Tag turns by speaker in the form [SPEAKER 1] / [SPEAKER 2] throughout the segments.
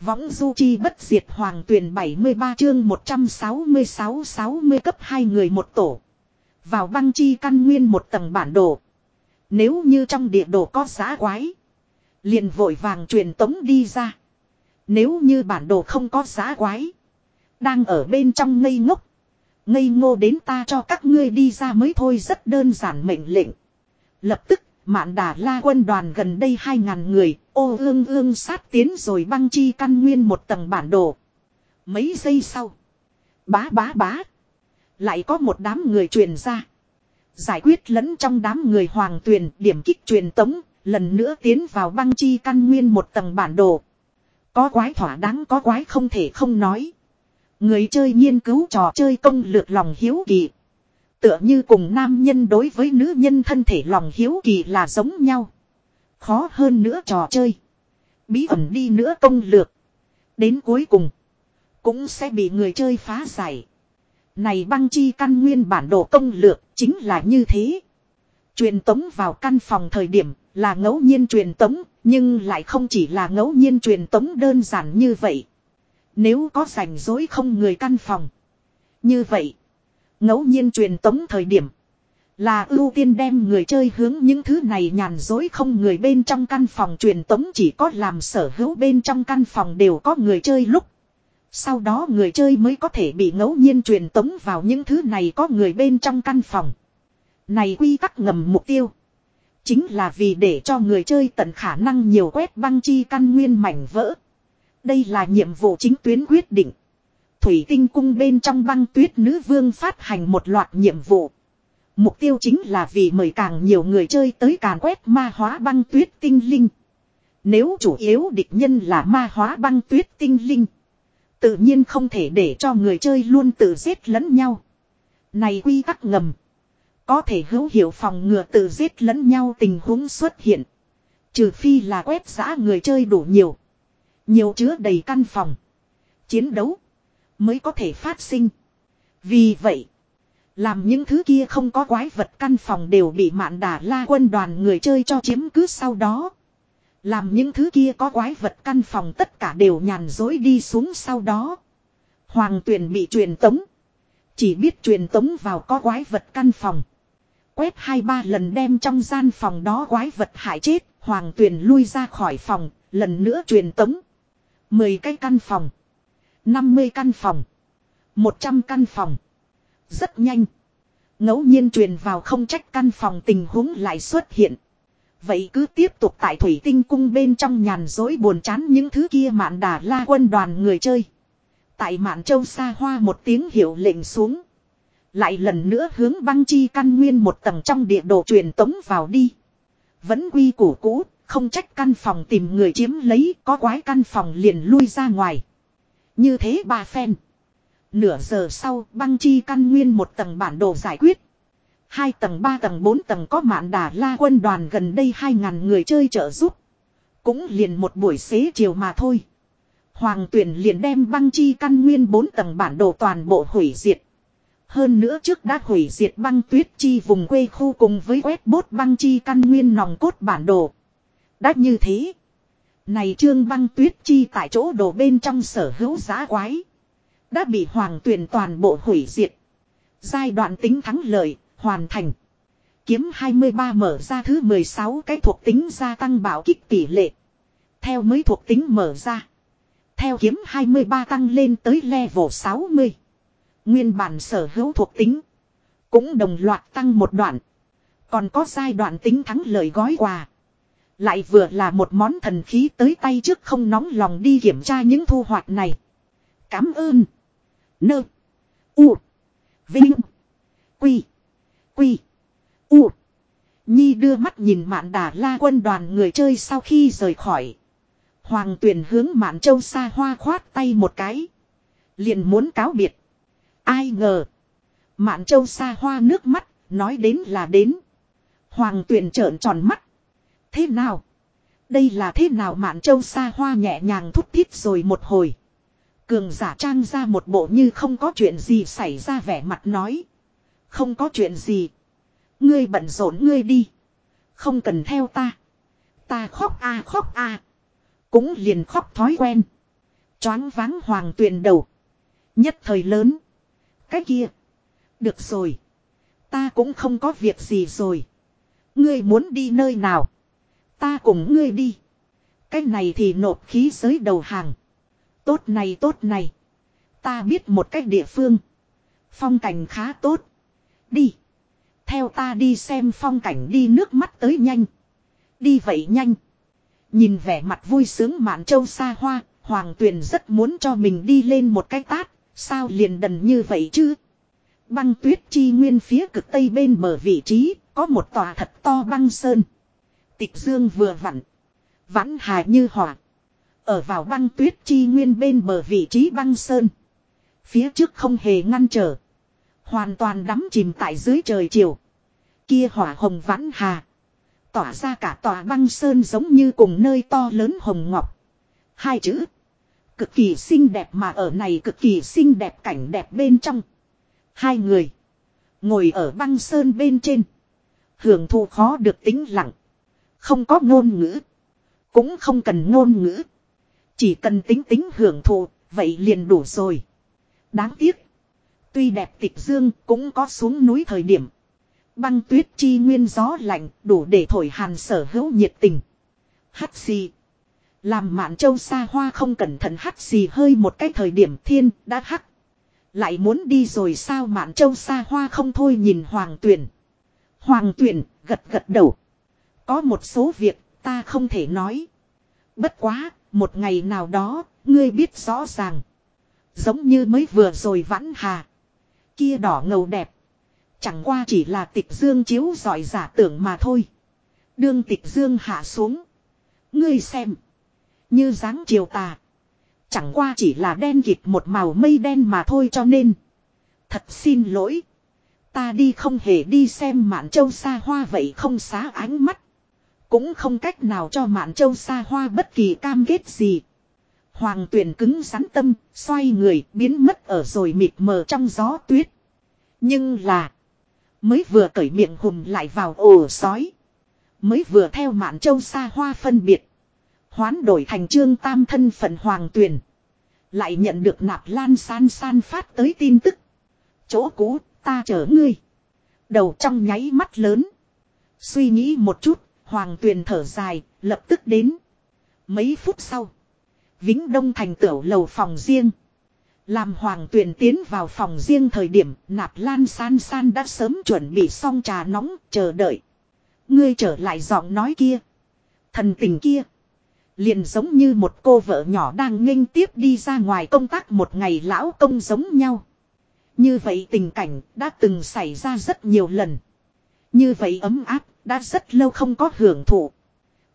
[SPEAKER 1] Võng du chi bất diệt hoàng tuyển 73 chương 166-60 cấp hai người một tổ. Vào băng chi căn nguyên một tầng bản đồ. Nếu như trong địa đồ có giá quái. Liền vội vàng truyền tống đi ra. Nếu như bản đồ không có giá quái. Đang ở bên trong ngây ngốc. Ngây ngô đến ta cho các ngươi đi ra mới thôi, rất đơn giản mệnh lệnh. Lập tức Mạn đà la quân đoàn gần đây 2.000 người, ô ương ương sát tiến rồi băng chi căn nguyên một tầng bản đồ. Mấy giây sau. Bá bá bá. Lại có một đám người truyền ra. Giải quyết lẫn trong đám người hoàng tuyền điểm kích truyền tống, lần nữa tiến vào băng chi căn nguyên một tầng bản đồ. Có quái thỏa đáng có quái không thể không nói. Người chơi nghiên cứu trò chơi công lược lòng hiếu kỳ. Tựa như cùng nam nhân đối với nữ nhân thân thể lòng hiếu kỳ là giống nhau. Khó hơn nữa trò chơi. Bí ẩn đi nữa công lược. Đến cuối cùng. Cũng sẽ bị người chơi phá giải. Này băng chi căn nguyên bản đồ công lược chính là như thế. Truyền tống vào căn phòng thời điểm là ngẫu nhiên truyền tống. Nhưng lại không chỉ là ngẫu nhiên truyền tống đơn giản như vậy. Nếu có rảnh rối không người căn phòng. Như vậy ngẫu nhiên truyền tống thời điểm. Là ưu tiên đem người chơi hướng những thứ này nhàn dối không người bên trong căn phòng truyền tống chỉ có làm sở hữu bên trong căn phòng đều có người chơi lúc. Sau đó người chơi mới có thể bị ngẫu nhiên truyền tống vào những thứ này có người bên trong căn phòng. Này quy tắc ngầm mục tiêu. Chính là vì để cho người chơi tận khả năng nhiều quét băng chi căn nguyên mảnh vỡ. Đây là nhiệm vụ chính tuyến quyết định. Thủy tinh cung bên trong băng tuyết nữ vương phát hành một loạt nhiệm vụ. Mục tiêu chính là vì mời càng nhiều người chơi tới càn quét ma hóa băng tuyết tinh linh. Nếu chủ yếu địch nhân là ma hóa băng tuyết tinh linh. Tự nhiên không thể để cho người chơi luôn tự giết lẫn nhau. Này quy tắc ngầm. Có thể hữu hiệu phòng ngừa tự giết lẫn nhau tình huống xuất hiện. Trừ phi là quét giã người chơi đủ nhiều. Nhiều chứa đầy căn phòng. Chiến đấu mới có thể phát sinh. Vì vậy, làm những thứ kia không có quái vật căn phòng đều bị mạn đà la quân đoàn người chơi cho chiếm cứ sau đó. Làm những thứ kia có quái vật căn phòng tất cả đều nhàn dối đi xuống sau đó. Hoàng tuyển bị truyền tống. Chỉ biết truyền tống vào có quái vật căn phòng. Quét hai ba lần đem trong gian phòng đó quái vật hại chết. Hoàng tuyển lui ra khỏi phòng. Lần nữa truyền tống. Mười cái căn phòng. 50 căn phòng. 100 căn phòng. Rất nhanh. ngẫu nhiên truyền vào không trách căn phòng tình huống lại xuất hiện. Vậy cứ tiếp tục tại thủy tinh cung bên trong nhàn dối buồn chán những thứ kia mạn đà la quân đoàn người chơi. Tại mạn châu xa hoa một tiếng hiệu lệnh xuống. Lại lần nữa hướng băng chi căn nguyên một tầng trong địa đồ truyền tống vào đi. Vẫn quy củ cũ, không trách căn phòng tìm người chiếm lấy, có quái căn phòng liền lui ra ngoài. Như thế ba phen. Nửa giờ sau, băng chi căn nguyên một tầng bản đồ giải quyết. Hai tầng, ba tầng, bốn tầng có mạn đà la quân đoàn gần đây hai ngàn người chơi trợ giúp. Cũng liền một buổi xế chiều mà thôi. Hoàng tuyển liền đem băng chi căn nguyên bốn tầng bản đồ toàn bộ hủy diệt. Hơn nữa trước đã hủy diệt băng tuyết chi vùng quê khu cùng với quét bốt băng chi căn nguyên nòng cốt bản đồ. Đã như thế. Này trương băng tuyết chi tại chỗ đổ bên trong sở hữu giá quái. Đã bị hoàng tuyển toàn bộ hủy diệt. Giai đoạn tính thắng lợi, hoàn thành. Kiếm 23 mở ra thứ 16 cái thuộc tính gia tăng bảo kích tỷ lệ. Theo mới thuộc tính mở ra. Theo kiếm 23 tăng lên tới level 60. Nguyên bản sở hữu thuộc tính. Cũng đồng loạt tăng một đoạn. Còn có giai đoạn tính thắng lợi gói quà. Lại vừa là một món thần khí tới tay trước không nóng lòng đi kiểm tra những thu hoạch này. Cám ơn. Nơ. U. Vinh. Quy. Quy. U. Nhi đưa mắt nhìn mạn đà la quân đoàn người chơi sau khi rời khỏi. Hoàng tuyển hướng mạn châu xa hoa khoát tay một cái. Liền muốn cáo biệt. Ai ngờ. Mạn châu xa hoa nước mắt, nói đến là đến. Hoàng tuyển trợn tròn mắt. Thế nào? Đây là thế nào mạn châu xa hoa nhẹ nhàng thúc thiết rồi một hồi. Cường giả trang ra một bộ như không có chuyện gì xảy ra vẻ mặt nói. Không có chuyện gì. Ngươi bận rộn ngươi đi. Không cần theo ta. Ta khóc a khóc a Cũng liền khóc thói quen. Choáng váng hoàng tuyền đầu. Nhất thời lớn. Cái kia. Được rồi. Ta cũng không có việc gì rồi. Ngươi muốn đi nơi nào? Ta cùng ngươi đi. Cái này thì nộp khí giới đầu hàng. Tốt này tốt này. Ta biết một cách địa phương. Phong cảnh khá tốt. Đi. Theo ta đi xem phong cảnh đi nước mắt tới nhanh. Đi vậy nhanh. Nhìn vẻ mặt vui sướng mạn châu xa hoa. Hoàng tuyền rất muốn cho mình đi lên một cái tát. Sao liền đần như vậy chứ? Băng tuyết chi nguyên phía cực tây bên bờ vị trí. Có một tòa thật to băng sơn. Tịch dương vừa vặn. Vãn hà như hỏa. Ở vào băng tuyết chi nguyên bên bờ vị trí băng sơn. Phía trước không hề ngăn trở. Hoàn toàn đắm chìm tại dưới trời chiều. Kia hỏa hồng vãn hà. Tỏa ra cả tòa băng sơn giống như cùng nơi to lớn hồng ngọc. Hai chữ. Cực kỳ xinh đẹp mà ở này cực kỳ xinh đẹp cảnh đẹp bên trong. Hai người. Ngồi ở băng sơn bên trên. Hưởng thụ khó được tính lặng. Không có ngôn ngữ. Cũng không cần ngôn ngữ. Chỉ cần tính tính hưởng thụ, vậy liền đủ rồi. Đáng tiếc. Tuy đẹp tịch dương cũng có xuống núi thời điểm. Băng tuyết chi nguyên gió lạnh đủ để thổi hàn sở hữu nhiệt tình. Hắt xì. Làm mạn châu xa hoa không cẩn thận hắt xì hơi một cái thời điểm thiên đã hắt. Lại muốn đi rồi sao mạn châu xa hoa không thôi nhìn hoàng tuyển. Hoàng tuyển gật gật đầu. Có một số việc ta không thể nói. Bất quá, một ngày nào đó, ngươi biết rõ ràng. Giống như mới vừa rồi vãn hà. Kia đỏ ngầu đẹp. Chẳng qua chỉ là tịch dương chiếu giỏi giả tưởng mà thôi. Đương tịch dương hạ xuống. Ngươi xem. Như dáng chiều tà. Chẳng qua chỉ là đen kịt một màu mây đen mà thôi cho nên. Thật xin lỗi. Ta đi không hề đi xem mạn châu xa hoa vậy không xá ánh mắt. Cũng không cách nào cho mạn châu xa hoa bất kỳ cam kết gì. Hoàng tuyển cứng rắn tâm, xoay người, biến mất ở rồi mịt mờ trong gió tuyết. Nhưng là, mới vừa cởi miệng hùm lại vào ổ sói. Mới vừa theo mạn châu xa hoa phân biệt. Hoán đổi thành trương tam thân phận hoàng tuyển. Lại nhận được nạp lan san san phát tới tin tức. Chỗ cũ, ta chở ngươi. Đầu trong nháy mắt lớn. Suy nghĩ một chút, hoàng tuyền thở dài, lập tức đến. Mấy phút sau. Vĩnh Đông thành tiểu lầu phòng riêng. Làm hoàng tuyền tiến vào phòng riêng thời điểm nạp lan san san đã sớm chuẩn bị xong trà nóng chờ đợi. Ngươi trở lại giọng nói kia. Thần tình kia. Liền giống như một cô vợ nhỏ đang nghênh tiếp đi ra ngoài công tác một ngày lão công giống nhau. Như vậy tình cảnh đã từng xảy ra rất nhiều lần. Như vậy ấm áp, đã rất lâu không có hưởng thụ.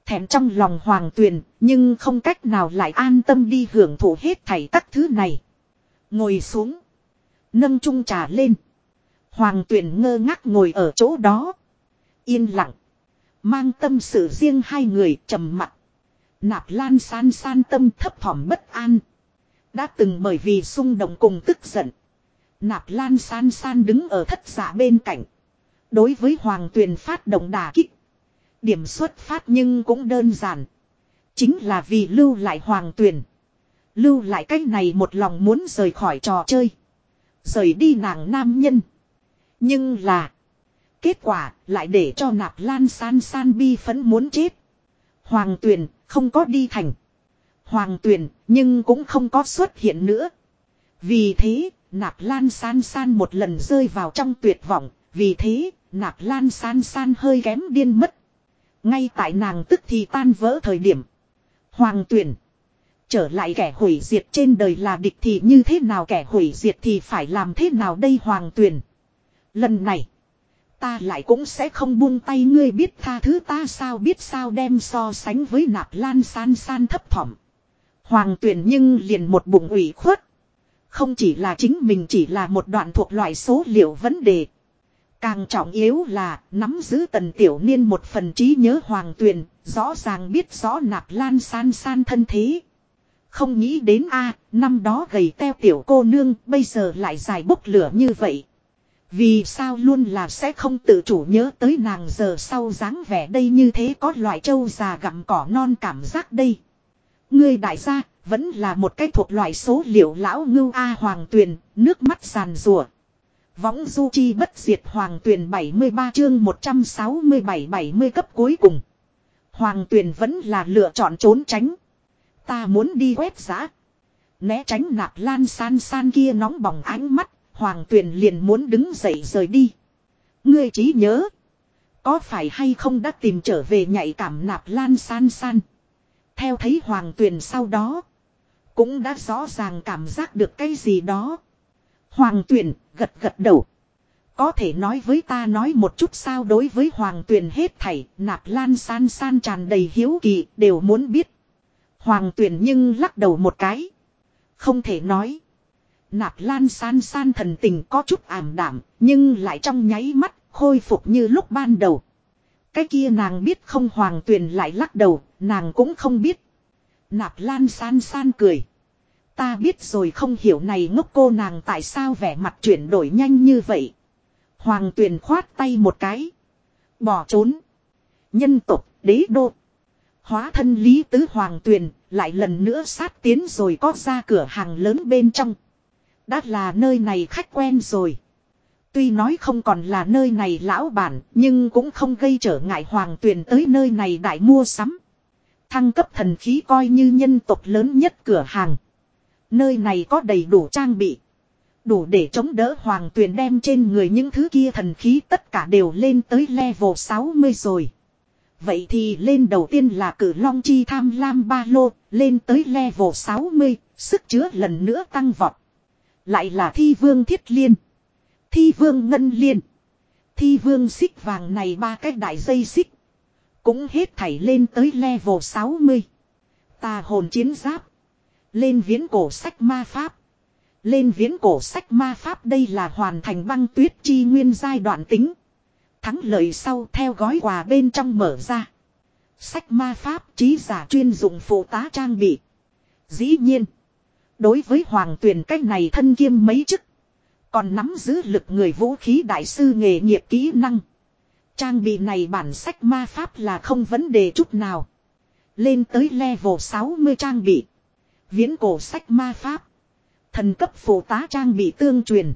[SPEAKER 1] Thèm trong lòng hoàng tuyền, nhưng không cách nào lại an tâm đi hưởng thụ hết thảy các thứ này. Ngồi xuống. Nâng chung trà lên. Hoàng tuyền ngơ ngác ngồi ở chỗ đó. Yên lặng. Mang tâm sự riêng hai người trầm mặt. Nạp lan san san tâm thấp thỏm bất an. Đã từng bởi vì xung động cùng tức giận. Nạp lan san san đứng ở thất giả bên cạnh. Đối với hoàng tuyền phát động đà kích. Điểm xuất phát nhưng cũng đơn giản. Chính là vì lưu lại hoàng tuyền. Lưu lại cái này một lòng muốn rời khỏi trò chơi. Rời đi nàng nam nhân. Nhưng là. Kết quả lại để cho nạp lan san san bi phấn muốn chết. Hoàng tuyền không có đi thành. Hoàng tuyền nhưng cũng không có xuất hiện nữa. Vì thế Nạp lan san san một lần rơi vào trong tuyệt vọng, vì thế, nạp lan san san hơi kém điên mất. Ngay tại nàng tức thì tan vỡ thời điểm. Hoàng tuyển. Trở lại kẻ hủy diệt trên đời là địch thì như thế nào kẻ hủy diệt thì phải làm thế nào đây hoàng tuyển. Lần này. Ta lại cũng sẽ không buông tay ngươi biết tha thứ ta sao biết sao đem so sánh với nạp lan san san thấp thỏm. Hoàng tuyển nhưng liền một bụng ủy khuất. Không chỉ là chính mình chỉ là một đoạn thuộc loại số liệu vấn đề. Càng trọng yếu là nắm giữ tần tiểu niên một phần trí nhớ hoàng tuyền, rõ ràng biết rõ nạp lan san san thân thế. Không nghĩ đến a năm đó gầy teo tiểu cô nương bây giờ lại dài bốc lửa như vậy. Vì sao luôn là sẽ không tự chủ nhớ tới nàng giờ sau dáng vẻ đây như thế có loại trâu già gặm cỏ non cảm giác đây. Ngươi đại gia, Vẫn là một cái thuộc loại số liệu lão ngưu A Hoàng Tuyền, nước mắt sàn rùa. Võng du chi bất diệt Hoàng Tuyền 73 chương 167-70 cấp cuối cùng. Hoàng Tuyền vẫn là lựa chọn trốn tránh. Ta muốn đi quét giã. Né tránh nạp lan san san kia nóng bỏng ánh mắt, Hoàng Tuyền liền muốn đứng dậy rời đi. Ngươi trí nhớ. Có phải hay không đã tìm trở về nhạy cảm nạp lan san san. Theo thấy Hoàng Tuyền sau đó. Cũng đã rõ ràng cảm giác được cái gì đó. Hoàng Tuyền gật gật đầu. Có thể nói với ta nói một chút sao đối với Hoàng Tuyền hết thảy, nạp lan san san tràn đầy hiếu kỳ, đều muốn biết. Hoàng Tuyền nhưng lắc đầu một cái. Không thể nói. Nạp lan san san thần tình có chút ảm đảm, nhưng lại trong nháy mắt, khôi phục như lúc ban đầu. Cái kia nàng biết không Hoàng Tuyền lại lắc đầu, nàng cũng không biết. Nạp lan san san cười. Ta biết rồi không hiểu này ngốc cô nàng tại sao vẻ mặt chuyển đổi nhanh như vậy. Hoàng tuyền khoát tay một cái. Bỏ trốn. Nhân tục, đế đô. Hóa thân lý tứ hoàng tuyền, lại lần nữa sát tiến rồi có ra cửa hàng lớn bên trong. Đã là nơi này khách quen rồi. Tuy nói không còn là nơi này lão bản, nhưng cũng không gây trở ngại hoàng tuyền tới nơi này đại mua sắm. Thăng cấp thần khí coi như nhân tộc lớn nhất cửa hàng. Nơi này có đầy đủ trang bị. Đủ để chống đỡ hoàng tuyền đem trên người những thứ kia thần khí tất cả đều lên tới level 60 rồi. Vậy thì lên đầu tiên là cử long chi tham lam ba lô, lên tới level 60, sức chứa lần nữa tăng vọt. Lại là thi vương thiết liên. Thi vương ngân liên. Thi vương xích vàng này ba cái đại dây xích. Cũng hết thảy lên tới level 60. Tà hồn chiến giáp. Lên viễn cổ sách ma pháp. Lên viễn cổ sách ma pháp đây là hoàn thành băng tuyết chi nguyên giai đoạn tính. Thắng lợi sau theo gói quà bên trong mở ra. Sách ma pháp trí giả chuyên dụng phụ tá trang bị. Dĩ nhiên. Đối với hoàng tuyển cách này thân kiêm mấy chức. Còn nắm giữ lực người vũ khí đại sư nghề nghiệp kỹ năng. Trang bị này bản sách ma pháp là không vấn đề chút nào. Lên tới level 60 trang bị. Viễn cổ sách ma pháp. Thần cấp phù tá trang bị tương truyền.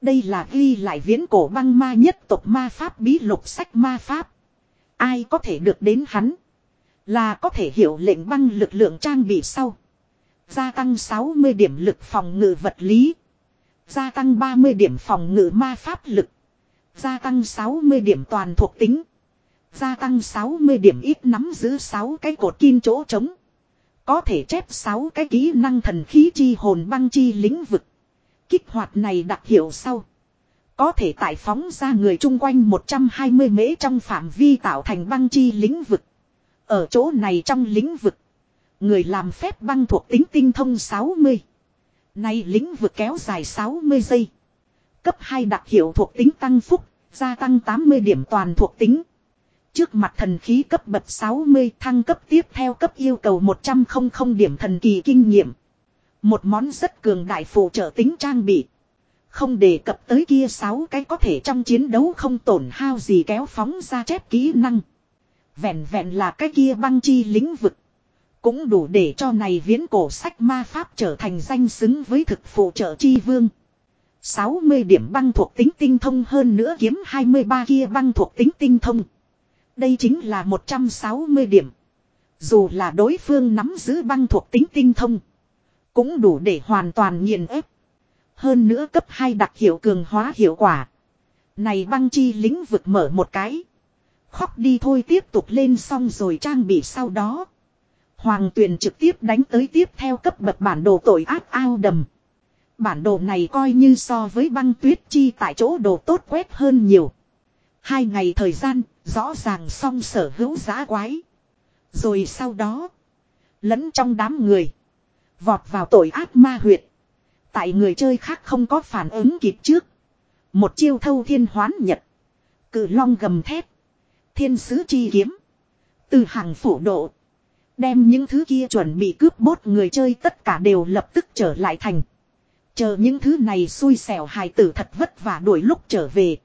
[SPEAKER 1] Đây là ghi lại viễn cổ băng ma nhất tộc ma pháp bí lục sách ma pháp. Ai có thể được đến hắn. Là có thể hiểu lệnh băng lực lượng trang bị sau. Gia tăng 60 điểm lực phòng ngự vật lý. Gia tăng 30 điểm phòng ngự ma pháp lực. Gia tăng 60 điểm toàn thuộc tính. Gia tăng 60 điểm ít nắm giữ 6 cái cột kim chỗ trống. Có thể chép 6 cái kỹ năng thần khí chi hồn băng chi lĩnh vực. Kích hoạt này đặc hiệu sau. Có thể tải phóng ra người chung quanh 120 mễ trong phạm vi tạo thành băng chi lĩnh vực. Ở chỗ này trong lĩnh vực. Người làm phép băng thuộc tính tinh thông 60. Nay lĩnh vực kéo dài 60 giây. Cấp 2 đặc hiệu thuộc tính tăng phúc, gia tăng 80 điểm toàn thuộc tính. Trước mặt thần khí cấp bậc 60 thăng cấp tiếp theo cấp yêu cầu 100 không điểm thần kỳ kinh nghiệm. Một món rất cường đại phụ trợ tính trang bị. Không đề cập tới kia 6 cái có thể trong chiến đấu không tổn hao gì kéo phóng ra chép kỹ năng. Vẹn vẹn là cái kia băng chi lĩnh vực. Cũng đủ để cho này viễn cổ sách ma pháp trở thành danh xứng với thực phụ trợ chi vương. 60 điểm băng thuộc tính tinh thông hơn nữa kiếm 23 kia băng thuộc tính tinh thông. Đây chính là 160 điểm. Dù là đối phương nắm giữ băng thuộc tính tinh thông. Cũng đủ để hoàn toàn nghiền ép. Hơn nữa cấp 2 đặc hiệu cường hóa hiệu quả. Này băng chi lĩnh vực mở một cái. Khóc đi thôi tiếp tục lên xong rồi trang bị sau đó. Hoàng tuyền trực tiếp đánh tới tiếp theo cấp bậc bản đồ tội ác ao đầm. Bản đồ này coi như so với băng tuyết chi tại chỗ đồ tốt quét hơn nhiều. Hai ngày thời gian, rõ ràng song sở hữu giá quái. Rồi sau đó, lẫn trong đám người, vọt vào tội ác ma huyệt. Tại người chơi khác không có phản ứng kịp trước. Một chiêu thâu thiên hoán nhật. Cự long gầm thép. Thiên sứ chi kiếm. Từ hàng phủ độ. Đem những thứ kia chuẩn bị cướp bốt người chơi tất cả đều lập tức trở lại thành. Chờ những thứ này xui xẻo hài tử thật vất vả đuổi lúc trở về.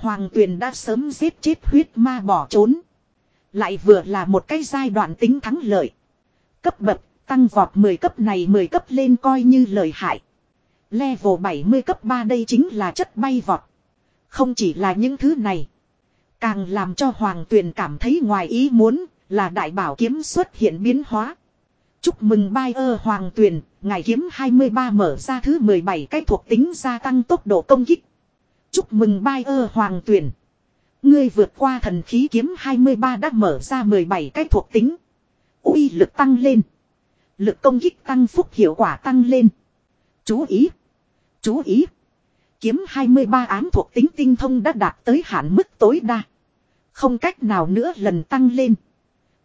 [SPEAKER 1] Hoàng tuyền đã sớm giết chết huyết ma bỏ trốn. Lại vừa là một cái giai đoạn tính thắng lợi. Cấp bậc Tăng vọt 10 cấp này 10 cấp lên coi như lời hại. Level 70 cấp 3 đây chính là chất bay vọt. Không chỉ là những thứ này. Càng làm cho Hoàng Tuyền cảm thấy ngoài ý muốn là đại bảo kiếm xuất hiện biến hóa. Chúc mừng bai ơ Hoàng Tuyền, ngài kiếm 23 mở ra thứ 17 cái thuộc tính gia tăng tốc độ công kích. Chúc mừng bai ơ Hoàng Tuyền. Ngươi vượt qua thần khí kiếm 23 đã mở ra 17 cái thuộc tính. uy lực tăng lên. Lực công kích tăng phúc hiệu quả tăng lên. Chú ý. Chú ý. Kiếm 23 ám thuộc tính tinh thông đã đạt tới hạn mức tối đa. Không cách nào nữa lần tăng lên.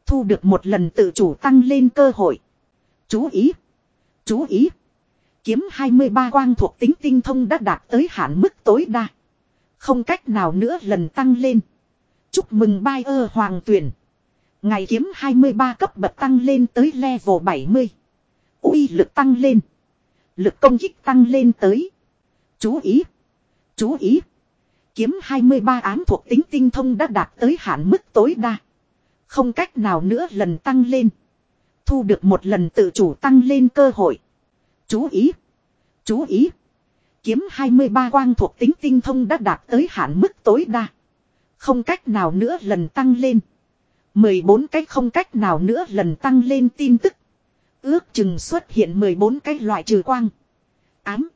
[SPEAKER 1] Thu được một lần tự chủ tăng lên cơ hội. Chú ý. Chú ý. Kiếm 23 quang thuộc tính tinh thông đã đạt tới hạn mức tối đa. Không cách nào nữa lần tăng lên. Chúc mừng bai ơ hoàng tuyển. Ngày kiếm 23 cấp bậc tăng lên tới level 70. uy lực tăng lên. Lực công kích tăng lên tới. Chú ý. Chú ý. Kiếm 23 ám thuộc tính tinh thông đã đạt tới hạn mức tối đa. Không cách nào nữa lần tăng lên. Thu được một lần tự chủ tăng lên cơ hội. Chú ý. Chú ý. Kiếm 23 quang thuộc tính tinh thông đã đạt tới hạn mức tối đa. Không cách nào nữa lần tăng lên. 14 cái không cách nào nữa lần tăng lên tin tức. Ước chừng xuất hiện 14 cái loại trừ quang. Ám.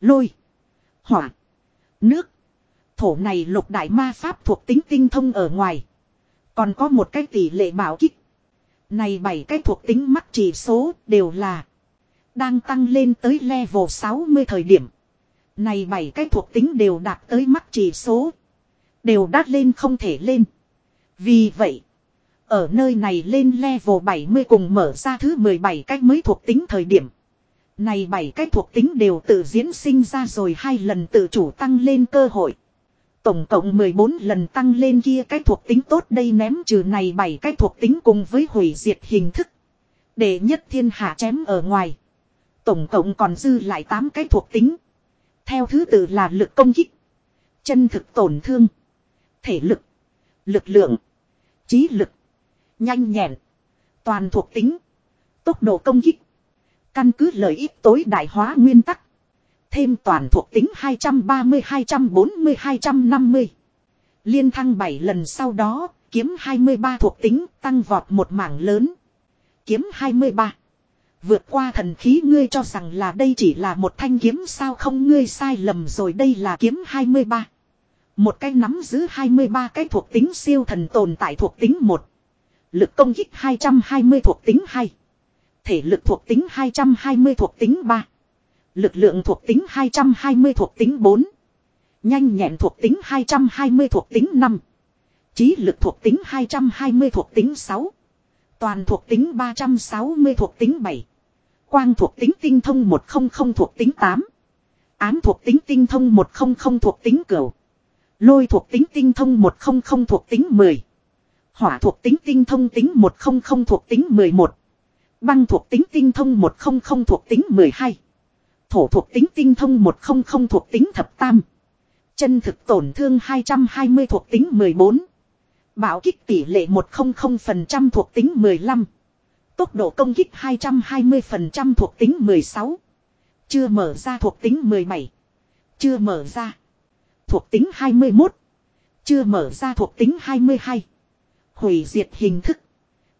[SPEAKER 1] Lôi. Hỏa. Nước. Thổ này lục đại ma pháp thuộc tính tinh thông ở ngoài. Còn có một cái tỷ lệ bảo kích. Này bảy cái thuộc tính mắc chỉ số đều là. Đang tăng lên tới level 60 thời điểm. Này bảy cái thuộc tính đều đạt tới mắc chỉ số. Đều đắt lên không thể lên. Vì vậy. Ở nơi này lên level 70 cùng mở ra thứ 17 cách mới thuộc tính thời điểm. Này bảy cái thuộc tính đều tự diễn sinh ra rồi hai lần tự chủ tăng lên cơ hội. Tổng cộng 14 lần tăng lên kia cái thuộc tính tốt đây ném trừ này bảy cái thuộc tính cùng với hủy diệt hình thức. Để nhất thiên hạ chém ở ngoài. Tổng cộng còn dư lại 8 cái thuộc tính. Theo thứ tự là lực công kích. Chân thực tổn thương. Thể lực. Lực lượng. trí lực. Nhanh nhẹn. Toàn thuộc tính. Tốc độ công kích. Căn cứ lợi ích tối đại hóa nguyên tắc. Thêm toàn thuộc tính 230-240-250. Liên thăng 7 lần sau đó, kiếm 23 thuộc tính tăng vọt một mảng lớn. Kiếm 23. Vượt qua thần khí ngươi cho rằng là đây chỉ là một thanh kiếm sao không ngươi sai lầm rồi đây là kiếm 23. Một cái nắm giữ 23 cái thuộc tính siêu thần tồn tại thuộc tính 1. Lực công kích 220 thuộc tính 2. Thể lực thuộc tính 220 thuộc tính 3. Lực lượng thuộc tính 220 thuộc tính 4. Nhanh nhẹn thuộc tính 220 thuộc tính 5. Trí lực thuộc tính 220 thuộc tính 6. Toàn thuộc tính 360 thuộc tính 7. Quang thuộc tính tinh thông 100 thuộc tính 8. Ám thuộc tính tinh thông 100 thuộc tính cửu. Lôi thuộc tính tinh thông 100 thuộc tính 10. Hỏa thuộc tính tinh thông tính 100 thuộc tính 11. Băng thuộc tính tinh thông 100 thuộc tính 12. Thổ thuộc tính tinh thông 100 thuộc tính thập tam. Chân thực tổn thương 220 thuộc tính 14. Bảo kích tỷ lệ 100% thuộc tính 15. Tốc độ công kích 220% thuộc tính 16. Chưa mở ra thuộc tính 17. Chưa mở ra. Thuộc tính 21. Chưa mở ra thuộc tính 22. Hủy diệt hình thức.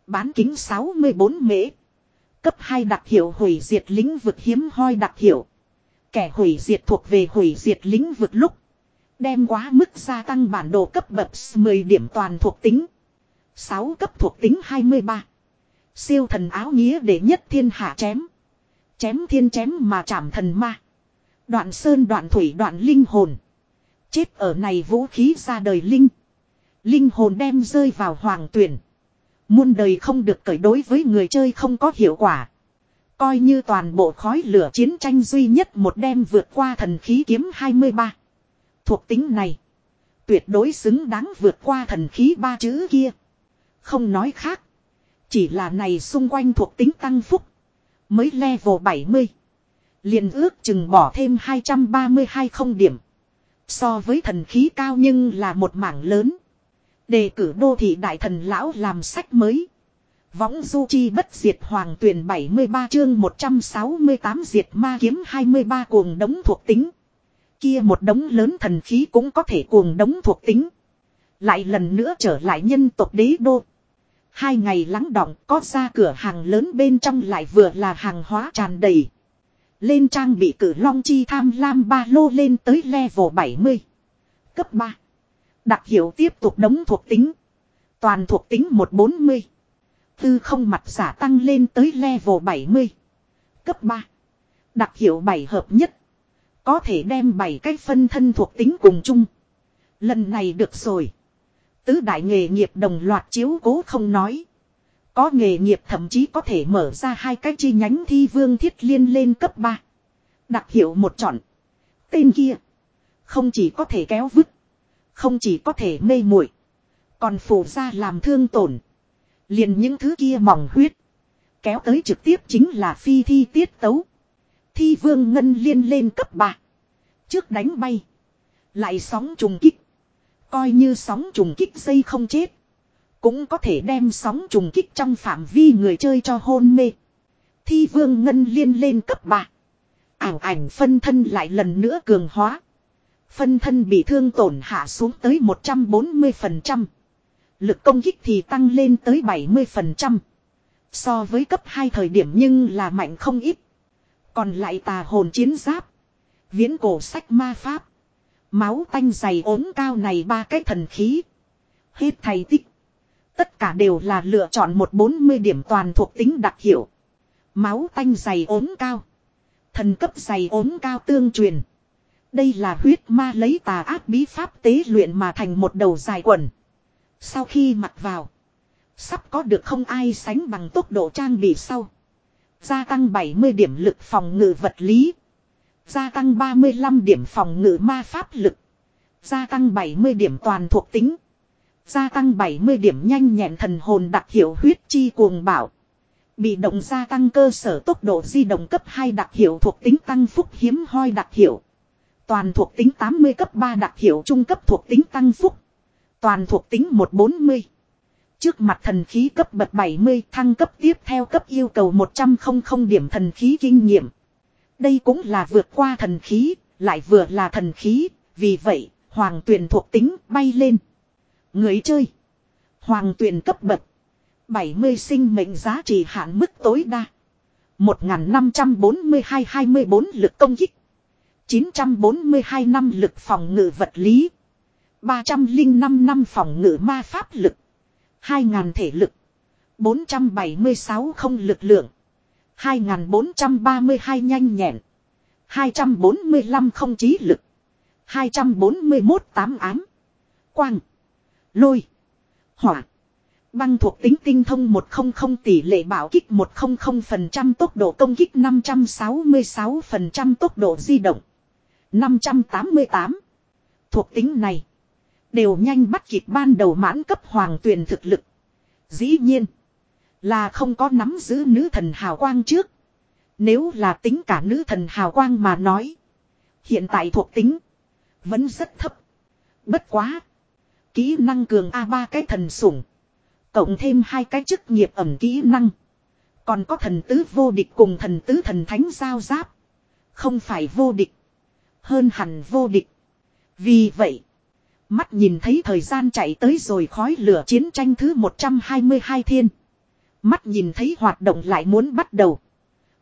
[SPEAKER 1] Bán kính 64 mễ. Cấp 2 đặc hiệu hủy diệt lĩnh vực hiếm hoi đặc hiệu. Kẻ hủy diệt thuộc về hủy diệt lĩnh vực lúc. Đem quá mức gia tăng bản đồ cấp bậc 10 điểm toàn thuộc tính. 6 cấp thuộc tính 23. Siêu thần áo nghĩa để nhất thiên hạ chém. Chém thiên chém mà chảm thần ma. Đoạn sơn đoạn thủy đoạn linh hồn. Chết ở này vũ khí ra đời linh. Linh hồn đem rơi vào hoàng tuyển. Muôn đời không được cởi đối với người chơi không có hiệu quả. Coi như toàn bộ khói lửa chiến tranh duy nhất một đêm vượt qua thần khí kiếm 23. Thuộc tính này. Tuyệt đối xứng đáng vượt qua thần khí ba chữ kia. Không nói khác. Chỉ là này xung quanh thuộc tính tăng phúc. Mới level 70. liền ước chừng bỏ thêm 232 không điểm. So với thần khí cao nhưng là một mảng lớn. Đề cử đô thị đại thần lão làm sách mới. Võng du chi bất diệt hoàng tuyển 73 chương 168 diệt ma kiếm 23 cuồng đống thuộc tính. Kia một đống lớn thần khí cũng có thể cuồng đống thuộc tính. Lại lần nữa trở lại nhân tộc đế đô. Hai ngày lắng đọng có ra cửa hàng lớn bên trong lại vừa là hàng hóa tràn đầy. Lên trang bị cử long chi tham lam ba lô lên tới level 70. Cấp 3. Đặc hiệu tiếp tục đóng thuộc tính. Toàn thuộc tính 140. Tư không mặt giả tăng lên tới level 70. Cấp 3. Đặc hiệu 7 hợp nhất. Có thể đem 7 cái phân thân thuộc tính cùng chung. Lần này được rồi. Tứ đại nghề nghiệp đồng loạt chiếu cố không nói. Có nghề nghiệp thậm chí có thể mở ra hai cái chi nhánh thi vương thiết liên lên cấp 3. Đặc hiệu một chọn. Tên kia. Không chỉ có thể kéo vứt. Không chỉ có thể mê muội Còn phủ ra làm thương tổn. Liền những thứ kia mỏng huyết. Kéo tới trực tiếp chính là phi thi tiết tấu. Thi vương ngân liên lên cấp 3. Trước đánh bay. Lại sóng trùng kích. Coi như sóng trùng kích dây không chết. Cũng có thể đem sóng trùng kích trong phạm vi người chơi cho hôn mê. Thi vương ngân liên lên cấp 3. Ảo ảnh phân thân lại lần nữa cường hóa. Phân thân bị thương tổn hạ xuống tới 140%. Lực công kích thì tăng lên tới 70%. So với cấp 2 thời điểm nhưng là mạnh không ít. Còn lại tà hồn chiến giáp. Viễn cổ sách ma pháp. Máu tanh dày ốm cao này ba cái thần khí. Hết thầy tích. Tất cả đều là lựa chọn một 40 điểm toàn thuộc tính đặc hiệu. Máu tanh dày ốm cao. Thần cấp dày ốm cao tương truyền. Đây là huyết ma lấy tà ác bí pháp tế luyện mà thành một đầu dài quần. Sau khi mặc vào. Sắp có được không ai sánh bằng tốc độ trang bị sau. Gia tăng 70 điểm lực phòng ngự vật lý. Gia tăng 35 điểm phòng ngự ma pháp lực. Gia tăng 70 điểm toàn thuộc tính. Gia tăng 70 điểm nhanh nhẹn thần hồn đặc hiệu huyết chi cuồng bảo. Bị động gia tăng cơ sở tốc độ di động cấp 2 đặc hiệu thuộc tính tăng phúc hiếm hoi đặc hiệu. Toàn thuộc tính 80 cấp 3 đặc hiệu trung cấp thuộc tính tăng phúc. Toàn thuộc tính 140. Trước mặt thần khí cấp bậc 70 thăng cấp tiếp theo cấp yêu cầu 100 điểm thần khí kinh nghiệm. Đây cũng là vượt qua thần khí, lại vừa là thần khí, vì vậy, hoàng tuyển thuộc tính bay lên. Người chơi. Hoàng tuyển cấp bậc. 70 sinh mệnh giá trị hạn mức tối đa. 1542-24 lực công kích. 942 năm lực phòng ngự vật lý. 305 năm phòng ngự ma pháp lực. 2.000 thể lực. 476 không lực lượng. 2.432 nhanh nhẹn. 245 không trí lực. 241 tám ám. Quang. Lôi. Hỏa. Băng thuộc tính tinh thông 100 tỷ lệ bảo kích 100% tốc độ công kích 566% tốc độ di động. 588. Thuộc tính này. Đều nhanh bắt kịp ban đầu mãn cấp hoàng tuyển thực lực. Dĩ nhiên. Là không có nắm giữ nữ thần hào quang trước. Nếu là tính cả nữ thần hào quang mà nói. Hiện tại thuộc tính. Vẫn rất thấp. Bất quá. Kỹ năng cường A3 cái thần sủng. Cộng thêm hai cái chức nghiệp ẩm kỹ năng. Còn có thần tứ vô địch cùng thần tứ thần thánh giao giáp. Không phải vô địch. Hơn hẳn vô địch. Vì vậy. Mắt nhìn thấy thời gian chạy tới rồi khói lửa chiến tranh thứ 122 thiên. Mắt nhìn thấy hoạt động lại muốn bắt đầu.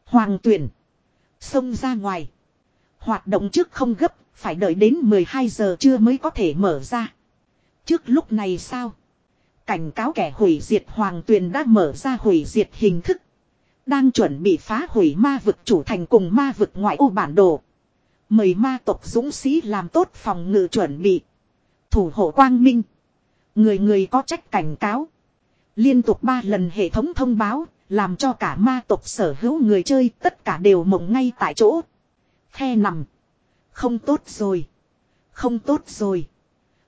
[SPEAKER 1] Hoàng tuyển. Xông ra ngoài. Hoạt động trước không gấp, phải đợi đến 12 giờ trưa mới có thể mở ra. Trước lúc này sao? Cảnh cáo kẻ hủy diệt hoàng tuyền đã mở ra hủy diệt hình thức. Đang chuẩn bị phá hủy ma vực chủ thành cùng ma vực ngoại ô bản đồ. Mời ma tộc dũng sĩ làm tốt phòng ngự chuẩn bị. Thủ hộ quang minh. Người người có trách cảnh cáo. Liên tục ba lần hệ thống thông báo, làm cho cả ma tộc sở hữu người chơi tất cả đều mộng ngay tại chỗ. Khe nằm. Không tốt rồi. Không tốt rồi.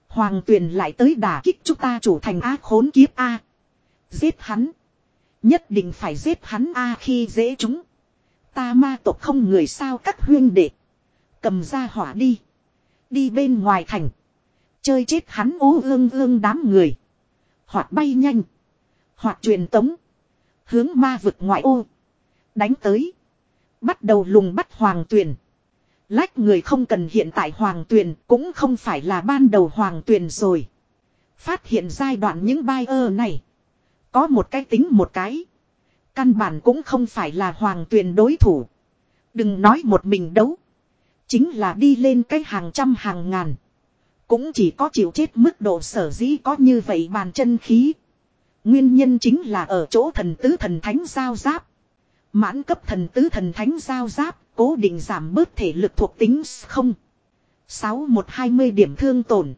[SPEAKER 1] Hoàng tuyền lại tới đả kích chúng ta chủ thành ác khốn kiếp A. Giết hắn. Nhất định phải giết hắn A khi dễ chúng. Ta ma tộc không người sao các huyên đệ. Cầm ra hỏa đi. Đi bên ngoài thành. Chơi chết hắn ố ương ương đám người. Hoặc bay nhanh. Hoặc truyền tống. Hướng ma vực ngoại ô. Đánh tới. Bắt đầu lùng bắt hoàng tuyền. Lách người không cần hiện tại hoàng tuyền cũng không phải là ban đầu hoàng tuyền rồi. Phát hiện giai đoạn những bai ơ này. Có một cái tính một cái. Căn bản cũng không phải là hoàng tuyền đối thủ. Đừng nói một mình đấu. Chính là đi lên cái hàng trăm hàng ngàn. Cũng chỉ có chịu chết mức độ sở dĩ có như vậy bàn chân khí. Nguyên nhân chính là ở chỗ thần tứ thần thánh giao giáp. Mãn cấp thần tứ thần thánh giao giáp, cố định giảm bớt thể lực thuộc tính không. 6 một 20 điểm thương tổn.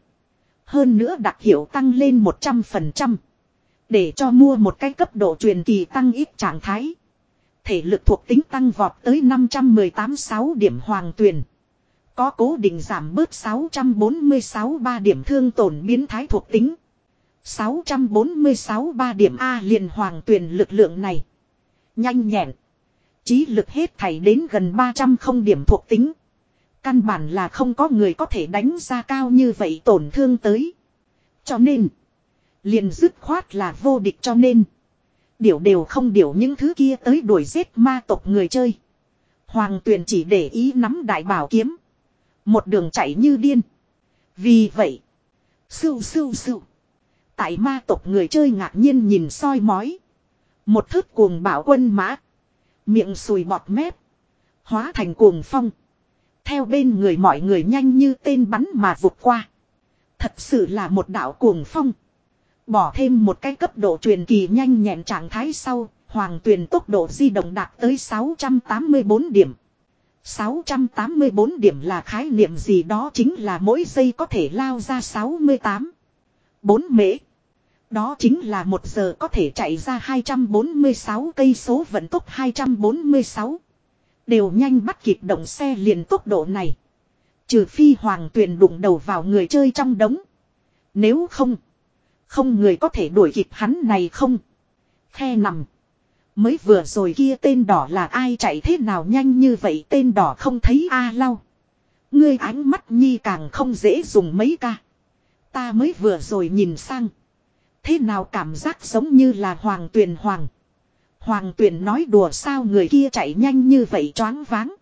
[SPEAKER 1] Hơn nữa đặc hiệu tăng lên 100%. Để cho mua một cái cấp độ truyền kỳ tăng ít trạng thái. Thể lực thuộc tính tăng vọt tới 518-6 điểm hoàng tuyền. Có cố định giảm bớt 646-3 điểm thương tổn biến thái thuộc tính. 646 ba điểm A liền hoàng tuyền lực lượng này. Nhanh nhẹn. Chí lực hết thảy đến gần 300 không điểm thuộc tính. Căn bản là không có người có thể đánh ra cao như vậy tổn thương tới. Cho nên. Liền dứt khoát là vô địch cho nên. Điều đều không điều những thứ kia tới đuổi giết ma tộc người chơi. Hoàng tuyền chỉ để ý nắm đại bảo kiếm. Một đường chạy như điên. Vì vậy. Sưu sưu sưu. Tại ma tộc người chơi ngạc nhiên nhìn soi mói. Một thước cuồng bảo quân mã. Miệng sùi bọt mép. Hóa thành cuồng phong. Theo bên người mọi người nhanh như tên bắn mà vụt qua. Thật sự là một đạo cuồng phong. Bỏ thêm một cái cấp độ truyền kỳ nhanh nhẹn trạng thái sau, hoàng tuyền tốc độ di động đạt tới 684 điểm. 684 điểm là khái niệm gì đó chính là mỗi giây có thể lao ra 68. 4 mễ. Đó chính là một giờ có thể chạy ra 246 cây số vận tốc 246. Đều nhanh bắt kịp động xe liền tốc độ này. Trừ phi hoàng tuyền đụng đầu vào người chơi trong đống. Nếu không. Không người có thể đuổi kịp hắn này không. Khe nằm. Mới vừa rồi kia tên đỏ là ai chạy thế nào nhanh như vậy tên đỏ không thấy A lau. Ngươi ánh mắt nhi càng không dễ dùng mấy ca. Ta mới vừa rồi nhìn sang. Thế nào cảm giác giống như là hoàng tuyền hoàng. Hoàng tuyền nói đùa sao người kia chạy nhanh như vậy choáng váng.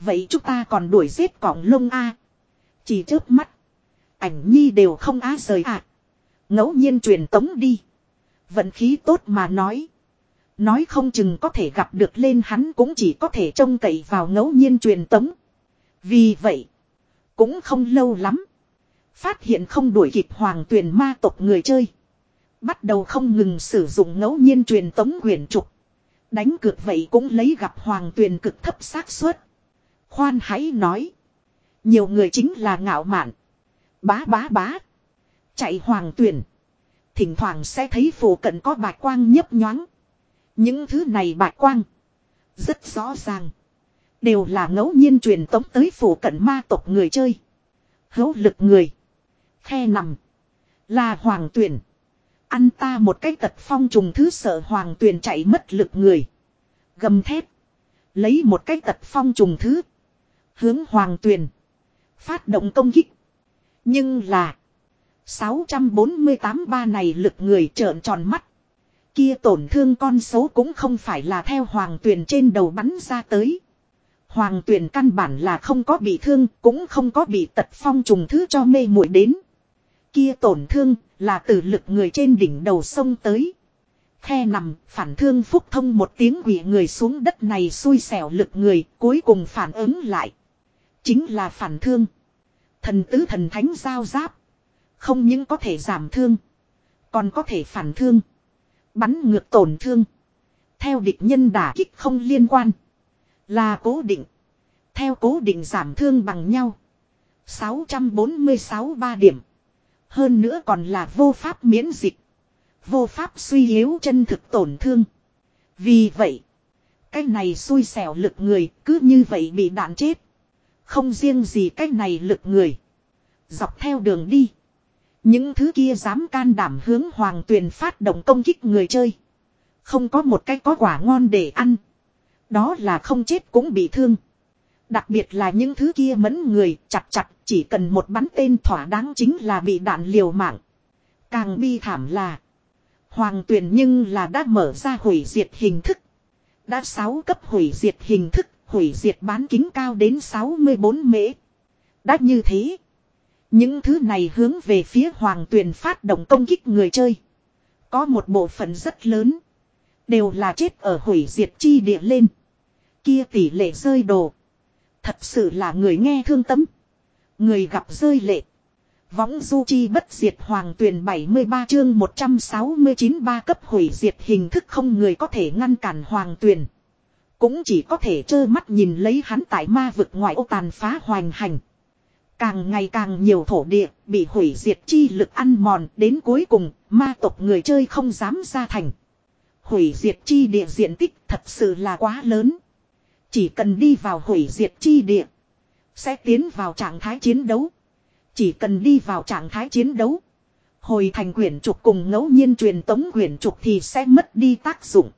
[SPEAKER 1] Vậy chúng ta còn đuổi giết cọng lông A. Chỉ trước mắt. Ảnh nhi đều không á rời ạ. À. ngẫu nhiên truyền tống đi. Vận khí tốt mà nói. Nói không chừng có thể gặp được lên hắn cũng chỉ có thể trông cậy vào ngẫu nhiên truyền tống. Vì vậy. Cũng không lâu lắm. Phát hiện không đuổi kịp hoàng tuyển ma tộc người chơi. Bắt đầu không ngừng sử dụng ngẫu nhiên truyền tống quyển trục. Đánh cược vậy cũng lấy gặp hoàng tuyền cực thấp xác suất. Khoan hãy nói. Nhiều người chính là ngạo mạn. Bá bá bá. Chạy hoàng tuyền. Thỉnh thoảng sẽ thấy phủ cận có bạch quang nhấp nhoáng. Những thứ này bạch quang. Rất rõ ràng. Đều là ngẫu nhiên truyền tống tới phủ cận ma tộc người chơi. Hữu lực người. Khe nằm. Là hoàng tuyển. Ăn ta một cái tật phong trùng thứ sợ hoàng tuyền chạy mất lực người. Gầm thép. Lấy một cái tật phong trùng thứ. Hướng hoàng tuyền. Phát động công kích. Nhưng là. 648 ba này lực người trợn tròn mắt. Kia tổn thương con số cũng không phải là theo hoàng tuyền trên đầu bắn ra tới. Hoàng tuyền căn bản là không có bị thương, cũng không có bị tật phong trùng thứ cho mê muội đến. Kia tổn thương là từ lực người trên đỉnh đầu sông tới. Khe nằm, phản thương phúc thông một tiếng quỷ người xuống đất này xui xẻo lực người, cuối cùng phản ứng lại. Chính là phản thương. Thần tứ thần thánh giao giáp. Không những có thể giảm thương. Còn có thể phản thương. Bắn ngược tổn thương. Theo địch nhân đả kích không liên quan. Là cố định. Theo cố định giảm thương bằng nhau. 646 ba điểm. Hơn nữa còn là vô pháp miễn dịch. Vô pháp suy yếu chân thực tổn thương. Vì vậy. Cái này xui xẻo lực người cứ như vậy bị đạn chết. Không riêng gì cái này lực người. Dọc theo đường đi. Những thứ kia dám can đảm hướng hoàng tuyền phát động công kích người chơi. Không có một cái có quả ngon để ăn. Đó là không chết cũng bị thương. Đặc biệt là những thứ kia mẫn người chặt chặt chỉ cần một bắn tên thỏa đáng chính là bị đạn liều mạng. Càng bi thảm là Hoàng tuyển nhưng là đã mở ra hủy diệt hình thức. Đã 6 cấp hủy diệt hình thức, hủy diệt bán kính cao đến 64 mễ. Đã như thế. Những thứ này hướng về phía hoàng tuyển phát động công kích người chơi. Có một bộ phận rất lớn. Đều là chết ở hủy diệt chi địa lên. Kia tỷ lệ rơi đồ. Thật sự là người nghe thương tâm. Người gặp rơi lệ. Võng du chi bất diệt hoàng tuyển 73 chương 169 ba cấp hủy diệt hình thức không người có thể ngăn cản hoàng tuyển. Cũng chỉ có thể trơ mắt nhìn lấy hắn tại ma vực ngoại ô tàn phá hoành hành. Càng ngày càng nhiều thổ địa bị hủy diệt chi lực ăn mòn đến cuối cùng, ma tộc người chơi không dám ra thành. Hủy diệt chi địa diện tích thật sự là quá lớn. Chỉ cần đi vào hủy diệt chi địa. Sẽ tiến vào trạng thái chiến đấu. Chỉ cần đi vào trạng thái chiến đấu. Hồi thành quyển trục cùng ngẫu nhiên truyền tống quyển trục thì sẽ mất đi tác dụng.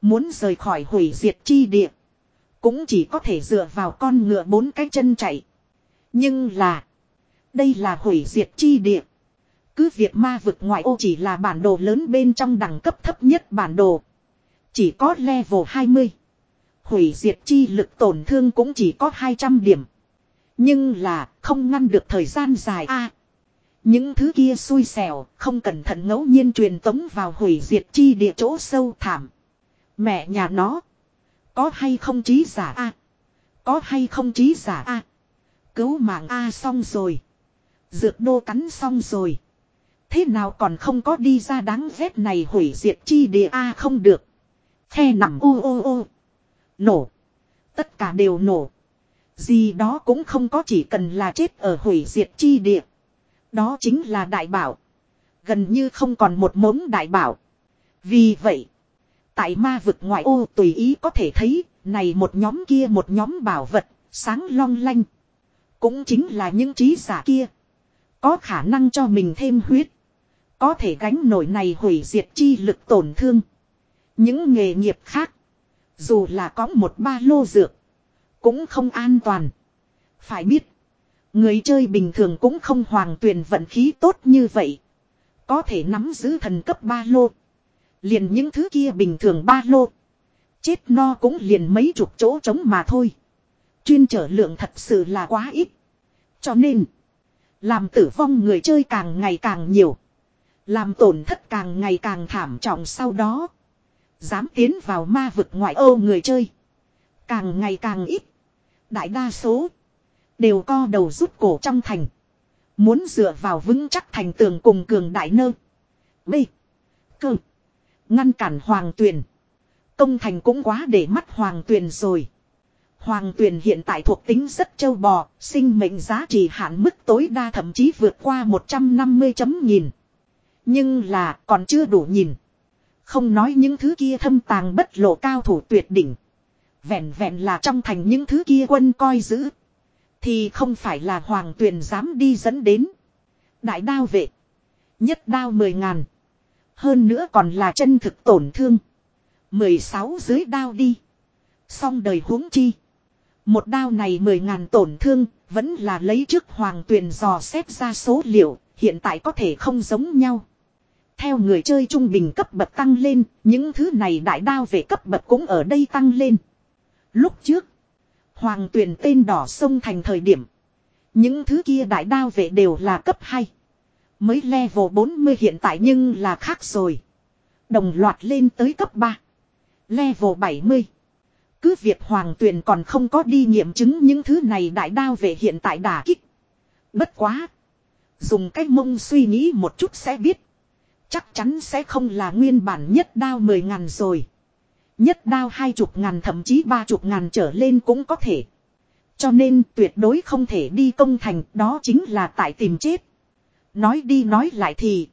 [SPEAKER 1] Muốn rời khỏi hủy diệt chi địa. Cũng chỉ có thể dựa vào con ngựa bốn cái chân chạy. Nhưng là. Đây là hủy diệt chi địa. Cứ việc ma vực ngoại ô chỉ là bản đồ lớn bên trong đẳng cấp thấp nhất bản đồ. Chỉ có level 20. Hủy diệt chi lực tổn thương cũng chỉ có 200 điểm. Nhưng là không ngăn được thời gian dài a. những thứ kia xui xẻo, không cẩn thận ngẫu nhiên truyền tống vào hủy diệt chi địa chỗ sâu thảm. Mẹ nhà nó. Có hay không trí giả a Có hay không trí giả a Cứu mạng a xong rồi. Dược đô cắn xong rồi. Thế nào còn không có đi ra đáng ghét này hủy diệt chi địa a không được. Khe nằm ô ô ô. Nổ. Tất cả đều nổ. Gì đó cũng không có chỉ cần là chết ở hủy diệt chi địa. Đó chính là đại bảo. Gần như không còn một mống đại bảo. Vì vậy. Tại ma vực ngoại ô tùy ý có thể thấy. Này một nhóm kia một nhóm bảo vật. Sáng long lanh. Cũng chính là những trí giả kia. Có khả năng cho mình thêm huyết. Có thể gánh nổi này hủy diệt chi lực tổn thương. Những nghề nghiệp khác. Dù là có một ba lô dược. Cũng không an toàn. Phải biết. Người chơi bình thường cũng không hoàng tuyển vận khí tốt như vậy. Có thể nắm giữ thần cấp ba lô. Liền những thứ kia bình thường ba lô. Chết no cũng liền mấy chục chỗ trống mà thôi. Chuyên trở lượng thật sự là quá ít. Cho nên. Làm tử vong người chơi càng ngày càng nhiều. Làm tổn thất càng ngày càng thảm trọng sau đó. Dám tiến vào ma vực ngoại ô người chơi. Càng ngày càng ít. Đại đa số. Đều co đầu rút cổ trong thành. Muốn dựa vào vững chắc thành tường cùng cường đại nơ. B. Cơ. Ngăn cản hoàng tuyền. Công thành cũng quá để mắt hoàng tuyền rồi. Hoàng tuyền hiện tại thuộc tính rất châu bò, sinh mệnh giá trị hạn mức tối đa thậm chí vượt qua 150 chấm nghìn. Nhưng là còn chưa đủ nhìn. Không nói những thứ kia thâm tàng bất lộ cao thủ tuyệt đỉnh. Vẹn vẹn là trong thành những thứ kia quân coi giữ. Thì không phải là hoàng tuyền dám đi dẫn đến. Đại đao vệ. Nhất đao mười ngàn. Hơn nữa còn là chân thực tổn thương. mười sáu dưới đao đi. Xong đời huống chi. Một đao này mười ngàn tổn thương. Vẫn là lấy trước hoàng tuyền dò xét ra số liệu. Hiện tại có thể không giống nhau. Theo người chơi trung bình cấp bậc tăng lên, những thứ này đại đao về cấp bậc cũng ở đây tăng lên. Lúc trước, hoàng tuyển tên đỏ sông thành thời điểm. Những thứ kia đại đao vệ đều là cấp 2. Mới level 40 hiện tại nhưng là khác rồi. Đồng loạt lên tới cấp 3. Level 70. Cứ việc hoàng tuyển còn không có đi nghiệm chứng những thứ này đại đao vệ hiện tại đả kích. Bất quá. Dùng cách mông suy nghĩ một chút sẽ biết. Chắc chắn sẽ không là nguyên bản nhất đao mười ngàn rồi. Nhất đao hai chục ngàn thậm chí ba chục ngàn trở lên cũng có thể. Cho nên tuyệt đối không thể đi công thành đó chính là tại tìm chết. Nói đi nói lại thì.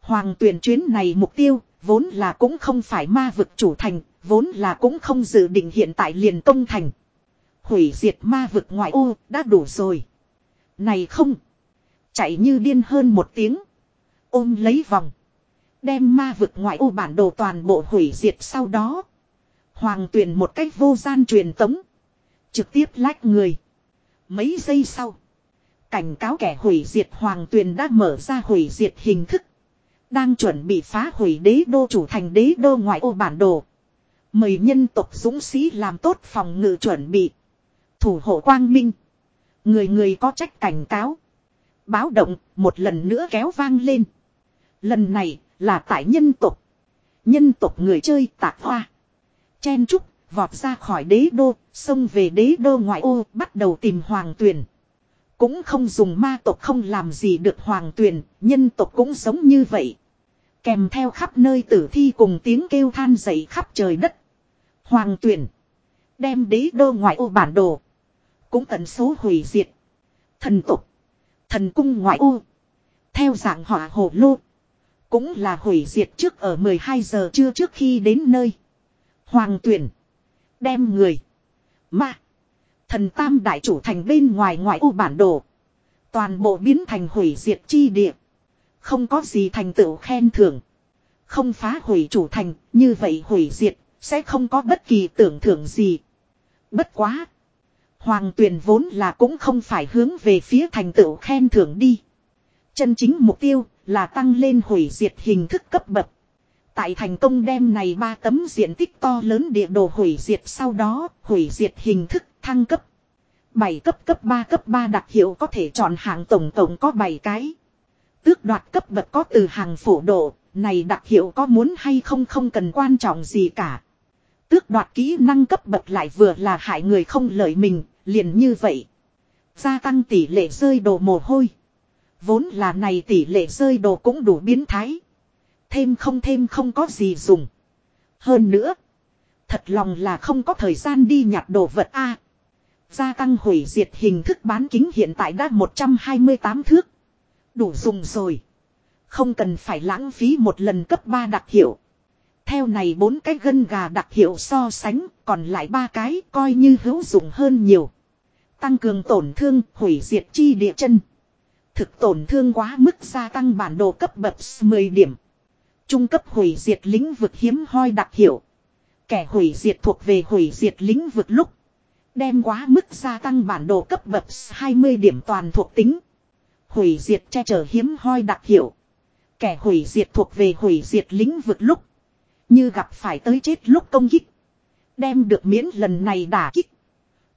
[SPEAKER 1] Hoàng tuyển chuyến này mục tiêu vốn là cũng không phải ma vực chủ thành, vốn là cũng không dự định hiện tại liền công thành. Hủy diệt ma vực ngoại ô đã đủ rồi. Này không. Chạy như điên hơn một tiếng. Ôm lấy vòng. Đem ma vực ngoại ô bản đồ toàn bộ hủy diệt sau đó. Hoàng tuyển một cách vô gian truyền tống. Trực tiếp lách người. Mấy giây sau. Cảnh cáo kẻ hủy diệt hoàng tuyền đã mở ra hủy diệt hình thức. Đang chuẩn bị phá hủy đế đô chủ thành đế đô ngoại ô bản đồ. Mời nhân tộc dũng sĩ làm tốt phòng ngự chuẩn bị. Thủ hộ quang minh. Người người có trách cảnh cáo. Báo động một lần nữa kéo vang lên. Lần này là tại nhân tộc. Nhân tộc người chơi tạc hoa. Chen trúc vọt ra khỏi đế đô, xông về đế đô ngoại ô, bắt đầu tìm hoàng tuyền. Cũng không dùng ma tộc không làm gì được hoàng tuyền, nhân tộc cũng giống như vậy. Kèm theo khắp nơi tử thi cùng tiếng kêu than dậy khắp trời đất. Hoàng tuyền đem đế đô ngoại ô bản đồ. Cũng tận số hủy diệt. Thần tộc, thần cung ngoại ô. Theo dạng họa hồ lô. Cũng là hủy diệt trước ở 12 giờ trưa trước khi đến nơi. Hoàng tuyển. Đem người. Ma. Thần tam đại chủ thành bên ngoài ngoại u bản đồ. Toàn bộ biến thành hủy diệt chi địa. Không có gì thành tựu khen thưởng. Không phá hủy chủ thành, như vậy hủy diệt, sẽ không có bất kỳ tưởng thưởng gì. Bất quá. Hoàng tuyền vốn là cũng không phải hướng về phía thành tựu khen thưởng đi. Chân chính mục tiêu là tăng lên hủy diệt hình thức cấp bậc. Tại thành công đem này ba tấm diện tích to lớn địa đồ hủy diệt sau đó, hủy diệt hình thức thăng cấp. 7 cấp cấp 3 cấp 3 đặc hiệu có thể chọn hạng tổng tổng có 7 cái. Tước đoạt cấp bậc có từ hàng phổ độ, này đặc hiệu có muốn hay không không cần quan trọng gì cả. Tước đoạt kỹ năng cấp bậc lại vừa là hại người không lợi mình, liền như vậy. Gia tăng tỷ lệ rơi đồ mồ hôi. Vốn là này tỷ lệ rơi đồ cũng đủ biến thái. Thêm không thêm không có gì dùng. Hơn nữa. Thật lòng là không có thời gian đi nhặt đồ vật A. gia tăng hủy diệt hình thức bán kính hiện tại đã 128 thước. Đủ dùng rồi. Không cần phải lãng phí một lần cấp 3 đặc hiệu. Theo này bốn cái gân gà đặc hiệu so sánh, còn lại ba cái coi như hữu dụng hơn nhiều. Tăng cường tổn thương, hủy diệt chi địa chân. Thực tổn thương quá mức gia tăng bản đồ cấp bậc 10 điểm. Trung cấp hủy diệt lĩnh vực hiếm hoi đặc hiệu. Kẻ hủy diệt thuộc về hủy diệt lĩnh vực lúc. Đem quá mức gia tăng bản đồ cấp bậc 20 điểm toàn thuộc tính. Hủy diệt che chở hiếm hoi đặc hiệu. Kẻ hủy diệt thuộc về hủy diệt lĩnh vực lúc. Như gặp phải tới chết lúc công kích. Đem được miễn lần này đả kích.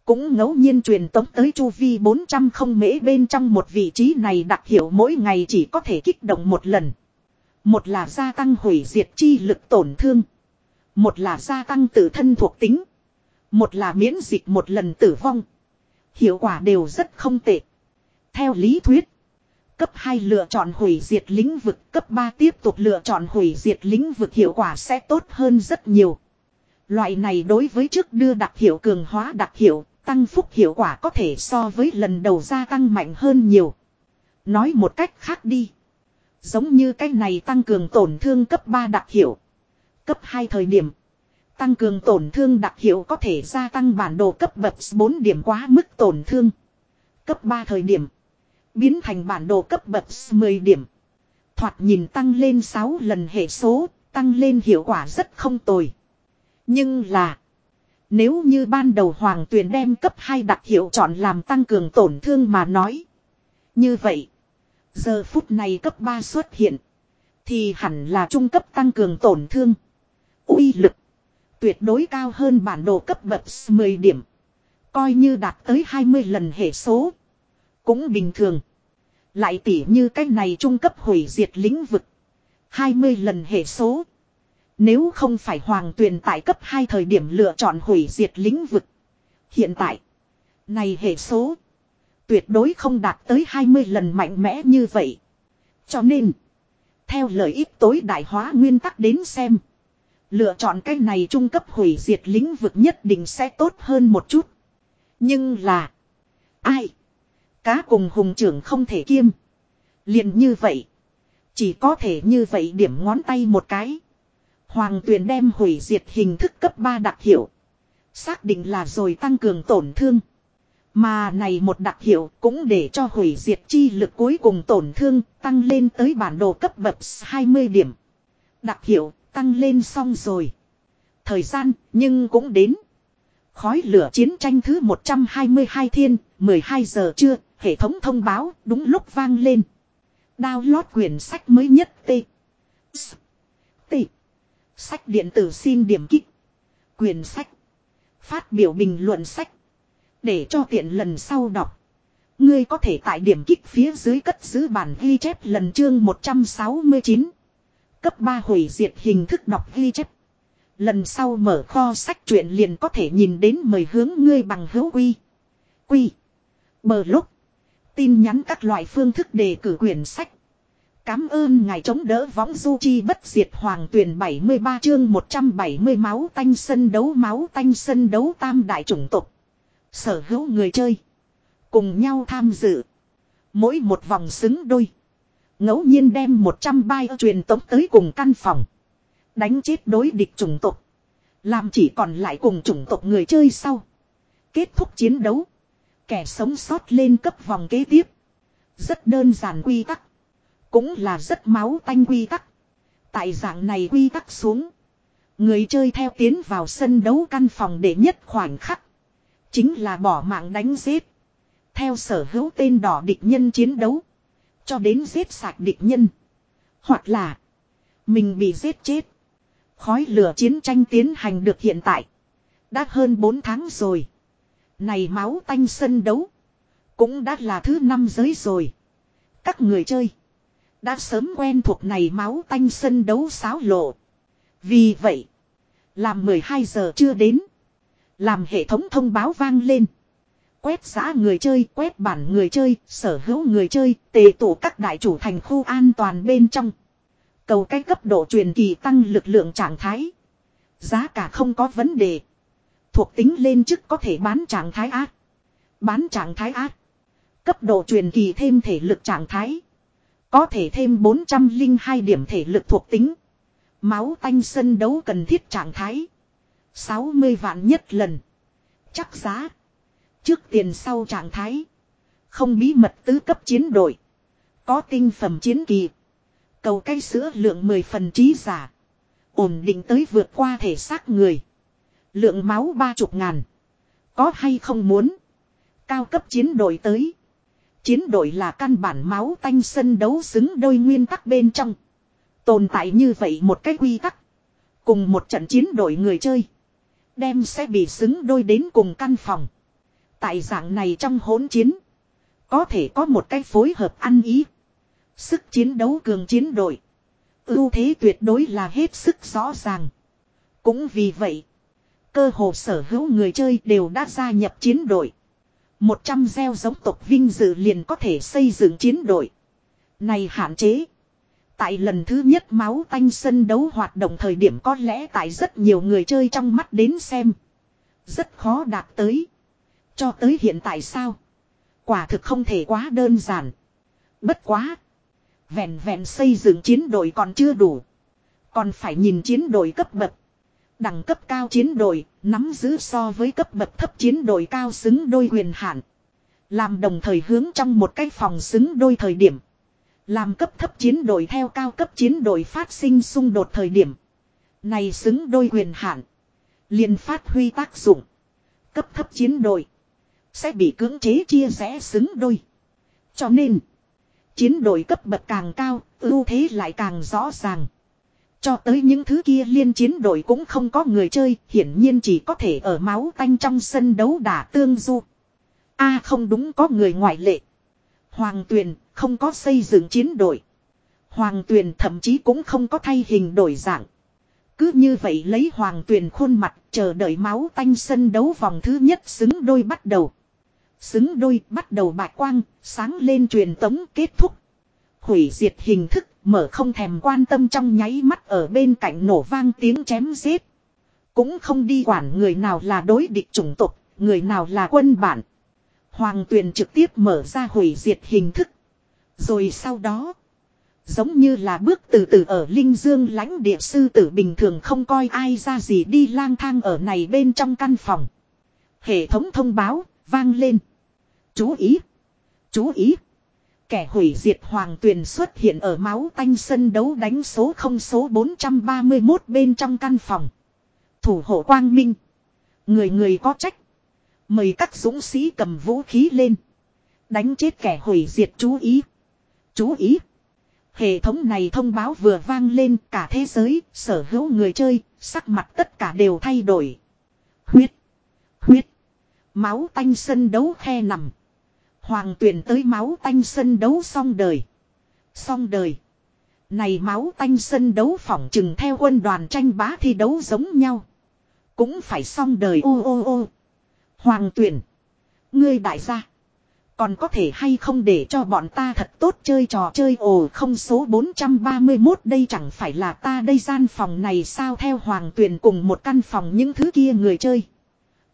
[SPEAKER 1] Cũng ngẫu nhiên truyền tống tới chu vi 400 không mễ bên trong một vị trí này đặc hiệu mỗi ngày chỉ có thể kích động một lần. Một là gia tăng hủy diệt chi lực tổn thương. Một là gia tăng tự thân thuộc tính. Một là miễn dịch một lần tử vong. Hiệu quả đều rất không tệ. Theo lý thuyết. Cấp 2 lựa chọn hủy diệt lĩnh vực. Cấp 3 tiếp tục lựa chọn hủy diệt lĩnh vực hiệu quả sẽ tốt hơn rất nhiều. Loại này đối với trước đưa đặc hiệu cường hóa đặc hiệu. Tăng phúc hiệu quả có thể so với lần đầu gia tăng mạnh hơn nhiều. Nói một cách khác đi. Giống như cái này tăng cường tổn thương cấp 3 đặc hiệu. Cấp 2 thời điểm. Tăng cường tổn thương đặc hiệu có thể gia tăng bản đồ cấp bậc 4 điểm quá mức tổn thương. Cấp 3 thời điểm. Biến thành bản đồ cấp bậc 10 điểm. Thoạt nhìn tăng lên 6 lần hệ số, tăng lên hiệu quả rất không tồi. Nhưng là. Nếu như ban đầu hoàng tuyền đem cấp 2 đặc hiệu chọn làm tăng cường tổn thương mà nói. Như vậy. Giờ phút này cấp 3 xuất hiện. Thì hẳn là trung cấp tăng cường tổn thương. uy lực. Tuyệt đối cao hơn bản đồ cấp bậc 10 điểm. Coi như đạt tới 20 lần hệ số. Cũng bình thường. Lại tỉ như cái này trung cấp hủy diệt lĩnh vực. 20 lần hệ số. Nếu không phải hoàng tuyền tại cấp 2 thời điểm lựa chọn hủy diệt lĩnh vực. Hiện tại. Này hệ số. Tuyệt đối không đạt tới 20 lần mạnh mẽ như vậy. Cho nên. Theo lợi ích tối đại hóa nguyên tắc đến xem. Lựa chọn cái này trung cấp hủy diệt lĩnh vực nhất định sẽ tốt hơn một chút. Nhưng là. Ai. Cá cùng hùng trưởng không thể kiêm. liền như vậy. Chỉ có thể như vậy điểm ngón tay một cái. Hoàng tuyền đem hủy diệt hình thức cấp 3 đặc hiệu. Xác định là rồi tăng cường tổn thương. Mà này một đặc hiệu cũng để cho hủy diệt chi lực cuối cùng tổn thương tăng lên tới bản đồ cấp bậc 20 điểm. Đặc hiệu tăng lên xong rồi. Thời gian nhưng cũng đến. Khói lửa chiến tranh thứ 122 thiên, 12 giờ trưa, hệ thống thông báo đúng lúc vang lên. Download quyển sách mới nhất T. S. T. Sách điện tử xin điểm kích. Quyền sách. Phát biểu bình luận sách. Để cho tiện lần sau đọc. Ngươi có thể tại điểm kích phía dưới cất giữ bản ghi chép lần chương 169. Cấp 3 hủy diệt hình thức đọc ghi chép. Lần sau mở kho sách truyện liền có thể nhìn đến mời hướng ngươi bằng hữu quy. Quy. Bờ lúc. Tin nhắn các loại phương thức đề cử quyển sách. Cám ơn ngài chống đỡ võng du chi bất diệt hoàng tuyển 73 chương 170 máu tanh sân đấu, máu tanh sân đấu tam đại chủng tộc. Sở hữu người chơi. Cùng nhau tham dự. Mỗi một vòng xứng đôi. ngẫu nhiên đem 100 bai truyền tống tới cùng căn phòng. Đánh chết đối địch chủng tộc. Làm chỉ còn lại cùng chủng tộc người chơi sau. Kết thúc chiến đấu. Kẻ sống sót lên cấp vòng kế tiếp. Rất đơn giản quy tắc. Cũng là rất máu tanh quy tắc. Tại dạng này quy tắc xuống. Người chơi theo tiến vào sân đấu căn phòng để nhất khoảnh khắc. Chính là bỏ mạng đánh giết. Theo sở hữu tên đỏ địch nhân chiến đấu. Cho đến giết sạch địch nhân. Hoặc là. Mình bị giết chết. Khói lửa chiến tranh tiến hành được hiện tại. Đã hơn 4 tháng rồi. Này máu tanh sân đấu. Cũng đã là thứ năm giới rồi. Các người chơi. Đã sớm quen thuộc này máu tanh sân đấu xáo lộ. Vì vậy. Làm 12 giờ chưa đến. Làm hệ thống thông báo vang lên. Quét giã người chơi, quét bản người chơi, sở hữu người chơi, tề tụ các đại chủ thành khu an toàn bên trong. Cầu cách cấp độ truyền kỳ tăng lực lượng trạng thái. Giá cả không có vấn đề. Thuộc tính lên chức có thể bán trạng thái ác. Bán trạng thái ác. Cấp độ truyền kỳ thêm thể lực trạng thái. Có thể thêm 402 điểm thể lực thuộc tính. Máu tanh sân đấu cần thiết trạng thái. 60 vạn nhất lần. Chắc giá. Trước tiền sau trạng thái. Không bí mật tứ cấp chiến đội. Có tinh phẩm chiến kỳ. Cầu cây sữa lượng 10 phần trí giả. Ổn định tới vượt qua thể xác người. Lượng máu ba chục ngàn. Có hay không muốn. Cao cấp chiến đội tới. Chiến đội là căn bản máu tanh sân đấu xứng đôi nguyên tắc bên trong. Tồn tại như vậy một cái quy tắc. Cùng một trận chiến đội người chơi. Đem sẽ bị xứng đôi đến cùng căn phòng. Tại dạng này trong hỗn chiến. Có thể có một cái phối hợp ăn ý. Sức chiến đấu cường chiến đội. ưu thế tuyệt đối là hết sức rõ ràng. Cũng vì vậy. Cơ hồ sở hữu người chơi đều đã gia nhập chiến đội một trăm gieo giống tộc vinh dự liền có thể xây dựng chiến đội. Này hạn chế. Tại lần thứ nhất máu tanh sân đấu hoạt động thời điểm có lẽ tại rất nhiều người chơi trong mắt đến xem. Rất khó đạt tới. Cho tới hiện tại sao? Quả thực không thể quá đơn giản. Bất quá. Vẹn vẹn xây dựng chiến đội còn chưa đủ. Còn phải nhìn chiến đội cấp bậc. Đẳng cấp cao chiến đội, nắm giữ so với cấp bậc thấp chiến đội cao xứng đôi quyền hạn. Làm đồng thời hướng trong một cái phòng xứng đôi thời điểm. Làm cấp thấp chiến đội theo cao cấp chiến đội phát sinh xung đột thời điểm. Này xứng đôi quyền hạn. liền phát huy tác dụng. Cấp thấp chiến đội. Sẽ bị cưỡng chế chia rẽ xứng đôi. Cho nên. Chiến đội cấp bậc càng cao, ưu thế lại càng rõ ràng. Cho tới những thứ kia liên chiến đội cũng không có người chơi, hiển nhiên chỉ có thể ở máu tanh trong sân đấu đả tương du. a không đúng có người ngoại lệ. Hoàng Tuyền không có xây dựng chiến đội. Hoàng Tuyền thậm chí cũng không có thay hình đổi dạng. Cứ như vậy lấy Hoàng Tuyền khuôn mặt chờ đợi máu tanh sân đấu vòng thứ nhất xứng đôi bắt đầu. Xứng đôi bắt đầu bạch quang, sáng lên truyền tống kết thúc. Hủy diệt hình thức, mở không thèm quan tâm trong nháy mắt ở bên cạnh nổ vang tiếng chém giết. Cũng không đi quản người nào là đối địch chủng tộc, người nào là quân bản. Hoàng tuyền trực tiếp mở ra hủy diệt hình thức. Rồi sau đó, giống như là bước từ từ ở Linh Dương lãnh địa sư tử bình thường không coi ai ra gì đi lang thang ở này bên trong căn phòng. Hệ thống thông báo, vang lên. Chú ý! Chú ý! Kẻ hủy diệt hoàng tuyền xuất hiện ở máu tanh sân đấu đánh số không số 431 bên trong căn phòng. Thủ hộ quang minh. Người người có trách. Mời các dũng sĩ cầm vũ khí lên. Đánh chết kẻ hủy diệt chú ý. Chú ý. Hệ thống này thông báo vừa vang lên cả thế giới, sở hữu người chơi, sắc mặt tất cả đều thay đổi. Huyết, huyết, máu tanh sân đấu khe nằm. Hoàng tuyển tới máu tanh sân đấu xong đời. Xong đời. Này máu tanh sân đấu phỏng chừng theo quân đoàn tranh bá thi đấu giống nhau. Cũng phải xong đời ô ô ô. Hoàng tuyển. Ngươi đại gia. Còn có thể hay không để cho bọn ta thật tốt chơi trò chơi ồ, không số 431 đây chẳng phải là ta đây gian phòng này sao theo hoàng tuyền cùng một căn phòng những thứ kia người chơi.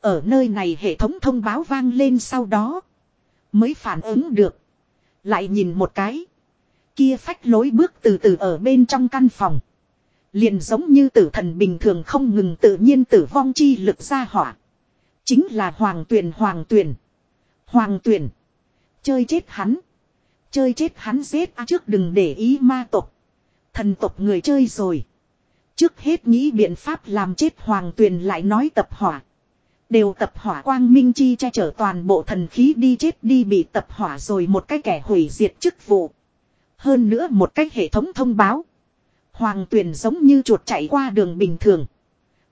[SPEAKER 1] Ở nơi này hệ thống thông báo vang lên sau đó. Mới phản ứng được. Lại nhìn một cái. Kia phách lối bước từ từ ở bên trong căn phòng. Liền giống như tử thần bình thường không ngừng tự nhiên tử vong chi lực ra hỏa. Chính là hoàng tuyền hoàng tuyền. Hoàng tuyền. Chơi chết hắn. Chơi chết hắn giết à, trước đừng để ý ma tộc. Thần tộc người chơi rồi. Trước hết nghĩ biện pháp làm chết hoàng tuyền lại nói tập hỏa. Đều tập hỏa quang minh chi che chở toàn bộ thần khí đi chết đi bị tập hỏa rồi một cái kẻ hủy diệt chức vụ. Hơn nữa một cách hệ thống thông báo. Hoàng tuyền giống như chuột chạy qua đường bình thường.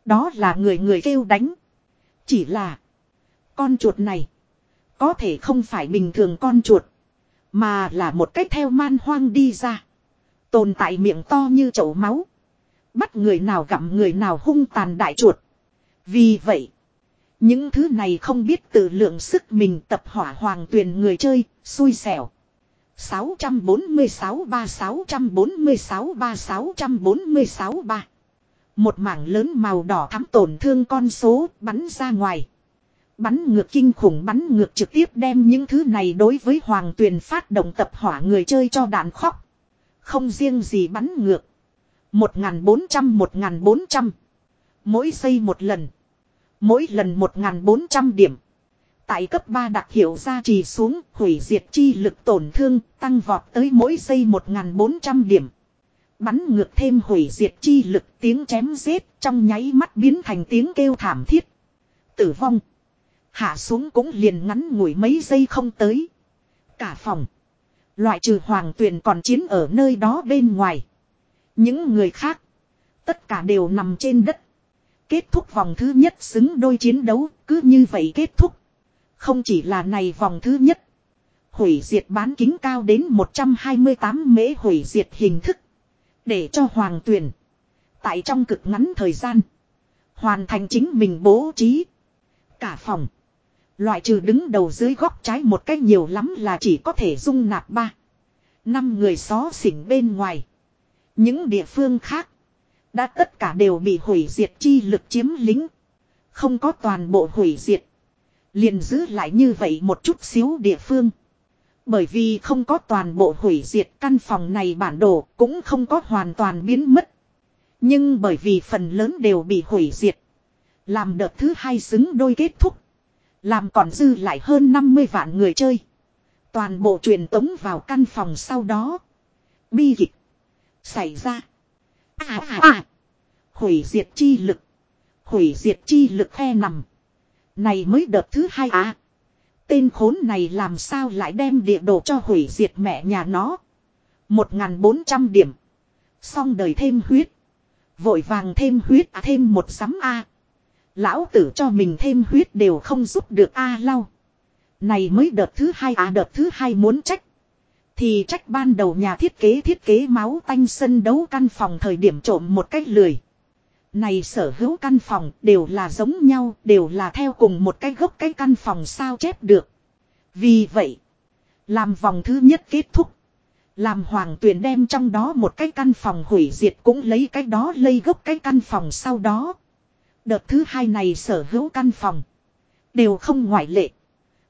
[SPEAKER 1] Đó là người người kêu đánh. Chỉ là. Con chuột này. Có thể không phải bình thường con chuột. Mà là một cách theo man hoang đi ra. Tồn tại miệng to như chậu máu. Bắt người nào gặm người nào hung tàn đại chuột. Vì vậy. Những thứ này không biết tự lượng sức mình tập hỏa hoàng tuyền người chơi, xui xẻo. 646 ba 646 ba 646. Một mảng lớn màu đỏ thắm tổn thương con số bắn ra ngoài. Bắn ngược kinh khủng bắn ngược trực tiếp đem những thứ này đối với hoàng tuyền phát động tập hỏa người chơi cho đạn khóc. Không riêng gì bắn ngược. 1.400-1.400. Mỗi giây một lần. Mỗi lần 1.400 điểm. Tại cấp 3 đặc hiệu gia trì xuống, hủy diệt chi lực tổn thương, tăng vọt tới mỗi giây 1.400 điểm. Bắn ngược thêm hủy diệt chi lực, tiếng chém giết, trong nháy mắt biến thành tiếng kêu thảm thiết. Tử vong. Hạ xuống cũng liền ngắn ngủi mấy giây không tới. Cả phòng. Loại trừ hoàng tuyền còn chiến ở nơi đó bên ngoài. Những người khác. Tất cả đều nằm trên đất. Kết thúc vòng thứ nhất xứng đôi chiến đấu. Cứ như vậy kết thúc. Không chỉ là này vòng thứ nhất. Hủy diệt bán kính cao đến 128 mễ hủy diệt hình thức. Để cho hoàng tuyển Tại trong cực ngắn thời gian. Hoàn thành chính mình bố trí. Cả phòng. Loại trừ đứng đầu dưới góc trái một cách nhiều lắm là chỉ có thể dung nạp ba. Năm người xó xỉnh bên ngoài. Những địa phương khác. Đã tất cả đều bị hủy diệt chi lực chiếm lính. Không có toàn bộ hủy diệt. Liền giữ lại như vậy một chút xíu địa phương. Bởi vì không có toàn bộ hủy diệt, căn phòng này bản đồ cũng không có hoàn toàn biến mất. Nhưng bởi vì phần lớn đều bị hủy diệt. Làm đợt thứ hai xứng đôi kết thúc. Làm còn dư lại hơn 50 vạn người chơi. Toàn bộ truyền tống vào căn phòng sau đó. Bi kịch. Xảy ra. À à à. Hủy diệt chi lực. Hủy diệt chi lực khe nằm. Này mới đợt thứ hai à. Tên khốn này làm sao lại đem địa đồ cho hủy diệt mẹ nhà nó. 1.400 điểm. Xong đời thêm huyết. Vội vàng thêm huyết à thêm một sắm A. Lão tử cho mình thêm huyết đều không giúp được A lau. Này mới đợt thứ hai à đợt thứ hai muốn trách. Thì trách ban đầu nhà thiết kế thiết kế máu tanh sân đấu căn phòng thời điểm trộm một cách lười. Này sở hữu căn phòng đều là giống nhau, đều là theo cùng một cái gốc cái căn phòng sao chép được. Vì vậy, làm vòng thứ nhất kết thúc. Làm hoàng tuyển đem trong đó một cái căn phòng hủy diệt cũng lấy cái đó lây gốc cái căn phòng sau đó. Đợt thứ hai này sở hữu căn phòng. Đều không ngoại lệ.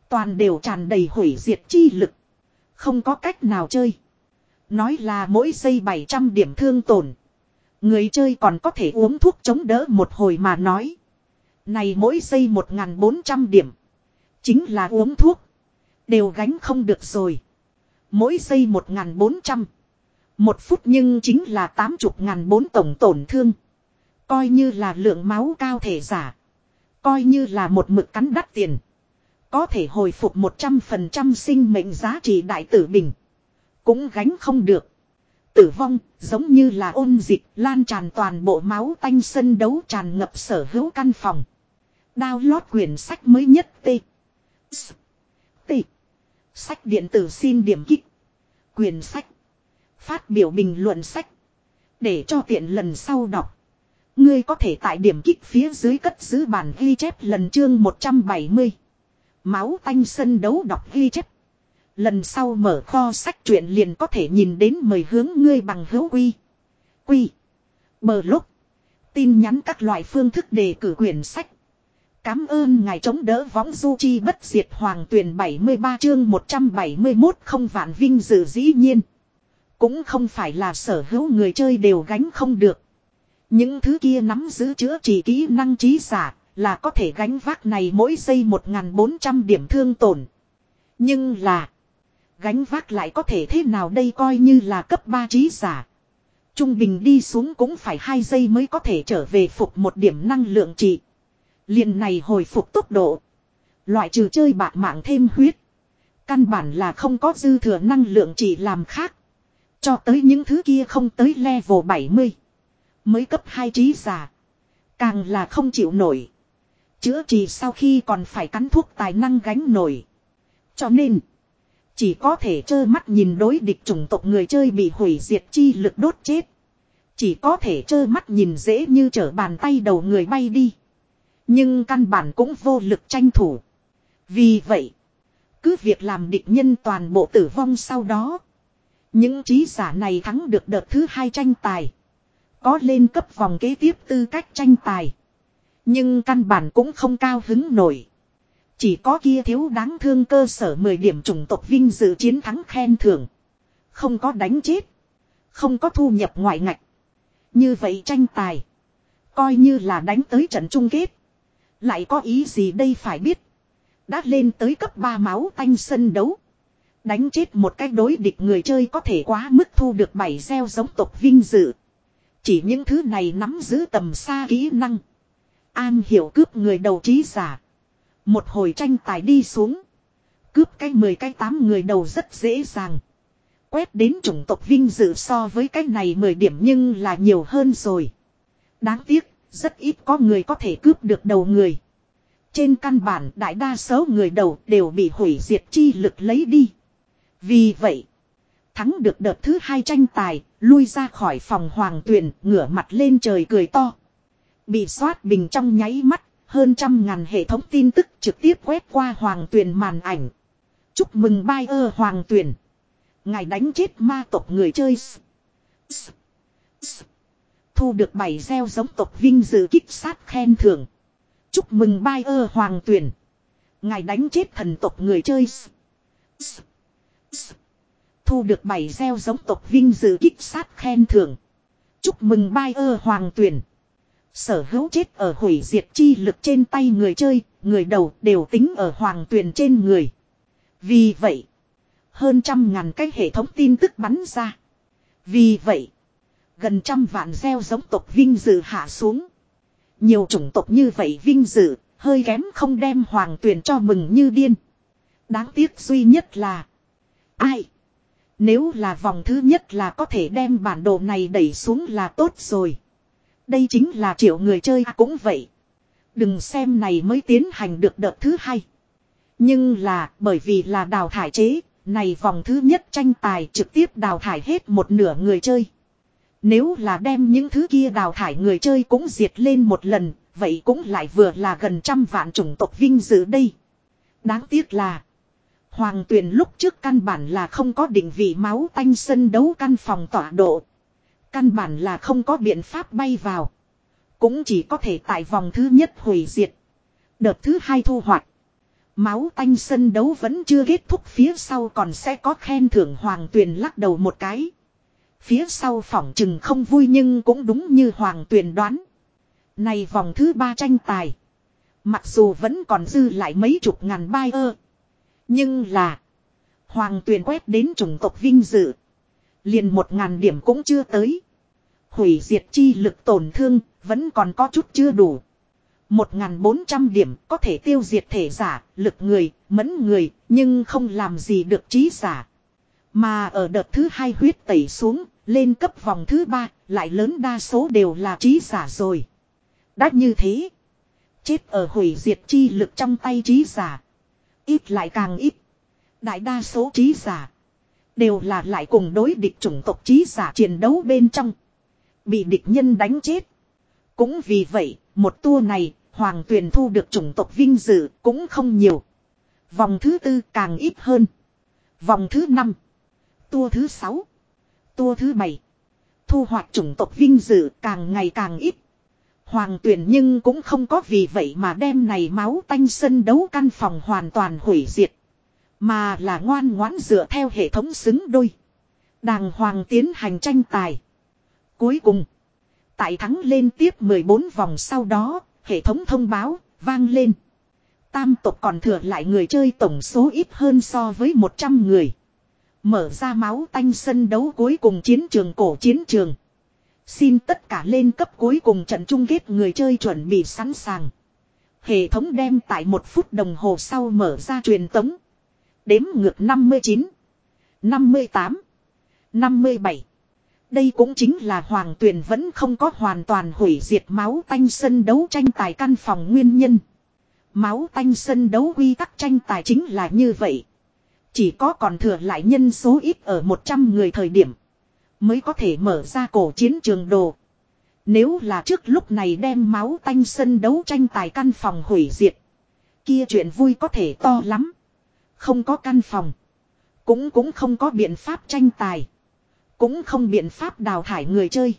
[SPEAKER 1] Toàn đều tràn đầy hủy diệt chi lực. Không có cách nào chơi. Nói là mỗi giây 700 điểm thương tổn. Người chơi còn có thể uống thuốc chống đỡ một hồi mà nói. Này mỗi giây 1.400 điểm. Chính là uống thuốc. Đều gánh không được rồi. Mỗi giây 1.400. Một phút nhưng chính là 80.000 tổng tổn thương. Coi như là lượng máu cao thể giả. Coi như là một mực cắn đắt tiền. Có thể hồi phục 100% sinh mệnh giá trị đại tử bình. Cũng gánh không được. Tử vong, giống như là ôn dịch, lan tràn toàn bộ máu tanh sân đấu tràn ngập sở hữu căn phòng. Download quyển sách mới nhất T. S. T. Sách điện tử xin điểm kích. Quyển sách. Phát biểu bình luận sách. Để cho tiện lần sau đọc. Ngươi có thể tại điểm kích phía dưới cất giữ bản ghi chép lần chương 170. Máu tanh sân đấu đọc ghi chép. Lần sau mở kho sách truyện liền có thể nhìn đến mời hướng ngươi bằng hữu quy. Quy. Bờ lúc. Tin nhắn các loại phương thức đề cử quyển sách. Cám ơn ngài chống đỡ võng du chi bất diệt hoàng tuyển 73 chương 171 không vạn vinh dự dĩ nhiên. Cũng không phải là sở hữu người chơi đều gánh không được. Những thứ kia nắm giữ chữa trị kỹ năng trí giả là có thể gánh vác này mỗi giây 1.400 điểm thương tổn. Nhưng là, gánh vác lại có thể thế nào đây coi như là cấp 3 trí giả. Trung bình đi xuống cũng phải 2 giây mới có thể trở về phục một điểm năng lượng trị. liền này hồi phục tốc độ. Loại trừ chơi bạc mạng thêm huyết. Căn bản là không có dư thừa năng lượng trị làm khác. Cho tới những thứ kia không tới level 70. Mới cấp 2 trí giả. Càng là không chịu nổi. Chữa trị sau khi còn phải cắn thuốc tài năng gánh nổi. Cho nên. Chỉ có thể trơ mắt nhìn đối địch chủng tộc người chơi bị hủy diệt chi lực đốt chết. Chỉ có thể trơ mắt nhìn dễ như trở bàn tay đầu người bay đi. Nhưng căn bản cũng vô lực tranh thủ. Vì vậy, cứ việc làm địch nhân toàn bộ tử vong sau đó. Những trí giả này thắng được đợt thứ hai tranh tài. Có lên cấp vòng kế tiếp tư cách tranh tài. Nhưng căn bản cũng không cao hứng nổi. Chỉ có kia thiếu đáng thương cơ sở 10 điểm chủng tộc vinh dự chiến thắng khen thưởng. Không có đánh chết. Không có thu nhập ngoại ngạch. Như vậy tranh tài. Coi như là đánh tới trận chung kết. Lại có ý gì đây phải biết. Đã lên tới cấp 3 máu tanh sân đấu. Đánh chết một cách đối địch người chơi có thể quá mức thu được bảy gieo giống tộc vinh dự. Chỉ những thứ này nắm giữ tầm xa kỹ năng. An hiểu cướp người đầu trí giả. Một hồi tranh tài đi xuống. Cướp cái 10 cái 8 người đầu rất dễ dàng. Quét đến chủng tộc vinh dự so với cái này 10 điểm nhưng là nhiều hơn rồi. Đáng tiếc, rất ít có người có thể cướp được đầu người. Trên căn bản đại đa số người đầu đều bị hủy diệt chi lực lấy đi. Vì vậy, thắng được đợt thứ hai tranh tài, lui ra khỏi phòng hoàng tuyển, ngửa mặt lên trời cười to. Bị xoát bình trong nháy mắt, hơn trăm ngàn hệ thống tin tức trực tiếp quét qua hoàng tuyền màn ảnh. Chúc mừng bai ơ hoàng tuyền. Ngài đánh chết ma tộc người chơi. Thu được bảy gieo giống tộc vinh dự kích sát khen thưởng. Chúc mừng bai ơ hoàng tuyền. Ngài đánh chết thần tộc người chơi. Thu được bảy gieo giống tộc vinh dự kích sát khen thưởng. Chúc mừng bai ơ hoàng tuyển. Sở hữu chết ở hủy diệt chi lực trên tay người chơi, người đầu đều tính ở hoàng tuyển trên người. Vì vậy, hơn trăm ngàn cái hệ thống tin tức bắn ra. Vì vậy, gần trăm vạn gieo giống tộc vinh dự hạ xuống. Nhiều chủng tộc như vậy vinh dự, hơi kém không đem hoàng tuyển cho mừng như điên. Đáng tiếc duy nhất là Ai? Nếu là vòng thứ nhất là có thể đem bản đồ này đẩy xuống là tốt rồi. Đây chính là triệu người chơi à, cũng vậy. Đừng xem này mới tiến hành được đợt thứ hai. Nhưng là bởi vì là đào thải chế, này vòng thứ nhất tranh tài trực tiếp đào thải hết một nửa người chơi. Nếu là đem những thứ kia đào thải người chơi cũng diệt lên một lần, vậy cũng lại vừa là gần trăm vạn chủng tộc vinh dự đây. Đáng tiếc là Hoàng tuyền lúc trước căn bản là không có định vị máu tanh sân đấu căn phòng tọa độ. Căn bản là không có biện pháp bay vào. Cũng chỉ có thể tại vòng thứ nhất hủy diệt. Đợt thứ hai thu hoạch. Máu tanh sân đấu vẫn chưa kết thúc, phía sau còn sẽ có khen thưởng hoàng tuyền lắc đầu một cái. Phía sau phỏng chừng không vui nhưng cũng đúng như hoàng tuyền đoán. Này vòng thứ ba tranh tài. Mặc dù vẫn còn dư lại mấy chục ngàn bai ơ. Nhưng là. Hoàng tuyền quét đến chủng tộc vinh dự. Liền một ngàn điểm cũng chưa tới. Hủy diệt chi lực tổn thương. Vẫn còn có chút chưa đủ. Một ngàn bốn trăm điểm có thể tiêu diệt thể giả, lực người, mẫn người, nhưng không làm gì được trí giả. Mà ở đợt thứ hai huyết tẩy xuống, lên cấp vòng thứ ba, lại lớn đa số đều là trí giả rồi. Đã như thế. Chết ở hủy diệt chi lực trong tay trí giả. Ít lại càng ít. Đại đa số trí giả. Đều là lại cùng đối địch chủng tộc trí giả chiến đấu bên trong. Bị địch nhân đánh chết. Cũng vì vậy, một tour này, Hoàng Tuyền thu được chủng tộc vinh dự cũng không nhiều. Vòng thứ tư càng ít hơn. Vòng thứ năm. Tour thứ sáu. Tour thứ bảy. Thu hoạch chủng tộc vinh dự càng ngày càng ít. Hoàng tuyển nhưng cũng không có vì vậy mà đem này máu tanh sân đấu căn phòng hoàn toàn hủy diệt. Mà là ngoan ngoãn dựa theo hệ thống xứng đôi. Đàng hoàng tiến hành tranh tài. Cuối cùng. Tại thắng lên tiếp 14 vòng sau đó, hệ thống thông báo, vang lên. Tam tộc còn thừa lại người chơi tổng số ít hơn so với 100 người. Mở ra máu tanh sân đấu cuối cùng chiến trường cổ chiến trường. Xin tất cả lên cấp cuối cùng trận chung kết người chơi chuẩn bị sẵn sàng. Hệ thống đem tại một phút đồng hồ sau mở ra truyền tống. Đếm ngược 59, 58, 57. Đây cũng chính là hoàng tuyền vẫn không có hoàn toàn hủy diệt máu tanh sân đấu tranh tài căn phòng nguyên nhân. Máu tanh sân đấu quy tắc tranh tài chính là như vậy. Chỉ có còn thừa lại nhân số ít ở 100 người thời điểm. Mới có thể mở ra cổ chiến trường đồ. Nếu là trước lúc này đem máu tanh sân đấu tranh tài căn phòng hủy diệt. Kia chuyện vui có thể to lắm. Không có căn phòng. Cũng cũng không có biện pháp tranh tài. Cũng không biện pháp đào thải người chơi.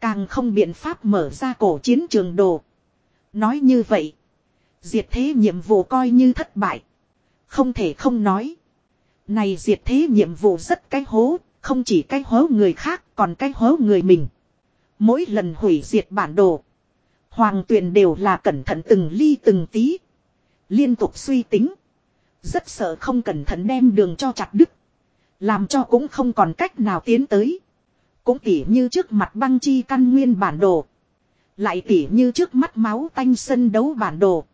[SPEAKER 1] Càng không biện pháp mở ra cổ chiến trường đồ. Nói như vậy. Diệt thế nhiệm vụ coi như thất bại. Không thể không nói. Này diệt thế nhiệm vụ rất cái hố. Không chỉ cái hố người khác, còn cái hố người mình. Mỗi lần hủy diệt bản đồ. Hoàng tuyền đều là cẩn thận từng ly từng tí. Liên tục suy tính. Rất sợ không cẩn thận đem đường cho chặt đứt. Làm cho cũng không còn cách nào tiến tới. Cũng tỉ như trước mặt băng chi căn nguyên bản đồ. Lại tỉ như trước mắt máu tanh sân đấu bản đồ.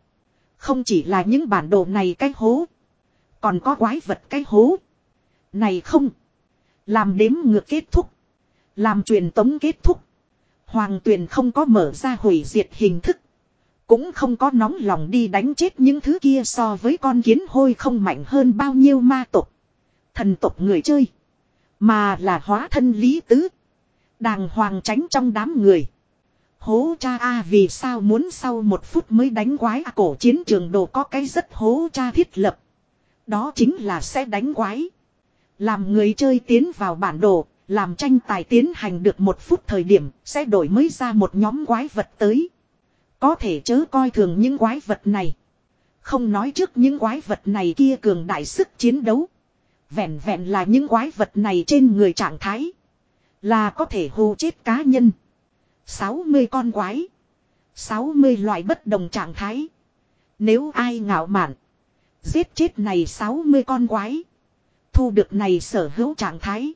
[SPEAKER 1] Không chỉ là những bản đồ này cái hố. Còn có quái vật cái hố. Này không. Làm đếm ngược kết thúc. Làm truyền tống kết thúc. Hoàng tuyền không có mở ra hủy diệt hình thức. Cũng không có nóng lòng đi đánh chết những thứ kia so với con kiến hôi không mạnh hơn bao nhiêu ma tộc. Thần tộc người chơi. Mà là hóa thân lý tứ. Đàng hoàng tránh trong đám người. Hố cha a vì sao muốn sau một phút mới đánh quái à, cổ chiến trường đồ có cái rất hố cha thiết lập. Đó chính là sẽ đánh quái. Làm người chơi tiến vào bản đồ, làm tranh tài tiến hành được một phút thời điểm, sẽ đổi mới ra một nhóm quái vật tới. Có thể chớ coi thường những quái vật này. Không nói trước những quái vật này kia cường đại sức chiến đấu. Vẹn vẹn là những quái vật này trên người trạng thái. Là có thể hù chết cá nhân. 60 con quái. 60 loại bất đồng trạng thái. Nếu ai ngạo mạn. Giết chết này 60 con quái. Thu được này sở hữu trạng thái.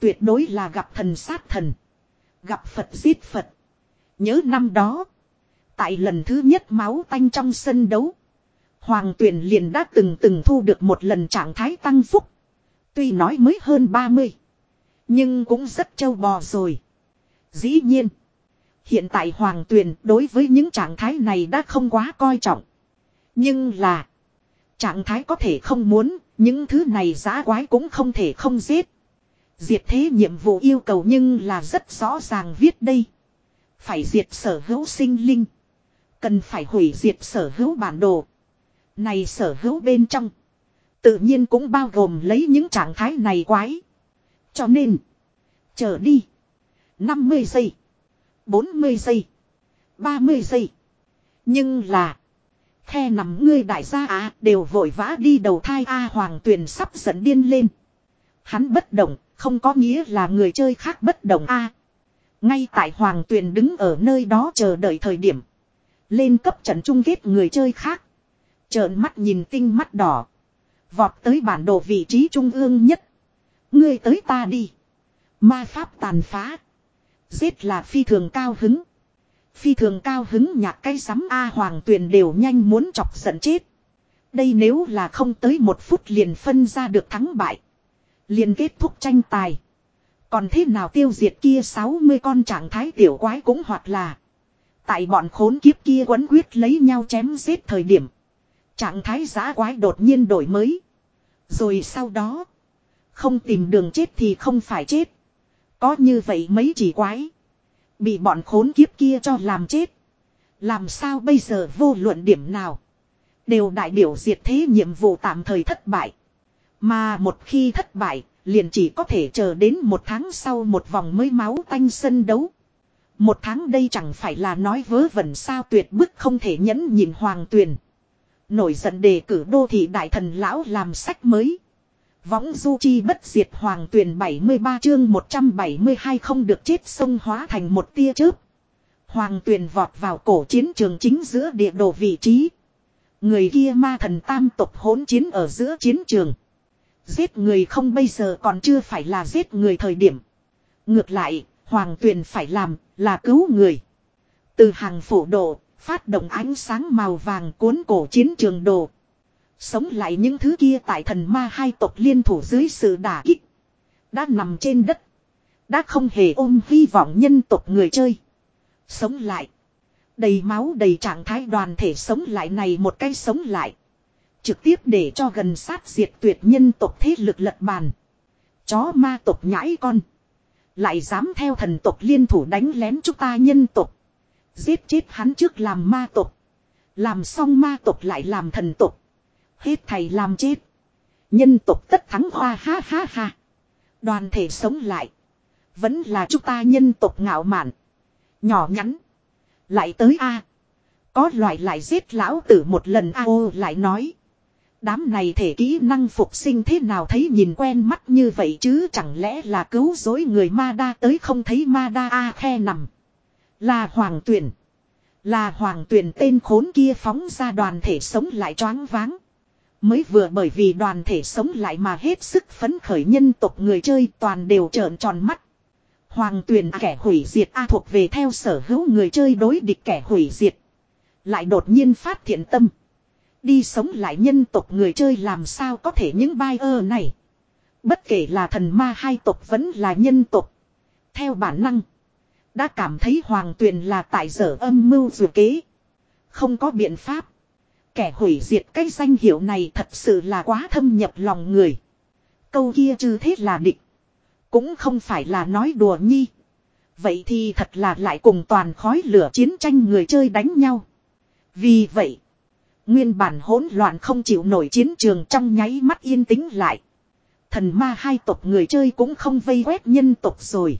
[SPEAKER 1] Tuyệt đối là gặp thần sát thần. Gặp Phật giết Phật. Nhớ năm đó. Tại lần thứ nhất máu tanh trong sân đấu. Hoàng tuyển liền đã từng từng thu được một lần trạng thái tăng phúc. Tuy nói mới hơn 30. Nhưng cũng rất trâu bò rồi. Dĩ nhiên. Hiện tại hoàng tuyền đối với những trạng thái này đã không quá coi trọng. Nhưng là. Trạng thái có thể không muốn. Những thứ này giá quái cũng không thể không giết. Diệt thế nhiệm vụ yêu cầu nhưng là rất rõ ràng viết đây. Phải diệt sở hữu sinh linh. Cần phải hủy diệt sở hữu bản đồ. Này sở hữu bên trong. Tự nhiên cũng bao gồm lấy những trạng thái này quái. Cho nên. Chờ đi. 50 giây. 40 giây. 30 giây. Nhưng là. Khe nằm ngươi đại gia á đều vội vã đi đầu thai A hoàng tuyền sắp dẫn điên lên. Hắn bất động, không có nghĩa là người chơi khác bất động A. Ngay tại hoàng tuyền đứng ở nơi đó chờ đợi thời điểm. Lên cấp trận chung kết người chơi khác. Trợn mắt nhìn tinh mắt đỏ. Vọt tới bản đồ vị trí trung ương nhất. Ngươi tới ta đi. Ma pháp tàn phá. Giết là phi thường cao hứng. Phi thường cao hứng nhạc cây sắm A Hoàng Tuyền đều nhanh muốn chọc giận chết. Đây nếu là không tới một phút liền phân ra được thắng bại. liền kết thúc tranh tài. Còn thế nào tiêu diệt kia 60 con trạng thái tiểu quái cũng hoặc là. Tại bọn khốn kiếp kia quấn quyết lấy nhau chém giết thời điểm. Trạng thái giá quái đột nhiên đổi mới. Rồi sau đó. Không tìm đường chết thì không phải chết. Có như vậy mấy chỉ quái. Bị bọn khốn kiếp kia cho làm chết. Làm sao bây giờ vô luận điểm nào. Đều đại biểu diệt thế nhiệm vụ tạm thời thất bại. Mà một khi thất bại, liền chỉ có thể chờ đến một tháng sau một vòng mới máu tanh sân đấu. Một tháng đây chẳng phải là nói vớ vẩn sao tuyệt bức không thể nhẫn nhìn hoàng tuyền. Nổi giận đề cử đô thị đại thần lão làm sách mới. Võng du chi bất diệt hoàng tuyền 73 chương 172 không được chết sông hóa thành một tia chớp. Hoàng tuyền vọt vào cổ chiến trường chính giữa địa đồ vị trí. Người kia ma thần tam tộc hỗn chiến ở giữa chiến trường. Giết người không bây giờ còn chưa phải là giết người thời điểm. Ngược lại, hoàng tuyền phải làm là cứu người. Từ hàng phổ độ, phát động ánh sáng màu vàng cuốn cổ chiến trường đồ. Sống lại những thứ kia tại thần ma hai tộc liên thủ dưới sự đả kích. Đã nằm trên đất. Đã không hề ôm hy vọng nhân tộc người chơi. Sống lại. Đầy máu đầy trạng thái đoàn thể sống lại này một cái sống lại. Trực tiếp để cho gần sát diệt tuyệt nhân tộc thế lực lật bàn. Chó ma tộc nhãi con. Lại dám theo thần tộc liên thủ đánh lén chúng ta nhân tộc. Giết chết hắn trước làm ma tộc. Làm xong ma tộc lại làm thần tộc. Hết thầy làm chết. Nhân tộc tất thắng hoa ha ha ha. Đoàn thể sống lại. Vẫn là chúng ta nhân tộc ngạo mạn. Nhỏ nhắn. Lại tới A. Có loại lại giết lão tử một lần A ô lại nói. Đám này thể kỹ năng phục sinh thế nào thấy nhìn quen mắt như vậy chứ chẳng lẽ là cứu dối người ma đa tới không thấy ma đa A khe nằm. Là hoàng tuyển. Là hoàng tuyển tên khốn kia phóng ra đoàn thể sống lại choáng váng. Mới vừa bởi vì đoàn thể sống lại mà hết sức phấn khởi nhân tộc người chơi toàn đều trợn tròn mắt. Hoàng tuyển kẻ hủy diệt A thuộc về theo sở hữu người chơi đối địch kẻ hủy diệt. Lại đột nhiên phát thiện tâm. Đi sống lại nhân tộc người chơi làm sao có thể những bai ơ này. Bất kể là thần ma hai tộc vẫn là nhân tộc. Theo bản năng. Đã cảm thấy hoàng tuyền là tại dở âm mưu dù kế. Không có biện pháp. Kẻ hủy diệt cái danh hiệu này thật sự là quá thâm nhập lòng người. Câu kia chứ thế là địch. Cũng không phải là nói đùa nhi. Vậy thì thật là lại cùng toàn khói lửa chiến tranh người chơi đánh nhau. Vì vậy, nguyên bản hỗn loạn không chịu nổi chiến trường trong nháy mắt yên tĩnh lại. Thần ma hai tộc người chơi cũng không vây quét nhân tộc rồi.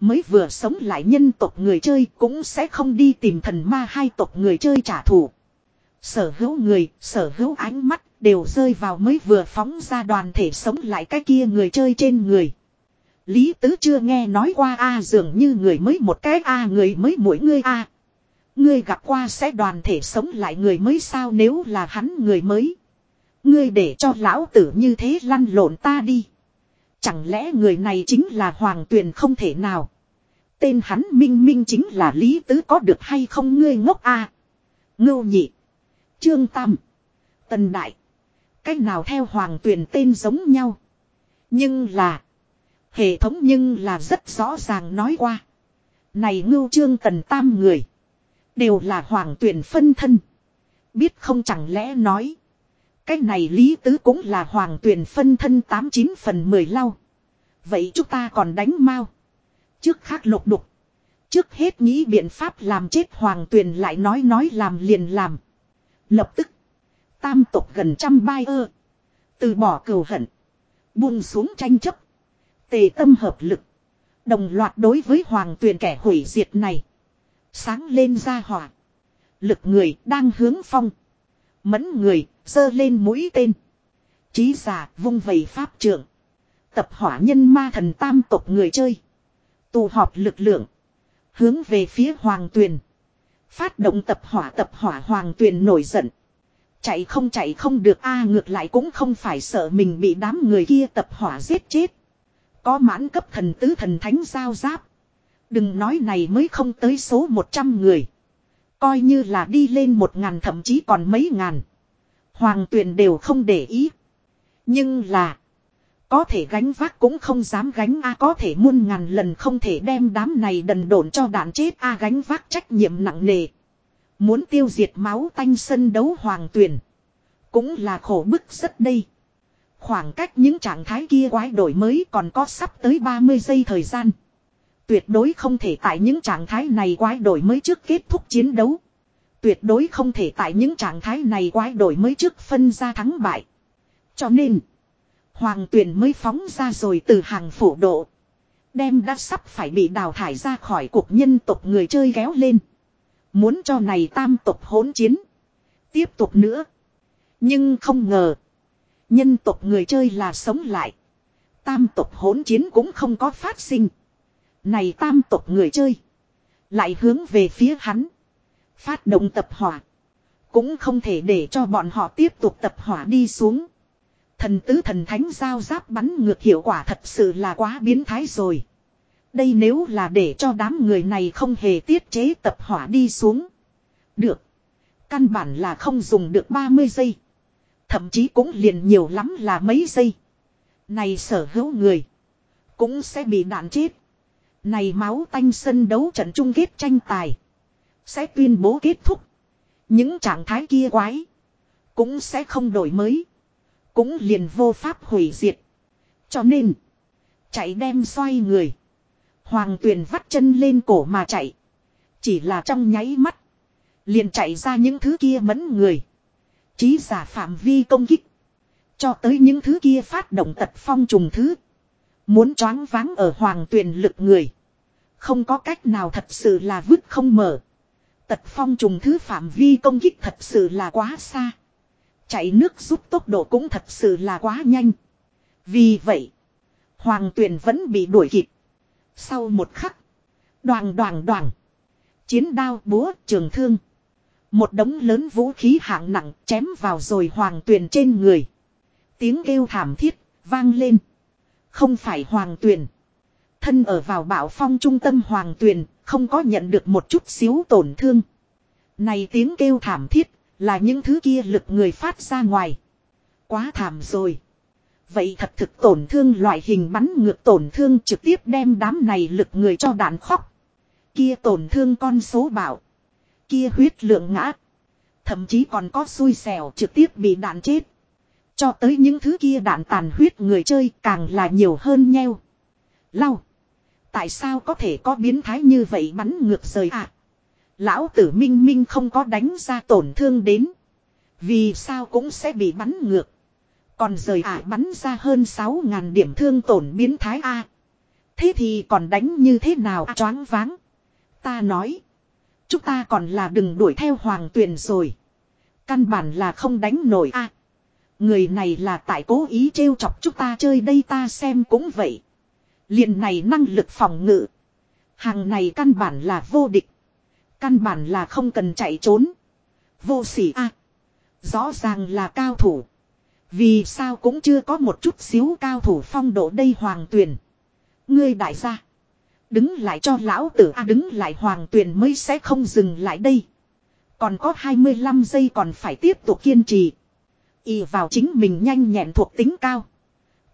[SPEAKER 1] Mới vừa sống lại nhân tộc người chơi cũng sẽ không đi tìm thần ma hai tộc người chơi trả thù. Sở hữu người, sở hữu ánh mắt đều rơi vào mới vừa phóng ra đoàn thể sống lại cái kia người chơi trên người. Lý Tứ chưa nghe nói qua a dường như người mới một cái a người mới mỗi người a. Ngươi gặp qua sẽ đoàn thể sống lại người mới sao nếu là hắn người mới. Ngươi để cho lão tử như thế lăn lộn ta đi. Chẳng lẽ người này chính là hoàng tuyền không thể nào. Tên hắn minh minh chính là Lý Tứ có được hay không ngươi ngốc a à? Ngưu nhị. Trương Tam. Tần Đại. Cách nào theo hoàng tuyền tên giống nhau. Nhưng là. Hệ thống nhưng là rất rõ ràng nói qua. Này ngưu trương tần tam người. Đều là hoàng tuyển phân thân. Biết không chẳng lẽ nói. Cái này lý tứ cũng là hoàng tuyển phân thân 89 phần 10 lau. Vậy chúng ta còn đánh mau. Trước khác lục đục. Trước hết nghĩ biện pháp làm chết hoàng tuyền lại nói nói làm liền làm. Lập tức. Tam tộc gần trăm bai ơ. Từ bỏ cừu hận. Buông xuống tranh chấp. Tề tâm hợp lực. Đồng loạt đối với hoàng tuyền kẻ hủy diệt này. Sáng lên ra hỏa. Lực người đang hướng phong. Mẫn người giơ lên mũi tên. Chí giả vung vầy pháp trưởng. Tập hỏa nhân ma thần tam tộc người chơi. Tụ họp lực lượng. Hướng về phía hoàng tuyền. Phát động tập hỏa tập hỏa hoàng tuyền nổi giận. Chạy không chạy không được a, ngược lại cũng không phải sợ mình bị đám người kia tập hỏa giết chết. Có mãn cấp thần tứ thần thánh giao giáp. Đừng nói này mới không tới số 100 người. Coi như là đi lên một ngàn thậm chí còn mấy ngàn. Hoàng tuyền đều không để ý. Nhưng là. Có thể gánh vác cũng không dám gánh a, có thể muôn ngàn lần không thể đem đám này đần độn cho đạn chết a, gánh vác trách nhiệm nặng nề. Muốn tiêu diệt máu tanh sân đấu hoàng tuyển. Cũng là khổ bức rất đây. Khoảng cách những trạng thái kia quái đổi mới còn có sắp tới 30 giây thời gian. Tuyệt đối không thể tại những trạng thái này quái đổi mới trước kết thúc chiến đấu. Tuyệt đối không thể tại những trạng thái này quái đổi mới trước phân ra thắng bại. Cho nên, Hoàng tuyền mới phóng ra rồi từ hàng phủ độ. Đem đã sắp phải bị đào thải ra khỏi cuộc nhân tộc người chơi kéo lên. Muốn cho này tam tộc hỗn chiến. Tiếp tục nữa. Nhưng không ngờ. Nhân tộc người chơi là sống lại. Tam tộc hỗn chiến cũng không có phát sinh. Này tam tộc người chơi. Lại hướng về phía hắn. Phát động tập hỏa. Cũng không thể để cho bọn họ tiếp tục tập hỏa đi xuống. Thần tứ thần thánh giao giáp bắn ngược hiệu quả thật sự là quá biến thái rồi. Đây nếu là để cho đám người này không hề tiết chế tập hỏa đi xuống. Được. Căn bản là không dùng được 30 giây. Thậm chí cũng liền nhiều lắm là mấy giây. Này sở hữu người. Cũng sẽ bị đạn chết. Này máu tanh sân đấu trận chung kết tranh tài. Sẽ tuyên bố kết thúc. Những trạng thái kia quái. Cũng sẽ không đổi mới. Cũng liền vô pháp hủy diệt. Cho nên. Chạy đem xoay người. Hoàng tuyền vắt chân lên cổ mà chạy. Chỉ là trong nháy mắt. Liền chạy ra những thứ kia mẫn người. Chí giả phạm vi công kích. Cho tới những thứ kia phát động tật phong trùng thứ. Muốn choáng váng ở hoàng tuyền lực người. Không có cách nào thật sự là vứt không mở. Tật phong trùng thứ phạm vi công kích thật sự là quá xa. Chạy nước giúp tốc độ cũng thật sự là quá nhanh. Vì vậy, Hoàng Tuyền vẫn bị đuổi kịp. Sau một khắc, đoàn đoàn đoàn, chiến đao búa trường thương. Một đống lớn vũ khí hạng nặng chém vào rồi Hoàng Tuyền trên người. Tiếng kêu thảm thiết, vang lên. Không phải Hoàng Tuyền. Thân ở vào bạo phong trung tâm Hoàng Tuyền, không có nhận được một chút xíu tổn thương. Này tiếng kêu thảm thiết, là những thứ kia lực người phát ra ngoài. Quá thảm rồi. Vậy thật thực tổn thương loại hình bắn ngược tổn thương trực tiếp đem đám này lực người cho đạn khóc. Kia tổn thương con số bảo. Kia huyết lượng ngã. Thậm chí còn có xui xẻo trực tiếp bị đạn chết. Cho tới những thứ kia đạn tàn huyết người chơi càng là nhiều hơn nheo. Lau. Tại sao có thể có biến thái như vậy bắn ngược rời ạ? À? Lão tử minh minh không có đánh ra tổn thương đến. Vì sao cũng sẽ bị bắn ngược. Còn rời ả bắn ra hơn 6.000 điểm thương tổn biến thái A. Thế thì còn đánh như thế nào à, choáng váng. Ta nói. Chúng ta còn là đừng đuổi theo hoàng tuyền rồi. Căn bản là không đánh nổi A. Người này là tại cố ý trêu chọc chúng ta chơi đây ta xem cũng vậy. liền này năng lực phòng ngự. Hàng này căn bản là vô địch. Căn bản là không cần chạy trốn. Vô sỉ a Rõ ràng là cao thủ. Vì sao cũng chưa có một chút xíu cao thủ phong độ đây hoàng tuyền. Ngươi đại gia. Đứng lại cho lão tử a, đứng lại hoàng tuyền mới sẽ không dừng lại đây. Còn có 25 giây còn phải tiếp tục kiên trì. Y vào chính mình nhanh nhẹn thuộc tính cao.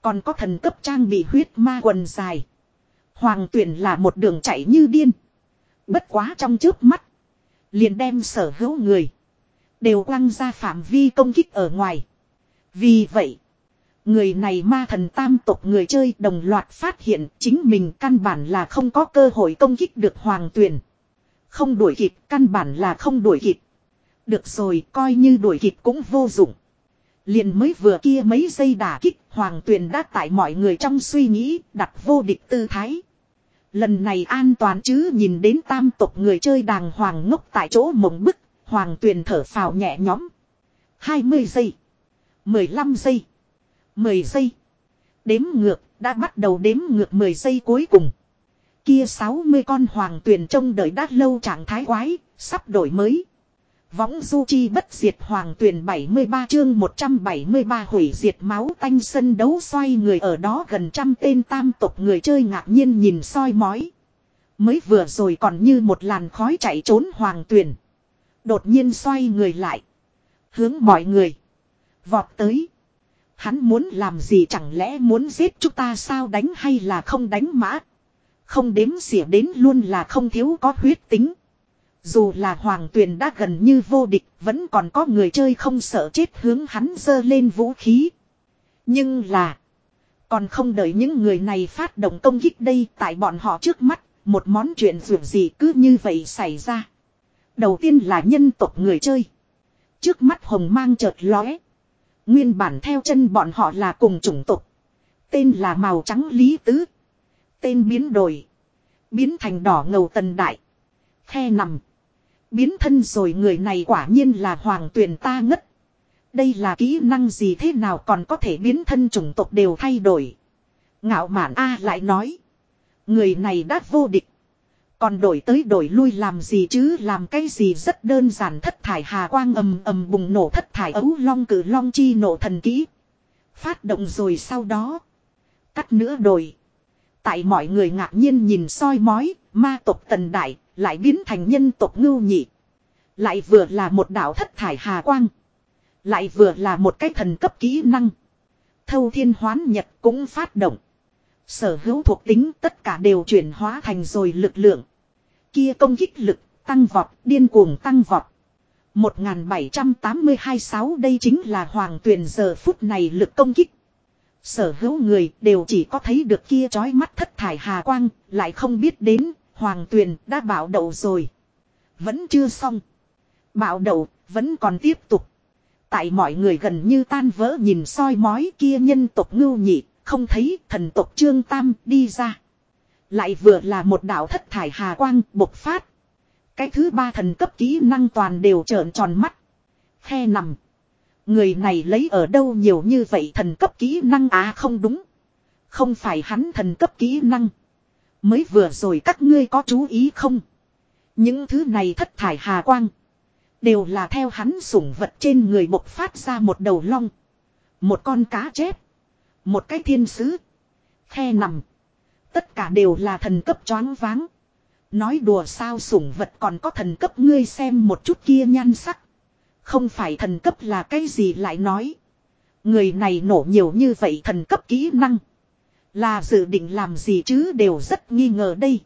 [SPEAKER 1] Còn có thần cấp trang bị huyết ma quần dài. Hoàng tuyển là một đường chạy như điên. Bất quá trong trước mắt. Liền đem sở hữu người. Đều quăng ra phạm vi công kích ở ngoài. Vì vậy. Người này ma thần tam tộc người chơi đồng loạt phát hiện chính mình căn bản là không có cơ hội công kích được hoàng tuyển. Không đuổi kịp, căn bản là không đuổi kịp. Được rồi, coi như đuổi kịp cũng vô dụng. Liền mới vừa kia mấy giây đả kích hoàng Tuyền đã tại mọi người trong suy nghĩ đặt vô địch tư thái. Lần này an toàn chứ nhìn đến tam tộc người chơi đàng hoàng ngốc tại chỗ mộng bức, hoàng tuyền thở phào nhẹ nhõm. 20 giây, 15 giây, 10 giây. Đếm ngược, đã bắt đầu đếm ngược 10 giây cuối cùng. Kia 60 con hoàng tuyền trông đợi đã lâu trạng thái quái, sắp đổi mới. Võng du chi bất diệt hoàng tuyển 73 chương 173 hủy diệt máu tanh sân đấu xoay người ở đó gần trăm tên tam tộc người chơi ngạc nhiên nhìn soi mói. Mới vừa rồi còn như một làn khói chạy trốn hoàng tuyển. Đột nhiên xoay người lại. Hướng mọi người. Vọt tới. Hắn muốn làm gì chẳng lẽ muốn giết chúng ta sao đánh hay là không đánh mã. Không đếm xỉa đến luôn là không thiếu có huyết tính. Dù là hoàng tuyền đã gần như vô địch, vẫn còn có người chơi không sợ chết hướng hắn dơ lên vũ khí. Nhưng là. Còn không đợi những người này phát động công kích đây, tại bọn họ trước mắt. Một món chuyện dù gì cứ như vậy xảy ra. Đầu tiên là nhân tộc người chơi. Trước mắt hồng mang chợt lóe. Nguyên bản theo chân bọn họ là cùng chủng tộc. Tên là màu trắng lý tứ. Tên biến đổi. Biến thành đỏ ngầu tần đại. Khe nằm. Biến thân rồi người này quả nhiên là hoàng tuyền ta ngất. Đây là kỹ năng gì thế nào còn có thể biến thân chủng tộc đều thay đổi. Ngạo mạn A lại nói. Người này đã vô địch. Còn đổi tới đổi lui làm gì chứ làm cái gì rất đơn giản thất thải hà quang ầm ầm bùng nổ thất thải ấu long cử long chi nổ thần kỹ. Phát động rồi sau đó. Cắt nữa đổi. Tại mọi người ngạc nhiên nhìn soi mói, ma tộc tần đại, lại biến thành nhân tộc ngưu nhị. Lại vừa là một đạo thất thải hà quang. Lại vừa là một cái thần cấp kỹ năng. Thâu thiên hoán nhật cũng phát động. Sở hữu thuộc tính tất cả đều chuyển hóa thành rồi lực lượng. Kia công kích lực, tăng vọt, điên cuồng tăng vọt. 1782 sáu đây chính là hoàng tuyền giờ phút này lực công kích. Sở hữu người đều chỉ có thấy được kia chói mắt thất thải hà quang, lại không biết đến, hoàng tuyền đã bảo đậu rồi. Vẫn chưa xong. Bảo đậu, vẫn còn tiếp tục. Tại mọi người gần như tan vỡ nhìn soi mói kia nhân tộc ngưu nhị, không thấy thần tộc trương tam đi ra. Lại vừa là một đạo thất thải hà quang bộc phát. Cái thứ ba thần cấp kỹ năng toàn đều trợn tròn mắt. Khe nằm. Người này lấy ở đâu nhiều như vậy thần cấp kỹ năng à không đúng. Không phải hắn thần cấp kỹ năng. Mới vừa rồi các ngươi có chú ý không? Những thứ này thất thải hà quang. Đều là theo hắn sủng vật trên người bộc phát ra một đầu long. Một con cá chép. Một cái thiên sứ. Khe nằm. Tất cả đều là thần cấp choáng váng. Nói đùa sao sủng vật còn có thần cấp ngươi xem một chút kia nhan sắc. Không phải thần cấp là cái gì lại nói. Người này nổ nhiều như vậy thần cấp kỹ năng. Là dự định làm gì chứ đều rất nghi ngờ đây.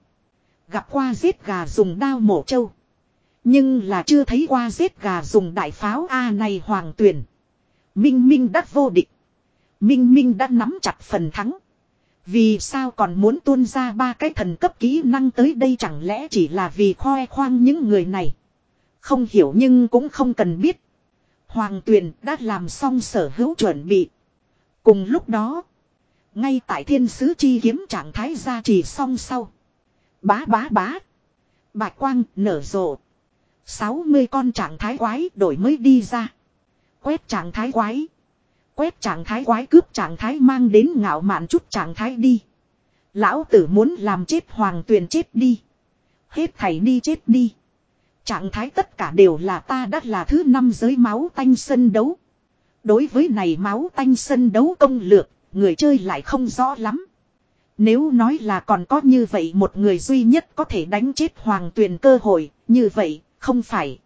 [SPEAKER 1] Gặp qua giết gà dùng đao mổ trâu. Nhưng là chưa thấy qua giết gà dùng đại pháo A này hoàng tuyển. Minh Minh đã vô địch. Minh Minh đã nắm chặt phần thắng. Vì sao còn muốn tuôn ra ba cái thần cấp kỹ năng tới đây chẳng lẽ chỉ là vì khoe khoang những người này. Không hiểu nhưng cũng không cần biết. Hoàng tuyền đã làm xong sở hữu chuẩn bị. Cùng lúc đó. Ngay tại thiên sứ chi kiếm trạng thái ra chỉ song sau. Bá bá bá. Bạch quang nở rộ. 60 con trạng thái quái đổi mới đi ra. Quét trạng thái quái. Quét trạng thái quái cướp trạng thái mang đến ngạo mạn chút trạng thái đi. Lão tử muốn làm chết hoàng tuyền chết đi. Hết thầy đi chết đi. Trạng thái tất cả đều là ta đã là thứ năm giới máu tanh sân đấu. Đối với này máu tanh sân đấu công lược, người chơi lại không rõ lắm. Nếu nói là còn có như vậy một người duy nhất có thể đánh chết hoàng tuyền cơ hội, như vậy, không phải.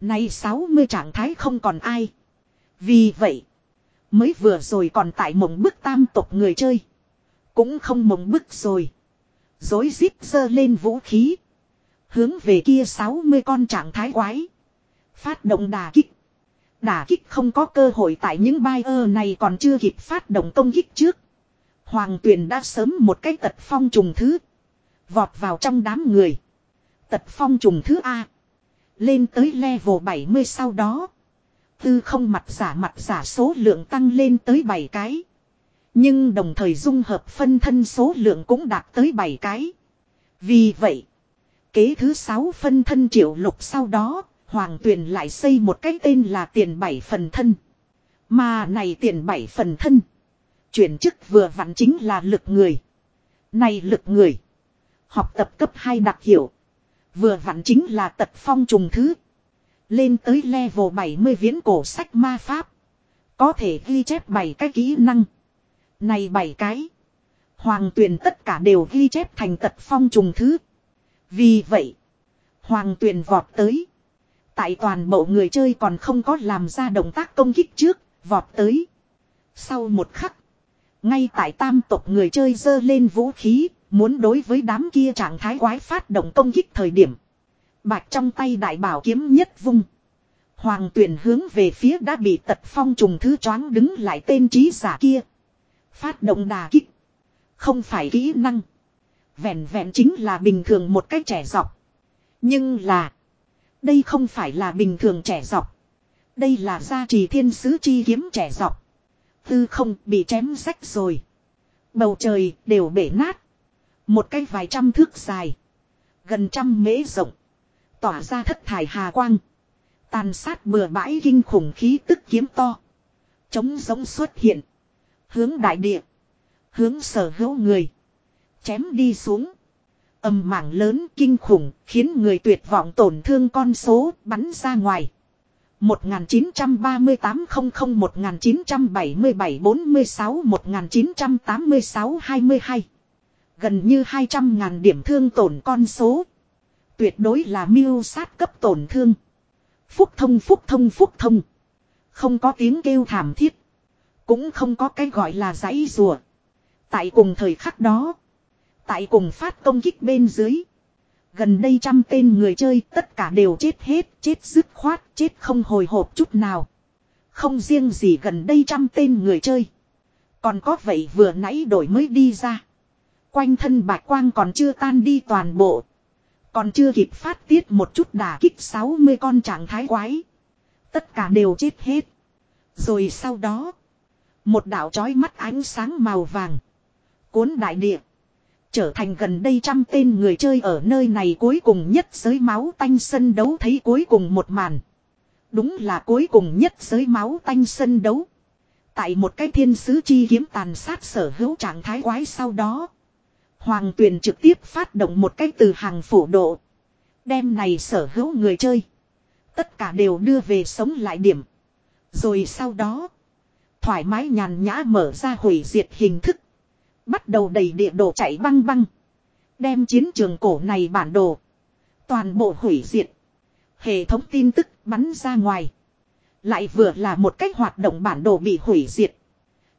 [SPEAKER 1] Nay 60 trạng thái không còn ai. Vì vậy, mới vừa rồi còn tại mộng bức tam tộc người chơi. Cũng không mộng bức rồi. Dối rít sơ lên vũ khí. Hướng về kia 60 con trạng thái quái. Phát động đà kích. Đà kích không có cơ hội tại những buyer này còn chưa kịp phát động công kích trước. Hoàng tuyền đã sớm một cái tật phong trùng thứ. Vọt vào trong đám người. Tật phong trùng thứ A. Lên tới level 70 sau đó. Tư không mặt giả mặt giả số lượng tăng lên tới 7 cái. Nhưng đồng thời dung hợp phân thân số lượng cũng đạt tới 7 cái. Vì vậy, Kế thứ sáu phân thân triệu lục sau đó, Hoàng Tuyền lại xây một cái tên là tiền bảy phần thân. Mà này tiền bảy phần thân. Chuyển chức vừa vặn chính là lực người. Này lực người. Học tập cấp 2 đặc hiệu. Vừa vặn chính là tật phong trùng thứ. Lên tới level 70 viễn cổ sách ma pháp. Có thể ghi chép 7 cái kỹ năng. Này 7 cái. Hoàng Tuyền tất cả đều ghi chép thành tật phong trùng thứ. Vì vậy, Hoàng Tuyền vọt tới. Tại toàn bộ người chơi còn không có làm ra động tác công kích trước, vọt tới. Sau một khắc. Ngay tại tam tộc người chơi dơ lên vũ khí. Muốn đối với đám kia trạng thái quái phát động công kích thời điểm. Bạch trong tay đại bảo kiếm nhất vung. Hoàng tuyển hướng về phía đã bị tật phong trùng thứ choáng đứng lại tên trí giả kia. Phát động đà kích. Không phải kỹ năng. Vẹn vẹn chính là bình thường một cách trẻ dọc. Nhưng là. Đây không phải là bình thường trẻ dọc. Đây là gia trì thiên sứ chi kiếm trẻ dọc. Tư không bị chém rách rồi. Bầu trời đều bể nát. Một cái vài trăm thước dài. Gần trăm mễ rộng. Tỏa ra thất thải hà quang. Tàn sát bừa bãi kinh khủng khí tức kiếm to. Chống giống xuất hiện. Hướng đại địa. Hướng sở hữu người. Chém đi xuống. Âm mảng lớn kinh khủng khiến người tuyệt vọng tổn thương con số bắn ra ngoài. 1938 00 1977 46 1986 22 Gần như 200.000 điểm thương tổn con số. Tuyệt đối là miêu sát cấp tổn thương. Phúc thông phúc thông phúc thông. Không có tiếng kêu thảm thiết. Cũng không có cái gọi là giấy rùa. Tại cùng thời khắc đó. Tại cùng phát công kích bên dưới. Gần đây trăm tên người chơi tất cả đều chết hết, chết dứt khoát, chết không hồi hộp chút nào. Không riêng gì gần đây trăm tên người chơi. Còn có vậy vừa nãy đổi mới đi ra. Quanh thân bạch quang còn chưa tan đi toàn bộ. Còn chưa kịp phát tiết một chút đả kích 60 con trạng thái quái. Tất cả đều chết hết. Rồi sau đó. Một đạo chói mắt ánh sáng màu vàng. Cuốn đại địa. Trở thành gần đây trăm tên người chơi ở nơi này cuối cùng nhất giới máu tanh sân đấu thấy cuối cùng một màn. Đúng là cuối cùng nhất giới máu tanh sân đấu. Tại một cái thiên sứ chi kiếm tàn sát sở hữu trạng thái quái sau đó. Hoàng tuyền trực tiếp phát động một cái từ hàng phổ độ. Đem này sở hữu người chơi. Tất cả đều đưa về sống lại điểm. Rồi sau đó. Thoải mái nhàn nhã mở ra hủy diệt hình thức. Bắt đầu đầy địa đồ chạy băng băng. Đem chiến trường cổ này bản đồ. Toàn bộ hủy diệt. Hệ thống tin tức bắn ra ngoài. Lại vừa là một cách hoạt động bản đồ bị hủy diệt.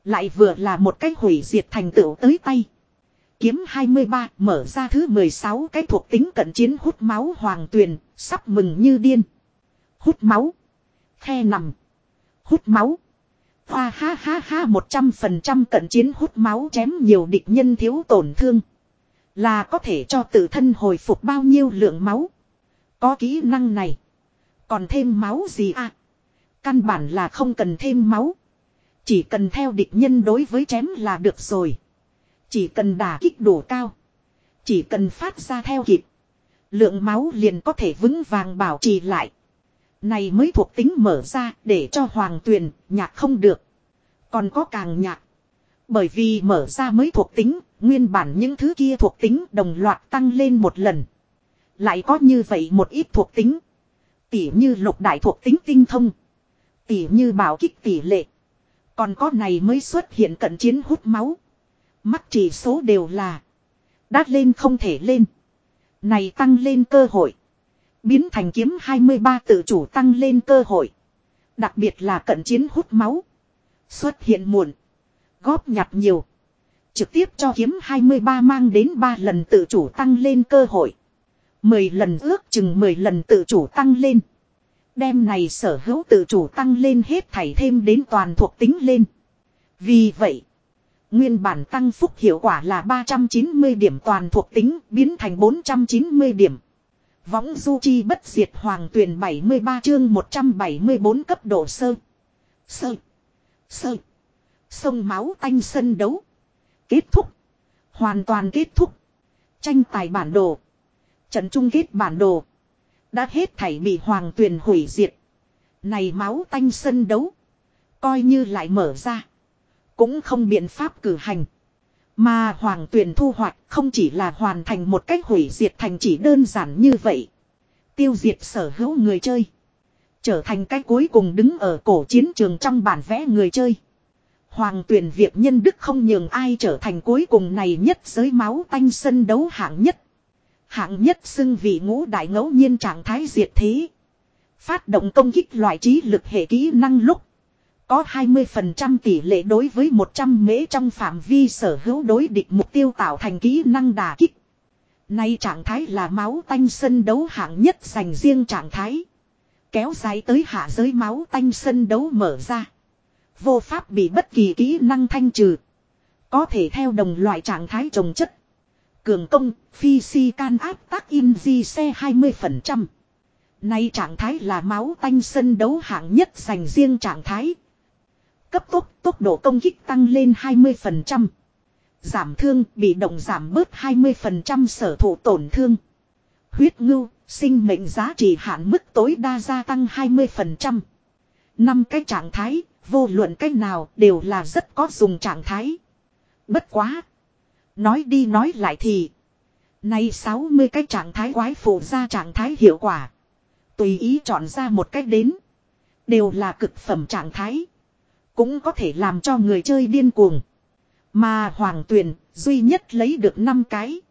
[SPEAKER 1] Lại vừa là một cách hủy diệt thành tựu tới tay. Kiếm 23 mở ra thứ 16 cái thuộc tính cận chiến hút máu hoàng tuyền, sắp mừng như điên. Hút máu. Khe nằm. Hút máu. Hoa ha ha ha 100% cận chiến hút máu chém nhiều địch nhân thiếu tổn thương. Là có thể cho tự thân hồi phục bao nhiêu lượng máu. Có kỹ năng này. Còn thêm máu gì à? Căn bản là không cần thêm máu. Chỉ cần theo địch nhân đối với chém là được rồi. Chỉ cần đả kích đủ cao. Chỉ cần phát ra theo kịp. Lượng máu liền có thể vững vàng bảo trì lại. Này mới thuộc tính mở ra để cho hoàng tuyền nhạc không được. Còn có càng nhạc. Bởi vì mở ra mới thuộc tính, nguyên bản những thứ kia thuộc tính đồng loạt tăng lên một lần. Lại có như vậy một ít thuộc tính. Tỉ như lục đại thuộc tính tinh thông. Tỉ như bảo kích tỷ lệ. Còn có này mới xuất hiện cận chiến hút máu. Mắt chỉ số đều là. Đát lên không thể lên. Này tăng lên cơ hội. Biến thành kiếm 23 tự chủ tăng lên cơ hội. Đặc biệt là cận chiến hút máu. Xuất hiện muộn. Góp nhặt nhiều. Trực tiếp cho kiếm 23 mang đến 3 lần tự chủ tăng lên cơ hội. 10 lần ước chừng 10 lần tự chủ tăng lên. Đem này sở hữu tự chủ tăng lên hết thảy thêm đến toàn thuộc tính lên. Vì vậy, nguyên bản tăng phúc hiệu quả là 390 điểm toàn thuộc tính biến thành 490 điểm. Võng du chi bất diệt hoàng tuyển 73 chương 174 cấp độ sơ. Sơ. Sơ. Sông máu tanh sân đấu. Kết thúc. Hoàn toàn kết thúc. Tranh tài bản đồ. Trận chung kết bản đồ. Đã hết thảy bị hoàng tuyển hủy diệt. Này máu tanh sân đấu. Coi như lại mở ra. Cũng không biện pháp cử hành. Mà hoàng tuyển thu hoạch không chỉ là hoàn thành một cách hủy diệt thành chỉ đơn giản như vậy. Tiêu diệt sở hữu người chơi. Trở thành cái cuối cùng đứng ở cổ chiến trường trong bản vẽ người chơi. Hoàng tuyển việc nhân đức không nhường ai trở thành cuối cùng này nhất giới máu tanh sân đấu hạng nhất. Hạng nhất xưng vị ngũ đại ngẫu nhiên trạng thái diệt thế. Phát động công kích loại trí lực hệ kỹ năng lúc. Có 20% tỷ lệ đối với 100 mễ trong phạm vi sở hữu đối địch mục tiêu tạo thành kỹ năng đà kích. Nay trạng thái là máu tanh sân đấu hạng nhất dành riêng trạng thái. Kéo dài tới hạ giới máu tanh sân đấu mở ra. Vô pháp bị bất kỳ kỹ năng thanh trừ. Có thể theo đồng loại trạng thái trồng chất. Cường công, phi si can áp tác in di xe 20%. Nay trạng thái là máu tanh sân đấu hạng nhất dành riêng trạng thái. Cấp tốc, tốc độ công kích tăng lên 20%. Giảm thương, bị động giảm bớt 20% sở thụ tổn thương. Huyết ngưu, sinh mệnh giá trị hạn mức tối đa gia tăng 20%. Năm cái trạng thái, vô luận cách nào đều là rất có dùng trạng thái. Bất quá. Nói đi nói lại thì. Nay 60 cái trạng thái quái phụ ra trạng thái hiệu quả. Tùy ý chọn ra một cách đến. Đều là cực phẩm trạng thái. Cũng có thể làm cho người chơi điên cuồng. Mà hoàng tuyền duy nhất lấy được 5 cái.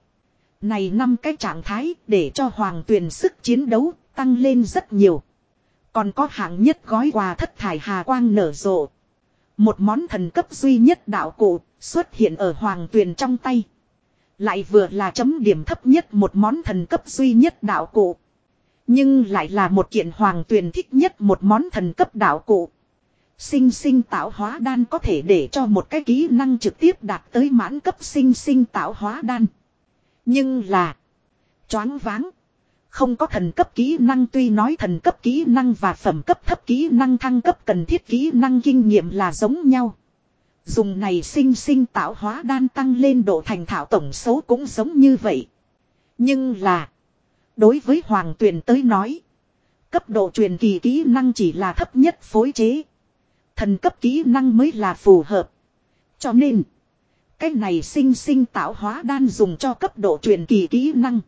[SPEAKER 1] Này năm cái trạng thái để cho hoàng tuyền sức chiến đấu tăng lên rất nhiều. Còn có hạng nhất gói quà thất thải hà quang nở rộ. Một món thần cấp duy nhất đạo cụ xuất hiện ở hoàng tuyền trong tay. Lại vừa là chấm điểm thấp nhất một món thần cấp duy nhất đạo cụ. Nhưng lại là một kiện hoàng tuyền thích nhất một món thần cấp đạo cụ. Sinh sinh tạo hóa đan có thể để cho một cái kỹ năng trực tiếp đạt tới mãn cấp sinh sinh tạo hóa đan. Nhưng là. Choáng váng. Không có thần cấp kỹ năng tuy nói thần cấp kỹ năng và phẩm cấp thấp kỹ năng thăng cấp cần thiết kỹ năng kinh nghiệm là giống nhau. Dùng này sinh sinh tạo hóa đan tăng lên độ thành thạo tổng số cũng giống như vậy. Nhưng là. Đối với Hoàng Tuyền tới nói. Cấp độ truyền kỳ kỹ năng chỉ là thấp nhất phối chế. Thần cấp kỹ năng mới là phù hợp. Cho nên. Cái này sinh sinh tạo hóa đan dùng cho cấp độ truyền kỳ kỹ năng.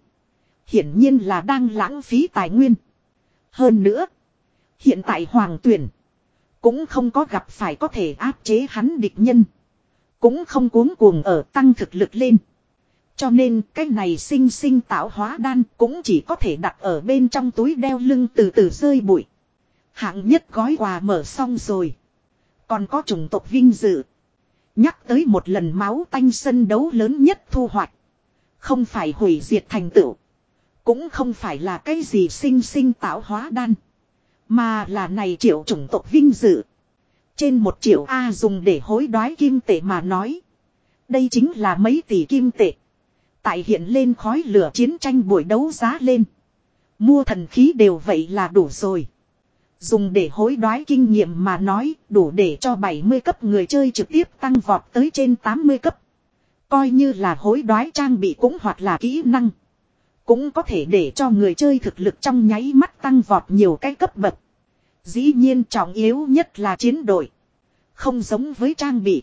[SPEAKER 1] Hiển nhiên là đang lãng phí tài nguyên. Hơn nữa. Hiện tại hoàng tuyển. Cũng không có gặp phải có thể áp chế hắn địch nhân. Cũng không cuống cuồng ở tăng thực lực lên. Cho nên, cái này sinh sinh tạo hóa đan cũng chỉ có thể đặt ở bên trong túi đeo lưng từ từ rơi bụi. Hạng nhất gói quà mở xong rồi. Còn có chủng tộc vinh dự. Nhắc tới một lần máu tanh sân đấu lớn nhất thu hoạch. Không phải hủy diệt thành tựu. Cũng không phải là cái gì sinh sinh tạo hóa đan. Mà là này triệu chủng tộc vinh dự. Trên một triệu A dùng để hối đoái kim tệ mà nói. Đây chính là mấy tỷ kim tệ. Tại hiện lên khói lửa chiến tranh buổi đấu giá lên. Mua thần khí đều vậy là đủ rồi. Dùng để hối đoái kinh nghiệm mà nói, đủ để cho 70 cấp người chơi trực tiếp tăng vọt tới trên 80 cấp. Coi như là hối đoái trang bị cũng hoặc là kỹ năng. Cũng có thể để cho người chơi thực lực trong nháy mắt tăng vọt nhiều cái cấp bậc. Dĩ nhiên trọng yếu nhất là chiến đội. Không giống với trang bị.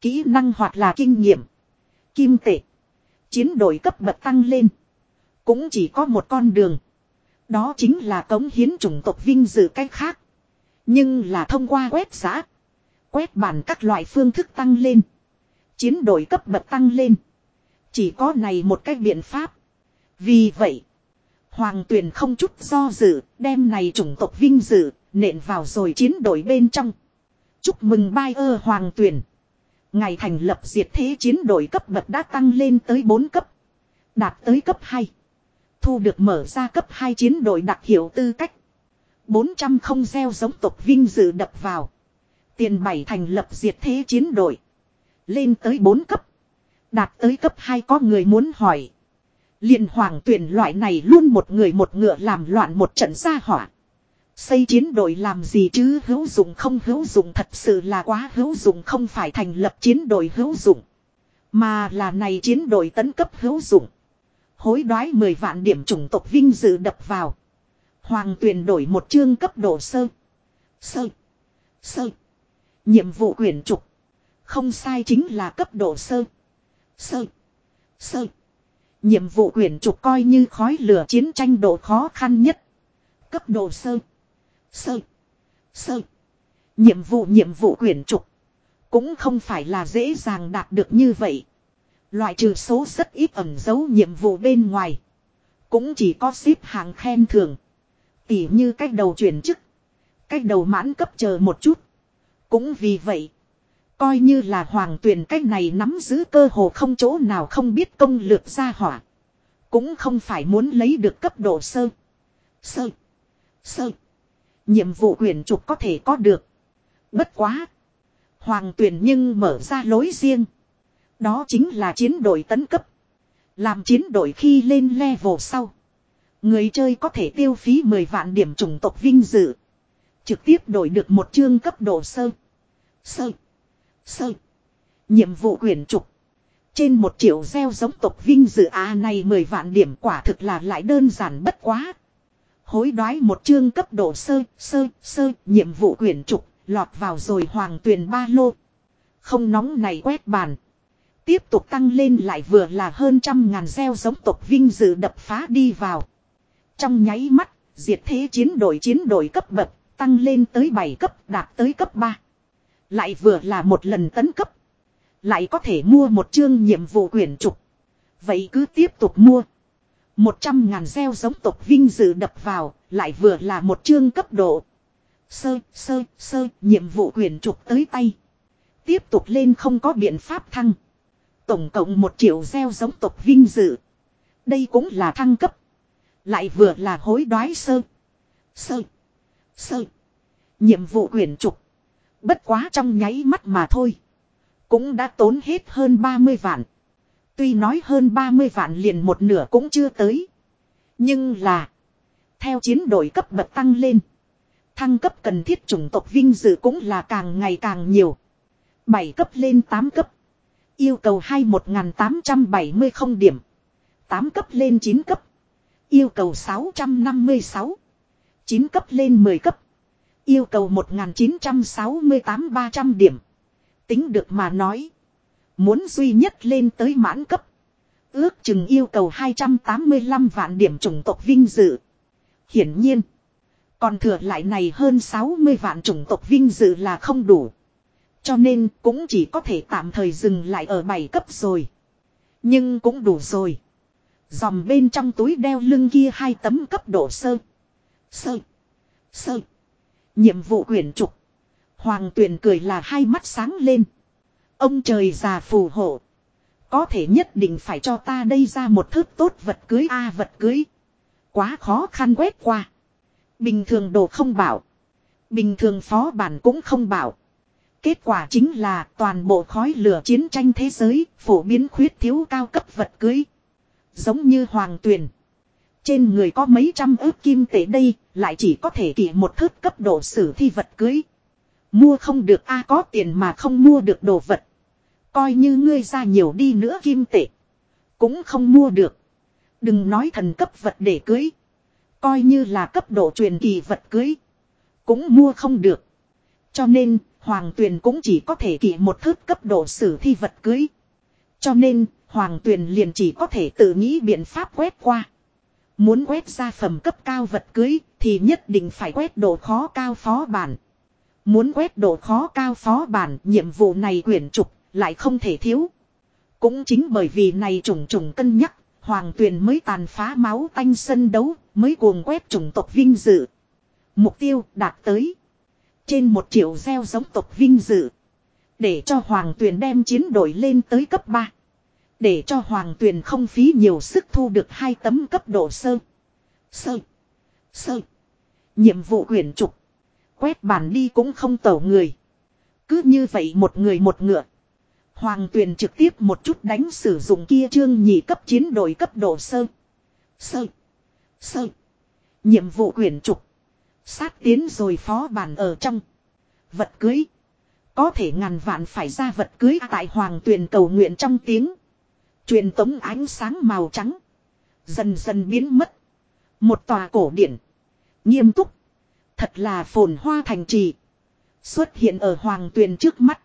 [SPEAKER 1] Kỹ năng hoặc là kinh nghiệm. Kim tệ. Chiến đội cấp bậc tăng lên. Cũng chỉ có một con đường. Đó chính là cống hiến chủng tộc vinh dự cách khác. Nhưng là thông qua quét xã. Quét bản các loại phương thức tăng lên. Chiến đội cấp bậc tăng lên. Chỉ có này một cách biện pháp. Vì vậy. Hoàng tuyền không chút do dự. Đem này chủng tộc vinh dự. Nện vào rồi chiến đội bên trong. Chúc mừng bai ơ hoàng tuyền. Ngày thành lập diệt thế chiến đội cấp bậc đã tăng lên tới 4 cấp. Đạt tới cấp 2. Thu được mở ra cấp 2 chiến đội đặc hiệu tư cách. 400 không gieo giống tộc vinh dự đập vào. Tiền bảy thành lập diệt thế chiến đội. Lên tới 4 cấp. Đạt tới cấp 2 có người muốn hỏi. liền hoàng tuyển loại này luôn một người một ngựa làm loạn một trận ra hỏa. Xây chiến đội làm gì chứ hữu dụng không hữu dụng thật sự là quá hữu dụng không phải thành lập chiến đội hữu dụng. Mà là này chiến đội tấn cấp hữu dụng. Hối đoái 10 vạn điểm chủng tộc vinh dự đập vào. Hoàng tuyển đổi một chương cấp độ sơ. Sơ. Sơ. Nhiệm vụ quyển trục. Không sai chính là cấp độ sơ. Sơ. Sơ. Nhiệm vụ quyển trục coi như khói lửa chiến tranh độ khó khăn nhất. Cấp độ sơ. Sơ. Sơ. Nhiệm vụ nhiệm vụ quyển trục. Cũng không phải là dễ dàng đạt được như vậy. Loại trừ số rất ít ẩn dấu nhiệm vụ bên ngoài. Cũng chỉ có xếp hàng khen thưởng. Tỉ như cách đầu chuyển chức. Cách đầu mãn cấp chờ một chút. Cũng vì vậy. Coi như là hoàng tuyển cách này nắm giữ cơ hồ không chỗ nào không biết công lược ra hỏa. Cũng không phải muốn lấy được cấp độ sơ. Sơ. Sơ. Nhiệm vụ quyền trục có thể có được. Bất quá. Hoàng tuyển nhưng mở ra lối riêng. Đó chính là chiến đội tấn cấp. Làm chiến đội khi lên level sau. Người chơi có thể tiêu phí 10 vạn điểm chủng tộc vinh dự. Trực tiếp đổi được một chương cấp độ sơ. Sơ. Sơ. Nhiệm vụ quyển trục. Trên một triệu gieo giống tộc vinh dự à này 10 vạn điểm quả thực là lại đơn giản bất quá. Hối đoái một chương cấp độ sơ, sơ, sơ, nhiệm vụ quyển trục, lọt vào rồi hoàng tuyền ba lô. Không nóng này quét bàn. Tiếp tục tăng lên lại vừa là hơn trăm ngàn gieo giống tộc vinh dự đập phá đi vào. Trong nháy mắt, diệt thế chiến đội chiến đội cấp bậc, tăng lên tới 7 cấp đạt tới cấp 3. Lại vừa là một lần tấn cấp. Lại có thể mua một chương nhiệm vụ quyển trục. Vậy cứ tiếp tục mua. Một trăm ngàn gieo giống tộc vinh dự đập vào, lại vừa là một chương cấp độ. Sơ, sơ, sơ, nhiệm vụ quyền trục tới tay. Tiếp tục lên không có biện pháp thăng. Tổng cộng một triệu gieo giống tộc vinh dự. Đây cũng là thăng cấp. Lại vừa là hối đoái sơ. Sơ. Sơ. Nhiệm vụ quyển trục. Bất quá trong nháy mắt mà thôi. Cũng đã tốn hết hơn 30 vạn. Tuy nói hơn 30 vạn liền một nửa cũng chưa tới. Nhưng là. Theo chiến đội cấp bậc tăng lên. Thăng cấp cần thiết chủng tộc vinh dự cũng là càng ngày càng nhiều. 7 cấp lên 8 cấp. Yêu cầu 21870 không điểm. 8 cấp lên 9 cấp. Yêu cầu 656. 9 cấp lên 10 cấp. Yêu cầu 1968-300 điểm. Tính được mà nói. Muốn duy nhất lên tới mãn cấp. Ước chừng yêu cầu 285 vạn điểm chủng tộc vinh dự. Hiển nhiên. Còn thừa lại này hơn 60 vạn chủng tộc vinh dự là không đủ. Cho nên cũng chỉ có thể tạm thời dừng lại ở 7 cấp rồi. Nhưng cũng đủ rồi. Dòng bên trong túi đeo lưng kia hai tấm cấp độ sơ. Sơ. Sơ. Nhiệm vụ quyển trục. Hoàng tuyển cười là hai mắt sáng lên. Ông trời già phù hộ. Có thể nhất định phải cho ta đây ra một thước tốt vật cưới a à, vật cưới. Quá khó khăn quét qua. Bình thường đồ không bảo. Bình thường phó bản cũng không bảo. Kết quả chính là toàn bộ khói lửa chiến tranh thế giới phổ biến khuyết thiếu cao cấp vật cưới. Giống như hoàng tuyền. Trên người có mấy trăm ước kim tệ đây, lại chỉ có thể kỷ một thước cấp độ sử thi vật cưới. Mua không được a có tiền mà không mua được đồ vật. Coi như ngươi ra nhiều đi nữa kim tệ. Cũng không mua được. Đừng nói thần cấp vật để cưới. Coi như là cấp độ truyền kỳ vật cưới. Cũng mua không được. Cho nên, Hoàng Tuyền cũng chỉ có thể kỵ một thước cấp độ sử thi vật cưới. Cho nên, Hoàng Tuyền liền chỉ có thể tự nghĩ biện pháp quét qua. Muốn quét ra phẩm cấp cao vật cưới thì nhất định phải quét độ khó cao phó bản. Muốn quét độ khó cao phó bản nhiệm vụ này quyển trục lại không thể thiếu. Cũng chính bởi vì này trùng trùng cân nhắc, Hoàng Tuyền mới tàn phá máu tanh sân đấu, mới cuồng quét chủng tộc vinh dự. Mục tiêu đạt tới. Trên một triệu gieo giống tộc vinh dự. Để cho Hoàng Tuyền đem chiến đội lên tới cấp 3. Để cho Hoàng Tuyền không phí nhiều sức thu được hai tấm cấp độ sơ. Sơ. Sơ. Nhiệm vụ quyển trục. Quét bàn đi cũng không tẩu người. Cứ như vậy một người một ngựa. Hoàng tuyền trực tiếp một chút đánh sử dụng kia trương nhị cấp chiến đội cấp độ sơ. Sơ. Sơ. Nhiệm vụ quyển trục. Sát tiến rồi phó bản ở trong. Vật cưới. Có thể ngàn vạn phải ra vật cưới tại hoàng tuyền cầu nguyện trong tiếng. Truyền tống ánh sáng màu trắng. Dần dần biến mất. Một tòa cổ điển. Nghiêm túc. Thật là phồn hoa thành trì. Xuất hiện ở hoàng tuyền trước mắt.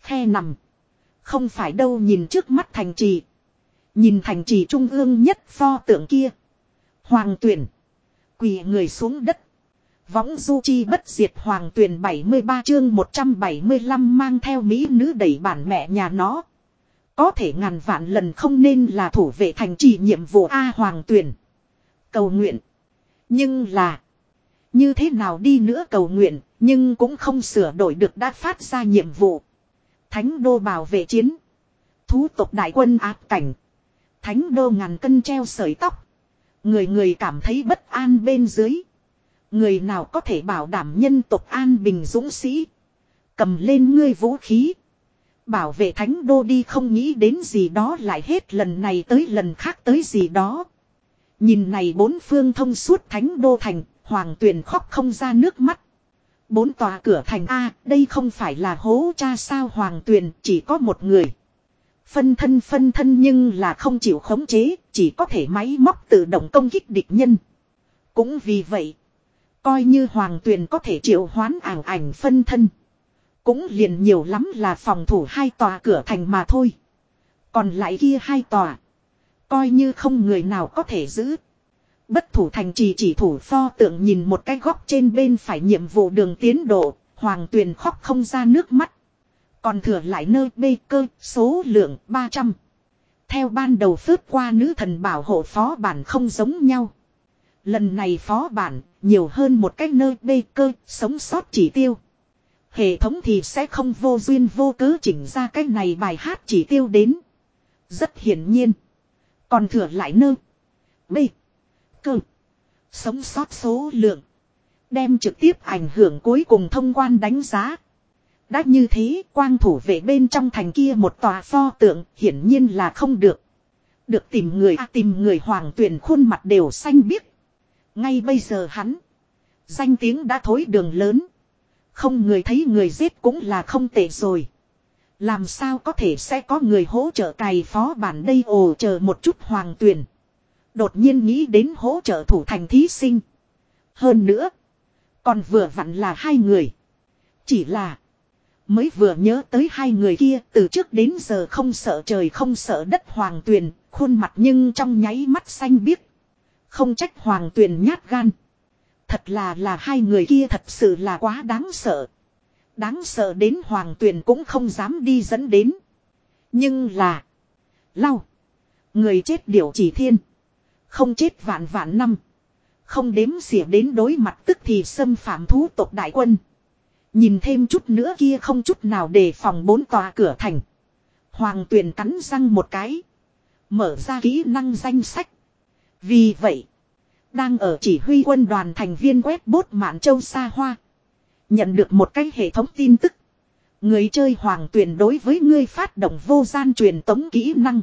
[SPEAKER 1] Khe nằm. Không phải đâu nhìn trước mắt thành trì. Nhìn thành trì trung ương nhất pho tượng kia. Hoàng tuyển. Quỳ người xuống đất. Võng du chi bất diệt hoàng tuyển 73 chương 175 mang theo mỹ nữ đẩy bản mẹ nhà nó. Có thể ngàn vạn lần không nên là thủ vệ thành trì nhiệm vụ A hoàng tuyển. Cầu nguyện. Nhưng là. Như thế nào đi nữa cầu nguyện, nhưng cũng không sửa đổi được đã phát ra nhiệm vụ. Thánh đô bảo vệ chiến. Thú tộc đại quân áp cảnh. Thánh đô ngàn cân treo sợi tóc. Người người cảm thấy bất an bên dưới. Người nào có thể bảo đảm nhân tộc an bình dũng sĩ. Cầm lên ngươi vũ khí. Bảo vệ thánh đô đi không nghĩ đến gì đó lại hết lần này tới lần khác tới gì đó. Nhìn này bốn phương thông suốt thánh đô thành, hoàng tuyền khóc không ra nước mắt. Bốn tòa cửa thành A, đây không phải là hố cha sao hoàng tuyền, chỉ có một người. Phân thân phân thân nhưng là không chịu khống chế, chỉ có thể máy móc tự động công kích địch nhân. Cũng vì vậy, coi như hoàng tuyền có thể triệu hoán ảng ảnh phân thân. Cũng liền nhiều lắm là phòng thủ hai tòa cửa thành mà thôi. Còn lại kia hai tòa. Coi như không người nào có thể giữ. Bất thủ thành trì chỉ thủ pho tượng nhìn một cái góc trên bên phải nhiệm vụ đường tiến độ. Hoàng tuyền khóc không ra nước mắt. Còn thừa lại nơi bê cơ số lượng 300. Theo ban đầu phước qua nữ thần bảo hộ phó bản không giống nhau. Lần này phó bản nhiều hơn một cách nơi bê cơ sống sót chỉ tiêu. Hệ thống thì sẽ không vô duyên vô cớ chỉnh ra cái này bài hát chỉ tiêu đến. Rất hiển nhiên. Còn thừa lại nơ. bê Cơ. Sống sót số lượng. Đem trực tiếp ảnh hưởng cuối cùng thông quan đánh giá. Đã như thế quang thủ vệ bên trong thành kia một tòa pho tượng hiển nhiên là không được. Được tìm người à, tìm người hoàng tuyển khuôn mặt đều xanh biếc. Ngay bây giờ hắn. Danh tiếng đã thối đường lớn. Không người thấy người giết cũng là không tệ rồi. Làm sao có thể sẽ có người hỗ trợ cày phó bản đây ồ chờ một chút hoàng tuyển. Đột nhiên nghĩ đến hỗ trợ thủ thành thí sinh. Hơn nữa. Còn vừa vặn là hai người. Chỉ là. Mới vừa nhớ tới hai người kia từ trước đến giờ không sợ trời không sợ đất hoàng tuyền. Khuôn mặt nhưng trong nháy mắt xanh biếc. Không trách hoàng tuyền nhát gan. Thật là là hai người kia thật sự là quá đáng sợ. Đáng sợ đến hoàng tuyền cũng không dám đi dẫn đến. Nhưng là. Lau. Người chết điều chỉ thiên. Không chết vạn vạn năm. Không đếm xỉa đến đối mặt tức thì xâm phạm thú tộc đại quân. Nhìn thêm chút nữa kia không chút nào để phòng bốn tòa cửa thành. Hoàng tuyền cắn răng một cái. Mở ra kỹ năng danh sách. Vì vậy. Đang ở chỉ huy quân đoàn thành viên quét bốt Mạn Châu Sa Hoa. Nhận được một cái hệ thống tin tức. Người chơi hoàng tuyển đối với ngươi phát động vô gian truyền tống kỹ năng.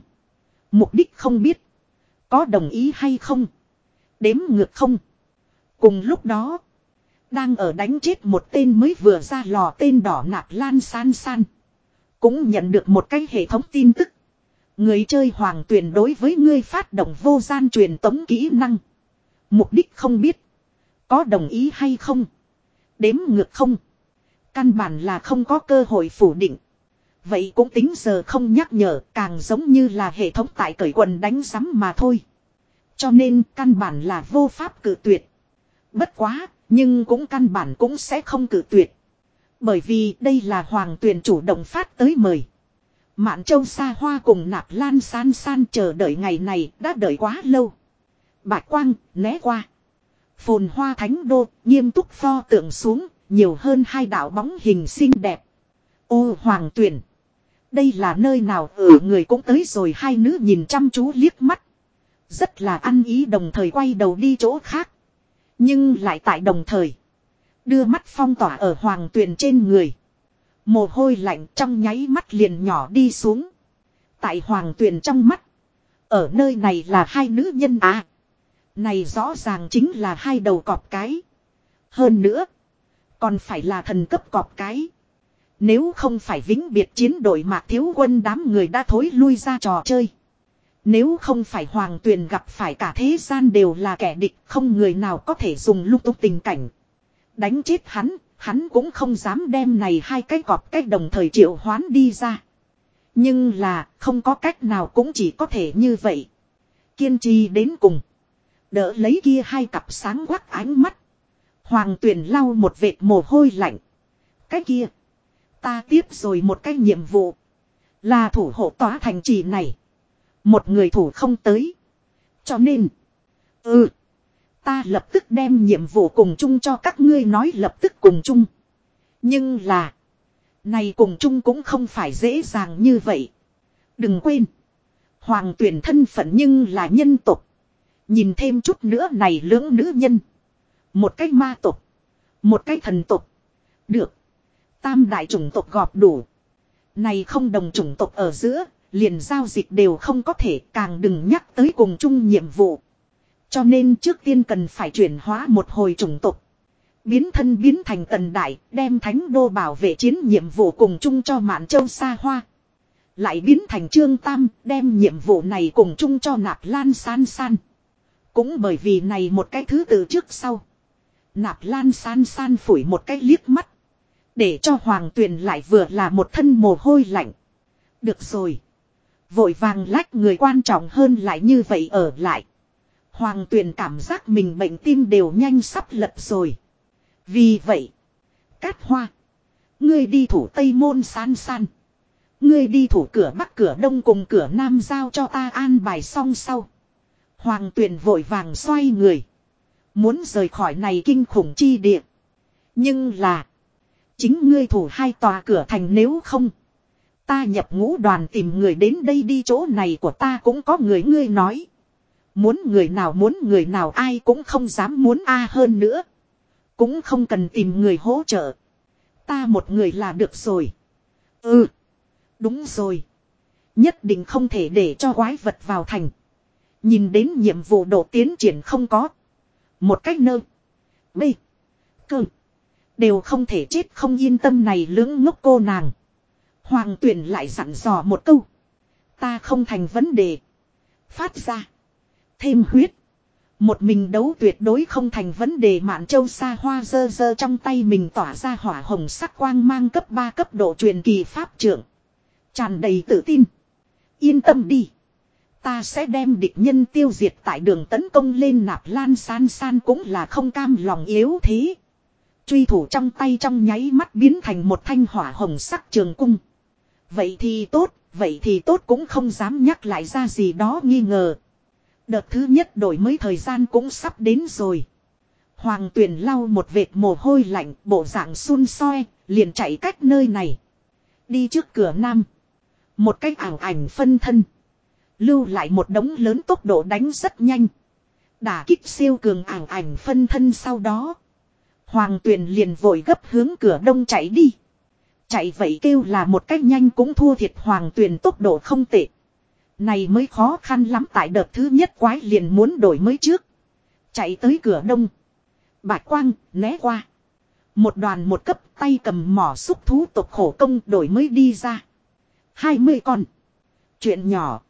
[SPEAKER 1] Mục đích không biết. Có đồng ý hay không? Đếm ngược không? Cùng lúc đó. Đang ở đánh chết một tên mới vừa ra lò tên đỏ nạp lan san san. Cũng nhận được một cái hệ thống tin tức. Người chơi hoàng tuyển đối với ngươi phát động vô gian truyền tống kỹ năng. Mục đích không biết. Có đồng ý hay không? Đếm ngược không? Căn bản là không có cơ hội phủ định. Vậy cũng tính giờ không nhắc nhở càng giống như là hệ thống tại cởi quần đánh sắm mà thôi. Cho nên căn bản là vô pháp cử tuyệt. Bất quá, nhưng cũng căn bản cũng sẽ không cử tuyệt. Bởi vì đây là hoàng tuyền chủ động phát tới mời. Mạn châu xa hoa cùng nạp lan san san chờ đợi ngày này đã đợi quá lâu. Bạch quang, né qua. Phồn hoa thánh đô, nghiêm túc pho tượng xuống, nhiều hơn hai đạo bóng hình xinh đẹp. Ô hoàng tuyển. Đây là nơi nào ở người cũng tới rồi hai nữ nhìn chăm chú liếc mắt. Rất là ăn ý đồng thời quay đầu đi chỗ khác. Nhưng lại tại đồng thời. Đưa mắt phong tỏa ở hoàng tuyển trên người. Mồ hôi lạnh trong nháy mắt liền nhỏ đi xuống. Tại hoàng tuyền trong mắt. Ở nơi này là hai nữ nhân à. Này rõ ràng chính là hai đầu cọp cái. Hơn nữa. Còn phải là thần cấp cọp cái. Nếu không phải vĩnh biệt chiến đội mạc thiếu quân đám người đã thối lui ra trò chơi. Nếu không phải hoàng tuyền gặp phải cả thế gian đều là kẻ địch không người nào có thể dùng lúc túc tình cảnh. Đánh chết hắn, hắn cũng không dám đem này hai cái cọp cách đồng thời triệu hoán đi ra. Nhưng là, không có cách nào cũng chỉ có thể như vậy. Kiên trì đến cùng. Đỡ lấy kia hai cặp sáng quắc ánh mắt. Hoàng tuyển lau một vệt mồ hôi lạnh. Cái kia. Ta tiếp rồi một cái nhiệm vụ. Là thủ hộ tòa thành trì này. Một người thủ không tới. Cho nên. Ừ. Ta lập tức đem nhiệm vụ cùng chung cho các ngươi nói lập tức cùng chung. Nhưng là. Này cùng chung cũng không phải dễ dàng như vậy. Đừng quên. Hoàng tuyển thân phận nhưng là nhân tục. Nhìn thêm chút nữa này lưỡng nữ nhân. Một cái ma tục. Một cái thần tục. Được. Tam đại chủng tộc gọp đủ. Này không đồng chủng tộc ở giữa, liền giao dịch đều không có thể càng đừng nhắc tới cùng chung nhiệm vụ. Cho nên trước tiên cần phải chuyển hóa một hồi chủng tộc. Biến thân biến thành tần đại, đem thánh đô bảo vệ chiến nhiệm vụ cùng chung cho mạn châu xa hoa. Lại biến thành trương tam, đem nhiệm vụ này cùng chung cho nạp lan san san. Cũng bởi vì này một cái thứ từ trước sau. Nạp lan san san phủi một cái liếc mắt. Để cho hoàng tuyền lại vừa là một thân mồ hôi lạnh. Được rồi. Vội vàng lách người quan trọng hơn lại như vậy ở lại. Hoàng tuyền cảm giác mình bệnh tim đều nhanh sắp lật rồi. Vì vậy. Cát hoa. Ngươi đi thủ tây môn san san. Ngươi đi thủ cửa bắc, cửa đông cùng cửa nam giao cho ta an bài xong sau. Hoàng tuyền vội vàng xoay người. Muốn rời khỏi này kinh khủng chi địa. Nhưng là. Chính ngươi thủ hai tòa cửa thành nếu không. Ta nhập ngũ đoàn tìm người đến đây đi chỗ này của ta cũng có người ngươi nói. Muốn người nào muốn người nào ai cũng không dám muốn a hơn nữa. Cũng không cần tìm người hỗ trợ. Ta một người là được rồi. Ừ. Đúng rồi. Nhất định không thể để cho quái vật vào thành. Nhìn đến nhiệm vụ độ tiến triển không có. Một cách nơ. B. Cơ. Đều không thể chết không yên tâm này lưỡng ngốc cô nàng. Hoàng tuyển lại dặn dò một câu. Ta không thành vấn đề. Phát ra. Thêm huyết. Một mình đấu tuyệt đối không thành vấn đề mạn châu xa hoa dơ dơ trong tay mình tỏa ra hỏa hồng sắc quang mang cấp 3 cấp độ truyền kỳ pháp trưởng. Tràn đầy tự tin. Yên tâm đi. Ta sẽ đem địch nhân tiêu diệt tại đường tấn công lên nạp lan san san cũng là không cam lòng yếu thế. Truy thủ trong tay trong nháy mắt biến thành một thanh hỏa hồng sắc trường cung. Vậy thì tốt, vậy thì tốt cũng không dám nhắc lại ra gì đó nghi ngờ. Đợt thứ nhất đổi mới thời gian cũng sắp đến rồi. Hoàng tuyển lau một vệt mồ hôi lạnh, bộ dạng xun soi, liền chạy cách nơi này. Đi trước cửa nam. Một cách ảo ảnh phân thân. Lưu lại một đống lớn tốc độ đánh rất nhanh. Đả kích siêu cường ảo ảnh phân thân sau đó. Hoàng tuyền liền vội gấp hướng cửa đông chạy đi. Chạy vậy kêu là một cách nhanh cũng thua thiệt hoàng tuyền tốc độ không tệ. Này mới khó khăn lắm tại đợt thứ nhất quái liền muốn đổi mới trước. Chạy tới cửa đông. Bạch quang, né qua. Một đoàn một cấp tay cầm mỏ xúc thú tộc khổ công đổi mới đi ra. 20 con. Chuyện nhỏ.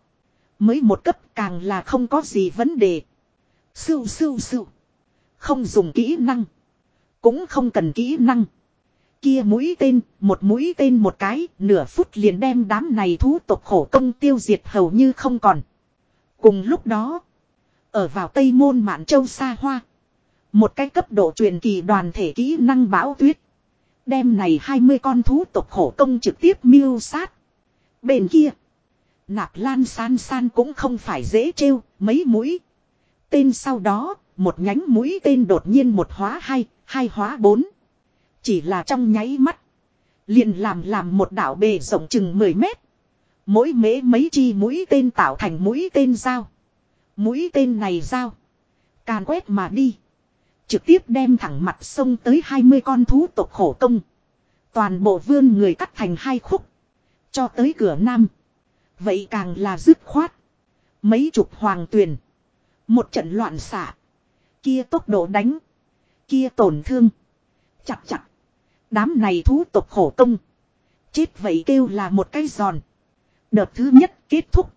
[SPEAKER 1] Mới một cấp càng là không có gì vấn đề. Sưu sưu sưu. Không dùng kỹ năng. Cũng không cần kỹ năng. Kia mũi tên, một mũi tên một cái, nửa phút liền đem đám này thú tộc khổ công tiêu diệt hầu như không còn. Cùng lúc đó, ở vào Tây Môn Mạn Châu xa hoa. Một cái cấp độ truyền kỳ đoàn thể kỹ năng bão tuyết. Đem này 20 con thú tộc khổ công trực tiếp miêu sát. Bên kia. Nạp lan san san cũng không phải dễ trêu, mấy mũi. Tên sau đó, một nhánh mũi tên đột nhiên một hóa hai, hai hóa bốn. Chỉ là trong nháy mắt. Liền làm làm một đảo bề rộng chừng 10 mét. Mỗi mễ mấy chi mũi tên tạo thành mũi tên dao. Mũi tên này dao. Càn quét mà đi. Trực tiếp đem thẳng mặt sông tới 20 con thú tộc khổ công. Toàn bộ vươn người cắt thành hai khúc. Cho tới cửa nam. Vậy càng là dứt khoát. Mấy chục hoàng tuyền. Một trận loạn xạ. Kia tốc độ đánh. Kia tổn thương. Chặt chặt. Đám này thú tộc khổ công. Chết vậy kêu là một cái giòn. Đợt thứ nhất kết thúc.